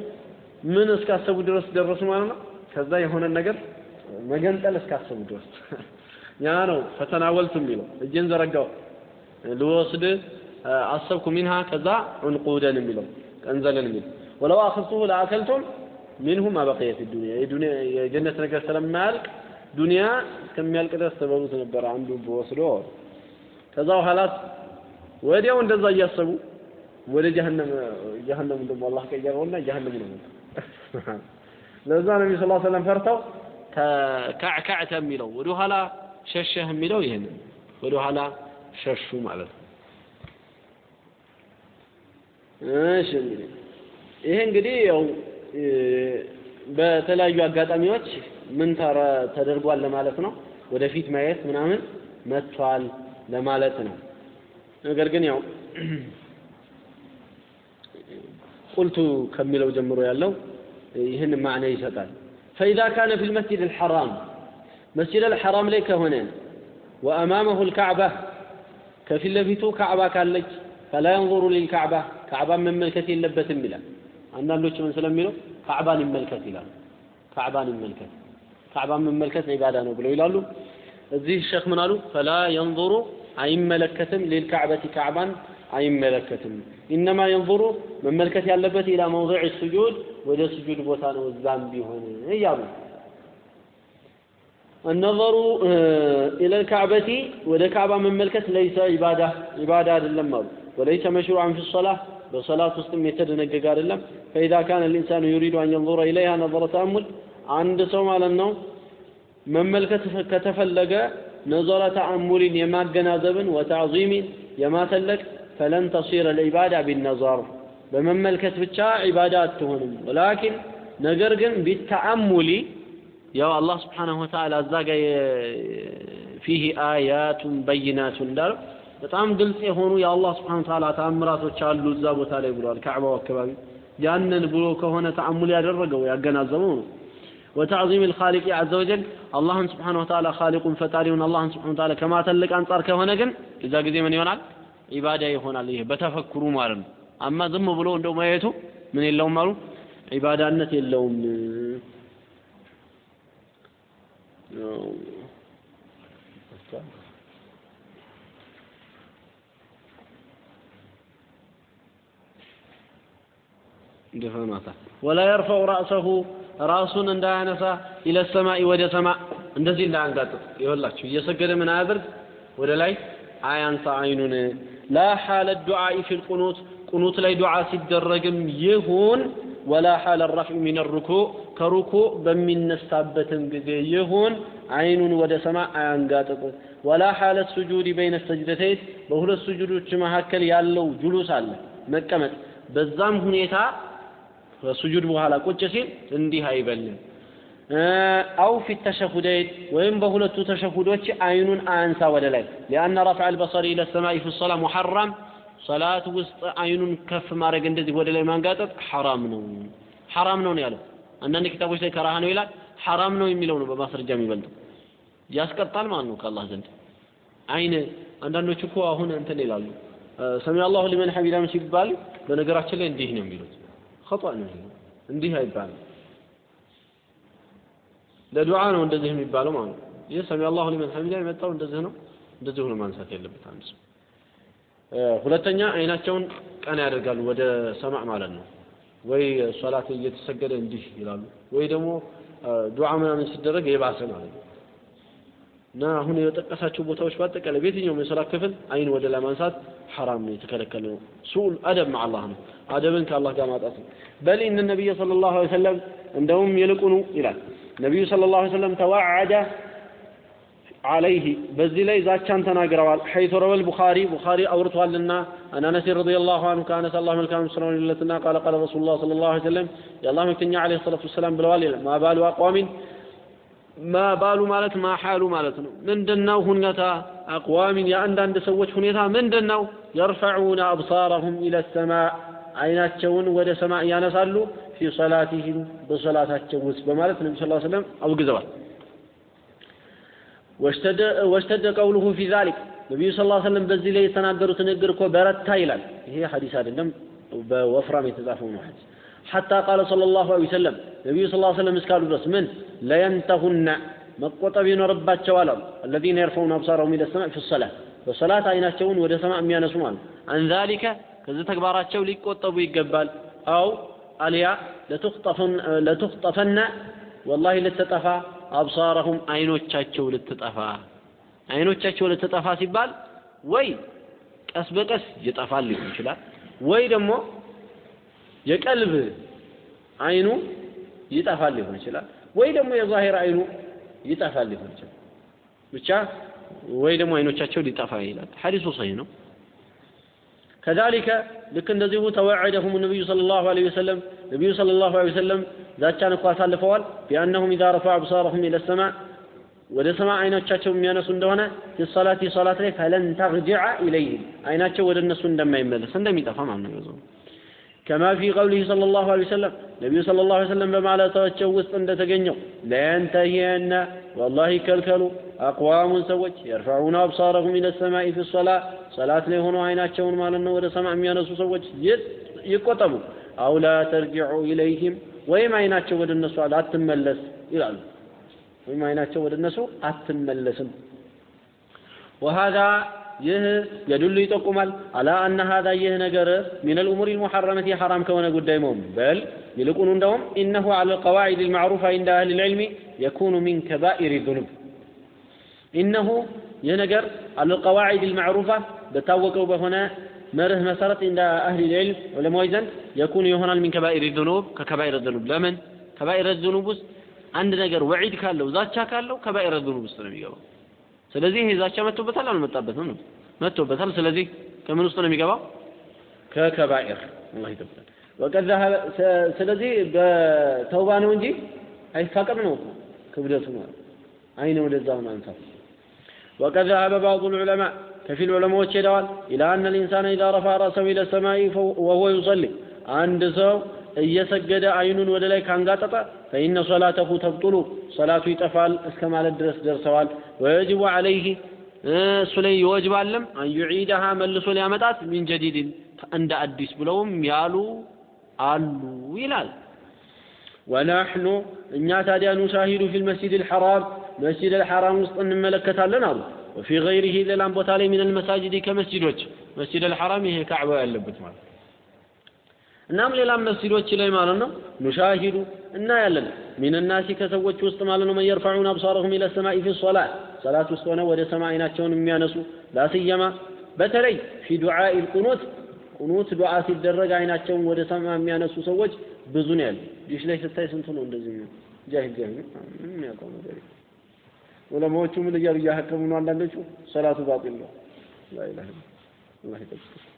ምን እስካሰቡ ድረስ ደረሱ ማለት ነው። ከዛ የሆነ ነገር መገንጠል እስካሰቡ ድረስ። ያ ነው ፈተናወልቱ የሚለው። እጄን ዘረጋው። ልወስድ አሰብኩ ሚንሃ ከዛ ዑንቁደን የሚለው ቀንዘልን የሚለው ወለው አኽዝቱሁ ለአከልቱም ሚንሁ ማ በቂየት ዱንያ። የዱንያ የጀነት ነገር ስለማያልቅ ዱንያ እስከሚያልቅ ድረስ ተበሉት ነበር አንዱ በወስዶ። ከዛ በኋላ ወዲያው እንደዛ እያሰቡ ወደ ጀሀነም ጀሀነም ደግሞ አላህ ቀየረውና ጀሀነም ነው ለዛ ነቢ ስ ሰለም ፈርተው ከዕከዕተ የሚለው ወደ ኋላ ሸሸህ የሚለው ይህን ወደ ኋላ ሸሹ ማለት ነው። እሺ እንግዲህ ይሄ እንግዲህ ያው በተለያዩ አጋጣሚዎች ምን ተደርጓል ለማለት ነው። ወደፊት ማየት ምናምን መጥቷል ለማለት ነው። ነገር ግን ያው ቁልቱ ከሚለው ጀምሮ ያለው ይህን ማዕና ይሰጣል። ፈኢዛ ካነ ፊ ልመስጅድ ልሐራም መስጅድ አልሐራም ላይ ከሆነ ወአማመሁ ልካዕባ ከፊት ለፊቱ ካዕባ ካለች ፈላ የንظሩ ሊልካዕባ ካዕባን መመልከት የለበትም ይላል። አንዳንዶች ምን ስለሚለው ካዕባን ይመልከት ይላሉ ካዕባን ይመልከት ካዕባን መመልከት ዒባዳ ነው ብለው ይላሉ። እዚህ ሸክ ምን አሉ? ፈላ የንظሩ አይመለከትም ሊልካዕበቲ ካዕባን አይመለከትም። ኢነማ የንظሩ መመልከት ያለበት ኢላ መውضع ስጁድ ወደ ስጁድ ቦታ ነው እዛም ቢሆን እያሉ። النظر الى الكعبة ወደ ካዕባ መመልከት ليس عبادة عبادة አይደለም አሉ። وليس مشروعا في الصلاة በሰላት ውስጥም የተደነገገ አይደለም። فإذا كان الإنسان يريد أن ينظر إليها نظر تأمل አንድ ሰው ማለት ነው መመልከት ከተፈለገ ነዘረ ተአሙሪን የማገናዘብን ወተዕዚሚን የማተለቅ فلن تصير العبادة بالنظر. بمن ملكت عبادات تهون ولكن نجرجن بالتأمل. يا الله سبحانه وتعالى أزاق فيه آيات بينات دار. بتعم قلت هون يا الله سبحانه وتعالى تعمرات وتشال لزاب وتعالى يقول الكعبة والكباب. جانا بروك هنا تأمل يا جرقة وتعظيم الخالق عز وجل. الله سبحانه وتعالى خالق فتاري الله سبحانه وتعالى كما تلقى أنصار كهنا جن. إذا قديم من ينال ኢባዳ ይሆናል። ይሄ በተፈክሩ ማለት ነው። አማ ዝም ብሎ እንደው ማየቱ ምን የለውም አሉ ኢባዳነት የለውም። ደፈኗታል። ወላ የርፈው ራእሰሁ ራሱን እንዳያነሳ ኢለ ሰማይ ወደ ሰማእ እንደዚህ እንዳያንጋጥጥ። ይኸውላችሁ እየሰገደ ምን አያደርግ ወደ ላይ አያንሳ አይኑን ላ ሓለ ዱዓኢ ፊ ልቁኑት ቁኑት ላይ ዱዓ ሲደረግም ይሁን ወላ ሓለ ረፍዕ ሚን ሩኩዕ ከሩኩዕ በሚነሳበትም ጊዜ ይሁን። አይኑን ወደ ሰማ አያንጋጥጥ። ወላ ሓለ ሱጁድ በይነ ሰጅደተይን በሁለት ሱጁዶች መካከል ያለው ጁሉስ አለ መቀመጥ። በዛም ሁኔታ ከሱጁድ በኋላ ቁጭ ሲል እንዲህ አይበልም አው ፊ ተሸሁደይን ወይም በሁለቱ ተሸሁዶች አይኑን አንሳ ወደ ላይ። ሊአነ ረፍዕ አልበሰሪ ለሰማይ ፊ ሶላ ሙሐራም ሰላት ውስጥ አይኑን ከፍ ማድረግ እንደዚህ ወደ ላይ ማንጋጠጥ ሐራም ነው። ሐራም ነው ነው ያለው። አንዳንድ ኪታቦች ላይ ከራህ ነው ይላል። ሐራም ነው የሚለው ነው በማስረጃ የሚበልጠው። ያስቀጣል ማለት ነው ከአላህ ዘንድ። አይን አንዳንዶች እኮ አሁን እንትን ይላሉ። ሰሚ አላሁ ሊመን ሐሚዳም ሲባል በነገራችን ላይ እንዲህ ነው የሚሉት። ኸጧ ነው እንዲህ አይባልም። ለዱዓ ነው እንደዚህ የሚባለው ማለት ነው ይህ ሰሚ አላሁ ሊመን ሐሚዳ የመጣው እንደዚህ ነው እንደዚህ ሆኖ ማንሳት የለበት አንድ ሰው ሁለተኛ አይናቸውን ቀና ያደርጋሉ ወደ ሰማዕ ማለት ነው። ወይ ሶላት እየተሰገደ እንዲህ ይላሉ፣ ወይ ደግሞ ዱዓ ምናምን ሲደረግ የባሰ ማለት ነው። እና አሁን የጠቀሳቸው ቦታዎች በአጠቃላይ በየትኛውም የሶላት ክፍል አይን ወደ ላይ ማንሳት ሐራም ነው፣ የተከለከለ ነው። ሱል አደብ መዓ ነው። አደብን ከአላህ ጋር ማጣት ነው። በል እነ ነቢይ ሰለላሁ ዐለይሂ ወሰለም እንደውም ይልቁኑ ይላል نبي صلى الله عليه وسلم توعد عليه بزي لي ذات كان تناقروا حيث روى البخاري بخاري أورت لنا أنا أنس رضي الله عنه كان صلى الله عليه وسلم قال قال رسول الله صلى الله عليه وسلم يا الله مكتني عليه الصلاة والسلام بالوالي ما بال أقوام ما بال مالت ما حال مالت من دنو هنية أقوام يا أندى دان سوت هنية من دنو يرفعون أبصارهم إلى السماء عيناتهم ود سماء نسالو አይናቸውን ወደ ሰማይ ያነሳሉ ፊ ሰላቲህም በሰላታቸው ውስጥ በማለት ነቢ ስ ሰለም አውግዘዋል። ወሽተደ ቀውሉሁ ፊ ዛሊክ። ነቢዩ ስ ሰለም በዚህ ላይ የተናገሩት ንግግር እኮ በረታ ይላል። ይሄ ሐዲስ አይደለም በወፍራም የተጻፈው ነው ሐዲስ። ሐታ ቃለ ሰለላሁ ዐለይሂ ወሰለም ነቢዩ ስ ሰለም እስካሉ ድረስ ምን? ለየንተሁና መቆጠብ ይኖርባቸዋል አሉ አለዚነ የርፈውን አብሳረሁም ኢለ ሰማዕ ፊ ሰላት። በሰላት አይናቸውን ወደ ሰማዕ የሚያነሱ ማለት አን ዛሊከ ከዚህ ተግባራቸው ሊቆጠቡ ይገባል። አው አልያ ለቱክጠፈና ወላሂ ልትጠፋ አብሳረሁም አይኖቻቸው ልትጠፋ። አይኖቻቸው ልትጠፋ ሲባል ወይ ቀስ በቀስ ይጠፋል ሊሆን ይችላል ወይ ደግሞ የቀልብ አይኑ ይጠፋል ሊሆን ይችላል ወይ ደግሞ የዛሂር አይኑ ይጠፋል ሊሆን ይችላል። ብቻ ወይ ደግሞ አይኖቻቸው ሊጠፋ ይላል። ሐዲሱ ሰሂህ ነው كذلك ልክ እንደዚሁ ተወዐደሁም ነቢዩ ሰለላሁ ዐለይሂ ወሰለም ነቢዩ ሰለላሁ ዐለይሂ ወሰለም ዛቻን እኮ አሳልፈዋል ቢአነሁም ኢዛ ረፈዑ አብሳረሁም ኢለ ሰማዕ ወደ ሰማዕ አይኖቻቸው የሚያነሱ እንደሆነ ፊሰላት ሰላት ላይ ፈለን ተርጅዐ ኢለይህም አይናቸው ወደ እነሱ እንደማይመለስ እንደሚጠፋ ማለት ነው ከማ ፊ ቀውሊህ ሰለላሁ ዐለይሂ ወሰለም ነቢዩ ሰለላሁ ዐለይሂ ወሰለም በማለታቸው ውስጥ እንደተገኘው ለየንተሂየነ ወላሂ ከልከሉ አቅዋሙን ሰዎች የርፈዑነ አብሳረሁም ኢለ ሰማኢ ፊ ሰላ ሰላት ላይ ሆነው አይናቸውን ማለት ነው ወደ ሰማዕ የሚያነሱ ሰዎች ይቆጠቡ። አው ላ ተርጅዑ ኢለይህም ወይም አይናቸው ወደ እነሱ አትመለስ ይላሉ። ወይም አይናቸው ወደ እነሱ አትመለስም። ወሃዛ ይህ የዱሉ ይጠቁማል አላ አነ ሀዛ ይህ ነገር ሚን ልእሙር ልሙሐረመት የሐራም ከሆነ ጉዳይ መሆኑ በል ይልቁኑ እንደውም ኢነሁ አላ ልቀዋዒድ ልማዕሩፋ እንደ አህል ልዕልሚ የኩኑ ሚን ከባኢር ዙኑብ ኢነሁ ይህ ነገር አላ ልቀዋዒድ ልማዕሩፋ በታወቀው በሆነ መርህ መሰረት እንደ አህል ልዕልም ዑለማዎች ዘንድ የኩኑ ይሆናል ሚን ከባኢር ዙኑብ ከከባኢር ዙኑብ ለምን ከባኢር ዙኑብ ውስጥ አንድ ነገር ወዒድ ካለው ዛቻ ካለው ከባኢር ዙኑብ ውስጥ ነው የሚገባው ስለዚህ ይሄ ዛቻ መጥቶበታል አልመጣበትም ነው መጥቶበታል ስለዚህ ከምን ውስጥ ነው የሚገባው ከከባኢር አላህ ይጠብቃል ወቀድ ስለዚህ በተውባ ነው እንጂ አይፋቀም ነው እኮ ክብደቱ ማለት አይነ ወደዛ ማንሳት وقد ذهب بعض العلماء كفي العلماء ሄደዋል إلى أن الإنسان إذا رفع رأسه إلى السماء وهو يصلي አንድ ሰው እየሰገደ አይኑን ወደ ላይ ካንጋጠጠ ፈኢነ ሶላተሁ ተብጡሉ ሰላቱ ይጠፋል እስከ ማለት ድረስ ደርሰዋል። ወየጅቡ ዐለይህ እሱ ላይ ይወጅባለም አን ዩዒደሃ መልሶ ሊያመጣት ሚን ጀዲድን እንደ አዲስ ብለውም ያሉ አሉ ይላል። ونحن እኛ ታዲያ نشاهد في المسجد الحرام مسجد الحرام ውስጥ እንመለከታለን አሉ። وفي غيره ሌላም ቦታ ላይ من المساجد ከመስጅዶች مسجد الحرام ይሄ ካዕባ ያለበት ማለት እናም ሌላም መስጂዶች ላይ ማለት ነው نشاهد እናያለን። من الناس ከሰዎች ውስጥ ማለት ነው من يرفعون أبصارهم إلى السماء في الصلاة ሰላት ውስጥ ሆነ ወደ ሰማይ አይናቸውን የሚያነሱ لا سيما። በተለይ في دعاء القنوت ቁኑት ዱዓ ሲደረግ አይናቸውን ወደ ሰማይ የሚያነሱ ሰዎች ብዙ ነው ያሉ ዲሽ ላይ ስታይ ስንቱ ነው እንደዚህ ነው ጃሂል ጃሂል የሚያውቀው? ነገር ዑለማዎቹ ምን እያሉ እያሀከሙ ነው? አንዳንዶቹ ሰላቱ ባጢል ነው። ላ ኢላሀ ኢላ አላህ ይጠብቅ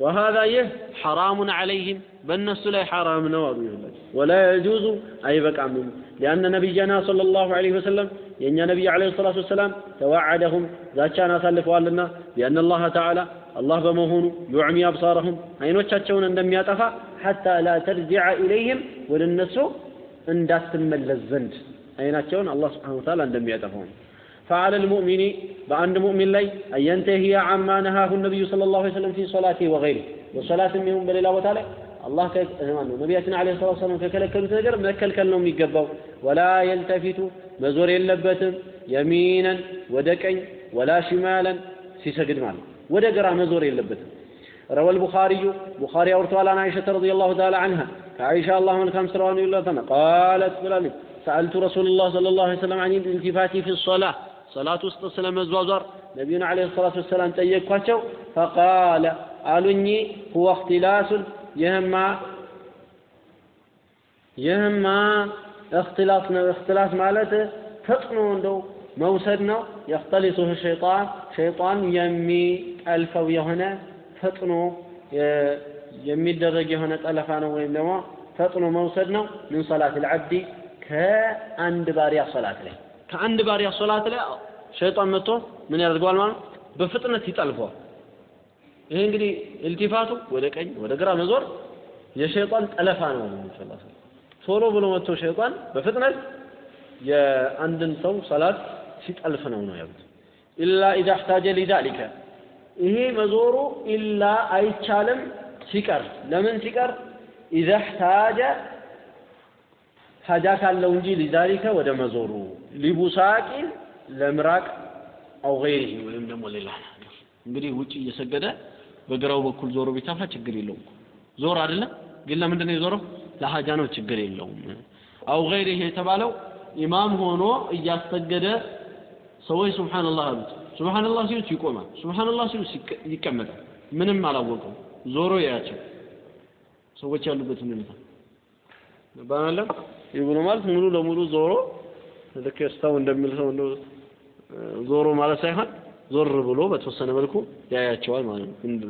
وهذا يه حرام عليهم. بل بالنس لا حرام نواضي ولا يجوز أي بك عمهم لأن نبينا صلى الله عليه وسلم يعني نبي عليه الصلاة والسلام توعدهم. ذات كان أسلفوا لنا بأن الله تعالى الله بمهون يعمي أبصارهم. أين وشتشون أن لم يتفع حتى لا ترجع إليهم. وللنسو أن دات من الزند. أين الله سبحانه وتعالى أن لم يتفعون سبحانه وتعالى عندما يطفون فعلى المؤمن بأن مؤمن لي أن ينتهي عما نهاه النبي صلى الله عليه وسلم في صلاته وغيره وصلاة منهم بل الله تعالى الله نبياتنا عليه الصلاة والسلام ككلكلوا تنقر مكلكل لهم يقبوا ولا يلتفت مزور يلبتم يمينا ودكي ولا شمالا سيسجد مال ወደ ግራ መዞር የለበትም روى البخاري بخاري أورتوال عن عائشة رضي الله تعالى عنها كعائشة الله من خمس روان الله قالت بلالي سألت رسول الله صلى الله عليه وسلم عن الالتفات في الصلاة صلاة وسط مزوازر نبينا عليه الصلاة والسلام تيكواتشو فقال قالوا هو اختلاس يهما يهما اختلاس اختلاس مالته ፈጥኖ እንደው መውሰድ ነው የክተሊሱህ ሸይጣን ሸይጣን የሚጠልፈው የሆነ ፈጥኖ የሚደረግ የሆነ ጠለፋ ነው ወይም ደግሞ ፈጥኖ መውሰድ ነው ምን ሰላት ልዓብዲ ከአንድ ባሪያ ሶላት ላይ ከአንድ ባሪያ ሶላት ላይ ሸይጣን መጥቶ ምን ያደርገዋል ማለት በፍጥነት ይጠልፈዋል። ይሄ እንግዲህ ኢልቲፋቱ ወደ ቀኝ ወደ ግራ መዞር የሸይጣን ጠለፋ ነው ቶሎ ብሎ መጥቶ ሸይጣን በፍጥነት የአንድን ሰው ሰላት ሲጠልፍ ነው ነው ያሉት። ኢላ ኢዛ እሕታጀ ሊዛሊከ። ይሄ መዞሩ ኢላ አይቻልም ሲቀር ለምን ሲቀር? ኢዛ እሕታጀ ሀጃ ካለው እንጂ ሊዛሊከ ወደ መዞሩ። ሊቡሳቂን ለምራቅ አው ገይሪሂ ወይም ደግሞ ሌላ እንግዲህ ውጭ እየሰገደ በግራው በኩል ዞሮ ቢታፋ ችግር የለውም ዞር አይደለም ግን ለምንድን ነው የዞረው? ለሀጃ ነው ችግር የለውም። አው ገይሪሂ የተባለው ኢማም ሆኖ እያሰገደ ሰዎች ሱብሃንአላህ አሉት። ሱብሃንአላህ ሲሉት ይቆማል። ሱብሃንአላህ ሲሉት ይቀመጣል። ምንም አላወቀው ዞሮ ያያቸው ሰዎች ያሉበትን ሁኔታ። ባለም ይብሉ ማለት ሙሉ ለሙሉ ዞሮ ልክ እንደሚል ሰው እንደው ዞሮ ማለት ሳይሆን ዞር ብሎ በተወሰነ መልኩ ያያቸዋል ማለት ነው። እንደ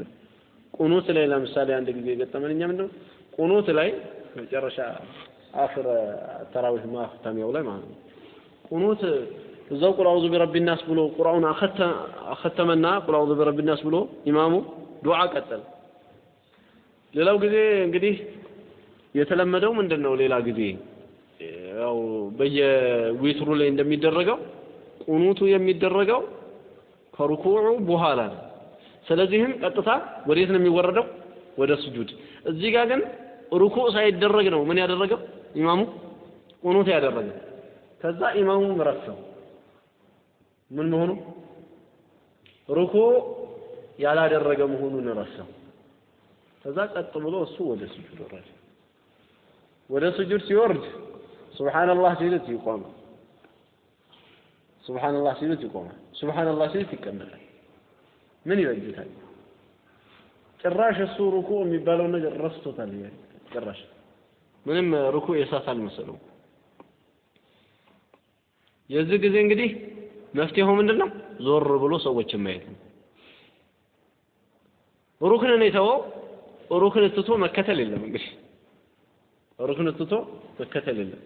ቁኑት ላይ ለምሳሌ አንድ ጊዜ የገጠመን እኛ ምንድነው? ቁኑት ላይ መጨረሻ آخر ተራዊህ ማክተሚያው ላይ ማለት ነው። ቁኑት እዛው قل أعوذ برب الناس ብሎ ቁርአኑን አኸተመና قل أعوذ برب الناس ብሎ ኢማሙ ዱዓ ቀጠለ። ሌላው ጊዜ እንግዲህ የተለመደው ምንድን ነው ሌላ ጊዜ ያው በየዊትሩ ላይ እንደሚደረገው ቁኑቱ የሚደረገው ከሩኩዑ በኋላ ነው። ስለዚህም ቀጥታ ወዴት ነው የሚወረደው? ወደ ስጁድ። እዚህ ጋር ግን ሩኩዕ ሳይደረግ ነው ምን ያደረገው? ኢማሙ ቁኑት ያደረገ። ከዛ ኢማሙ ረሳው። ምን መሆኑ? ሩኩዕ ያላደረገ መሆኑን ረሳው። ከዛ ቀጥ ብሎ እሱ ወደ ስጁድ ወረደ። ወደ ስጁድ ሲወርድ سبحان الله ሲሉት ይቆማል سبحان الله ሲሉት ይቆማል። سبحان الله ሲሉት ይቀመጣል። ምን ይበጅታል? ጭራሽ እሱ ሩኩዕ የሚባለው ነገር ረስቶታል። ጭራሽ ምንም ሩኩዕ የሳተ አልመሰለው የዚህ ጊዜ እንግዲህ መፍትሄው ምንድን ነው ዞር ብሎ ሰዎችን ማየት ነው። ሩክንን የተወው። ሩክን ትቶ መከተል የለም እንግዲህ። ሩክን ትቶ መከተል የለም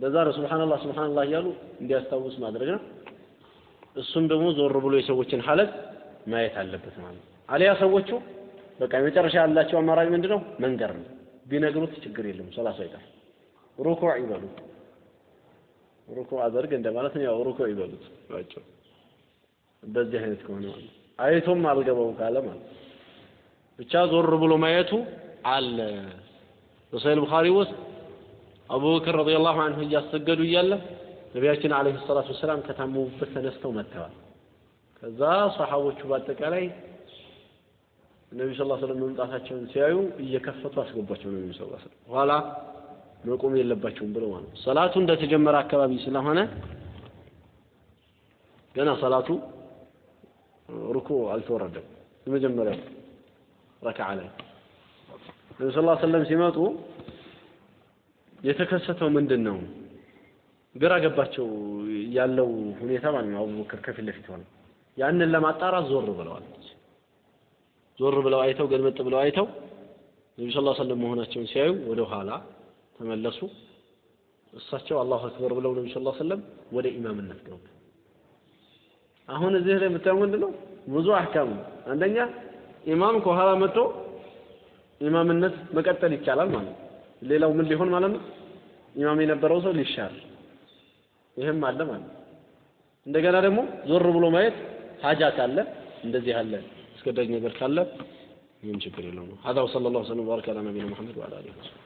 በዛ ነው ሱብሃንአላህ ሱብሃንአላህ እያሉ እንዲያስታውስ ማድረግ ነው። እሱም ደግሞ ዞር ብሎ የሰዎችን ሐለት ማየት አለበት ማለት ነው። አሊያ ሰዎቹ በቃ የመጨረሻ ያላቸው አማራጭ ምንድነው? መንገር ነው። ቢነግሩት ችግር የለም ሰላሳ አይቀር ሩኩዕ ይበሉ። ሩኩዕ አደርግ እንደማለት ነው። ያው ሩኩዕ ይበሉት ባጭሩ በዚህ አይነት ከሆነ ማለት አይቶም አልገባው ካለ ማለት ብቻ ዞር ብሎ ማየቱ አለ። በሰሂህ ቡኻሪ ውስጥ አቡበክር ረዲየላሁ ዐንሁ እያሰገዱ እያለ ነቢያችን አለይሂ ሰላቱ ወሰላም ከታመሙበት ተነስተው መጥተዋል። ከዛ ሰሃቦቹ በአጠቃላይ ነቢ ስ ስለም መምጣታቸውን ሲያዩ እየከፈቱ አስገቧቸው ነቢ ስ ስለም ኋላ መቆም የለባቸውም ብለው ማለት ነው። ሰላቱ እንደተጀመረ አካባቢ ስለሆነ ገና ሰላቱ ሩኩ አልተወረደም። የመጀመሪያው ረክዓ ላይ ነቢ ስ ሰለም ሲመጡ የተከሰተው ምንድን ነው ግራ ገባቸው ያለው ሁኔታ ማለት ነው። አቡበክር ከፊት ለፊት ሆነ ያንን ለማጣራት ዞር ብለዋል ዞር ብለው አይተው ገልመጥ ብለው አይተው ነቢ ስ ሰለም መሆናቸውን ሲያዩ ወደ ኋላ ተመለሱ። እሳቸው አላሁ አክበር ብለው ነቢ ስ ሰለም ወደ ኢማምነት ገቡ። አሁን እዚህ ላይ የምታየው ምንድን ነው ብዙ አህካም አንደኛ ኢማም ከኋላ መጥቶ ኢማምነት መቀጠል ይቻላል ማለት ነው ሌላው ምን ሊሆን ማለት ነው ኢማም የነበረው ሰው ሊሻር ይህም አለ ማለት ነው እንደገና ደግሞ ዞር ብሎ ማየት ሀጃ ካለ እንደዚህ አለ አስገዳጅ ነገር ካለ ምንም ችግር የለውም هذا وصلى الله وسلم وبارك على نبينا محمد وعلى اله وصحبه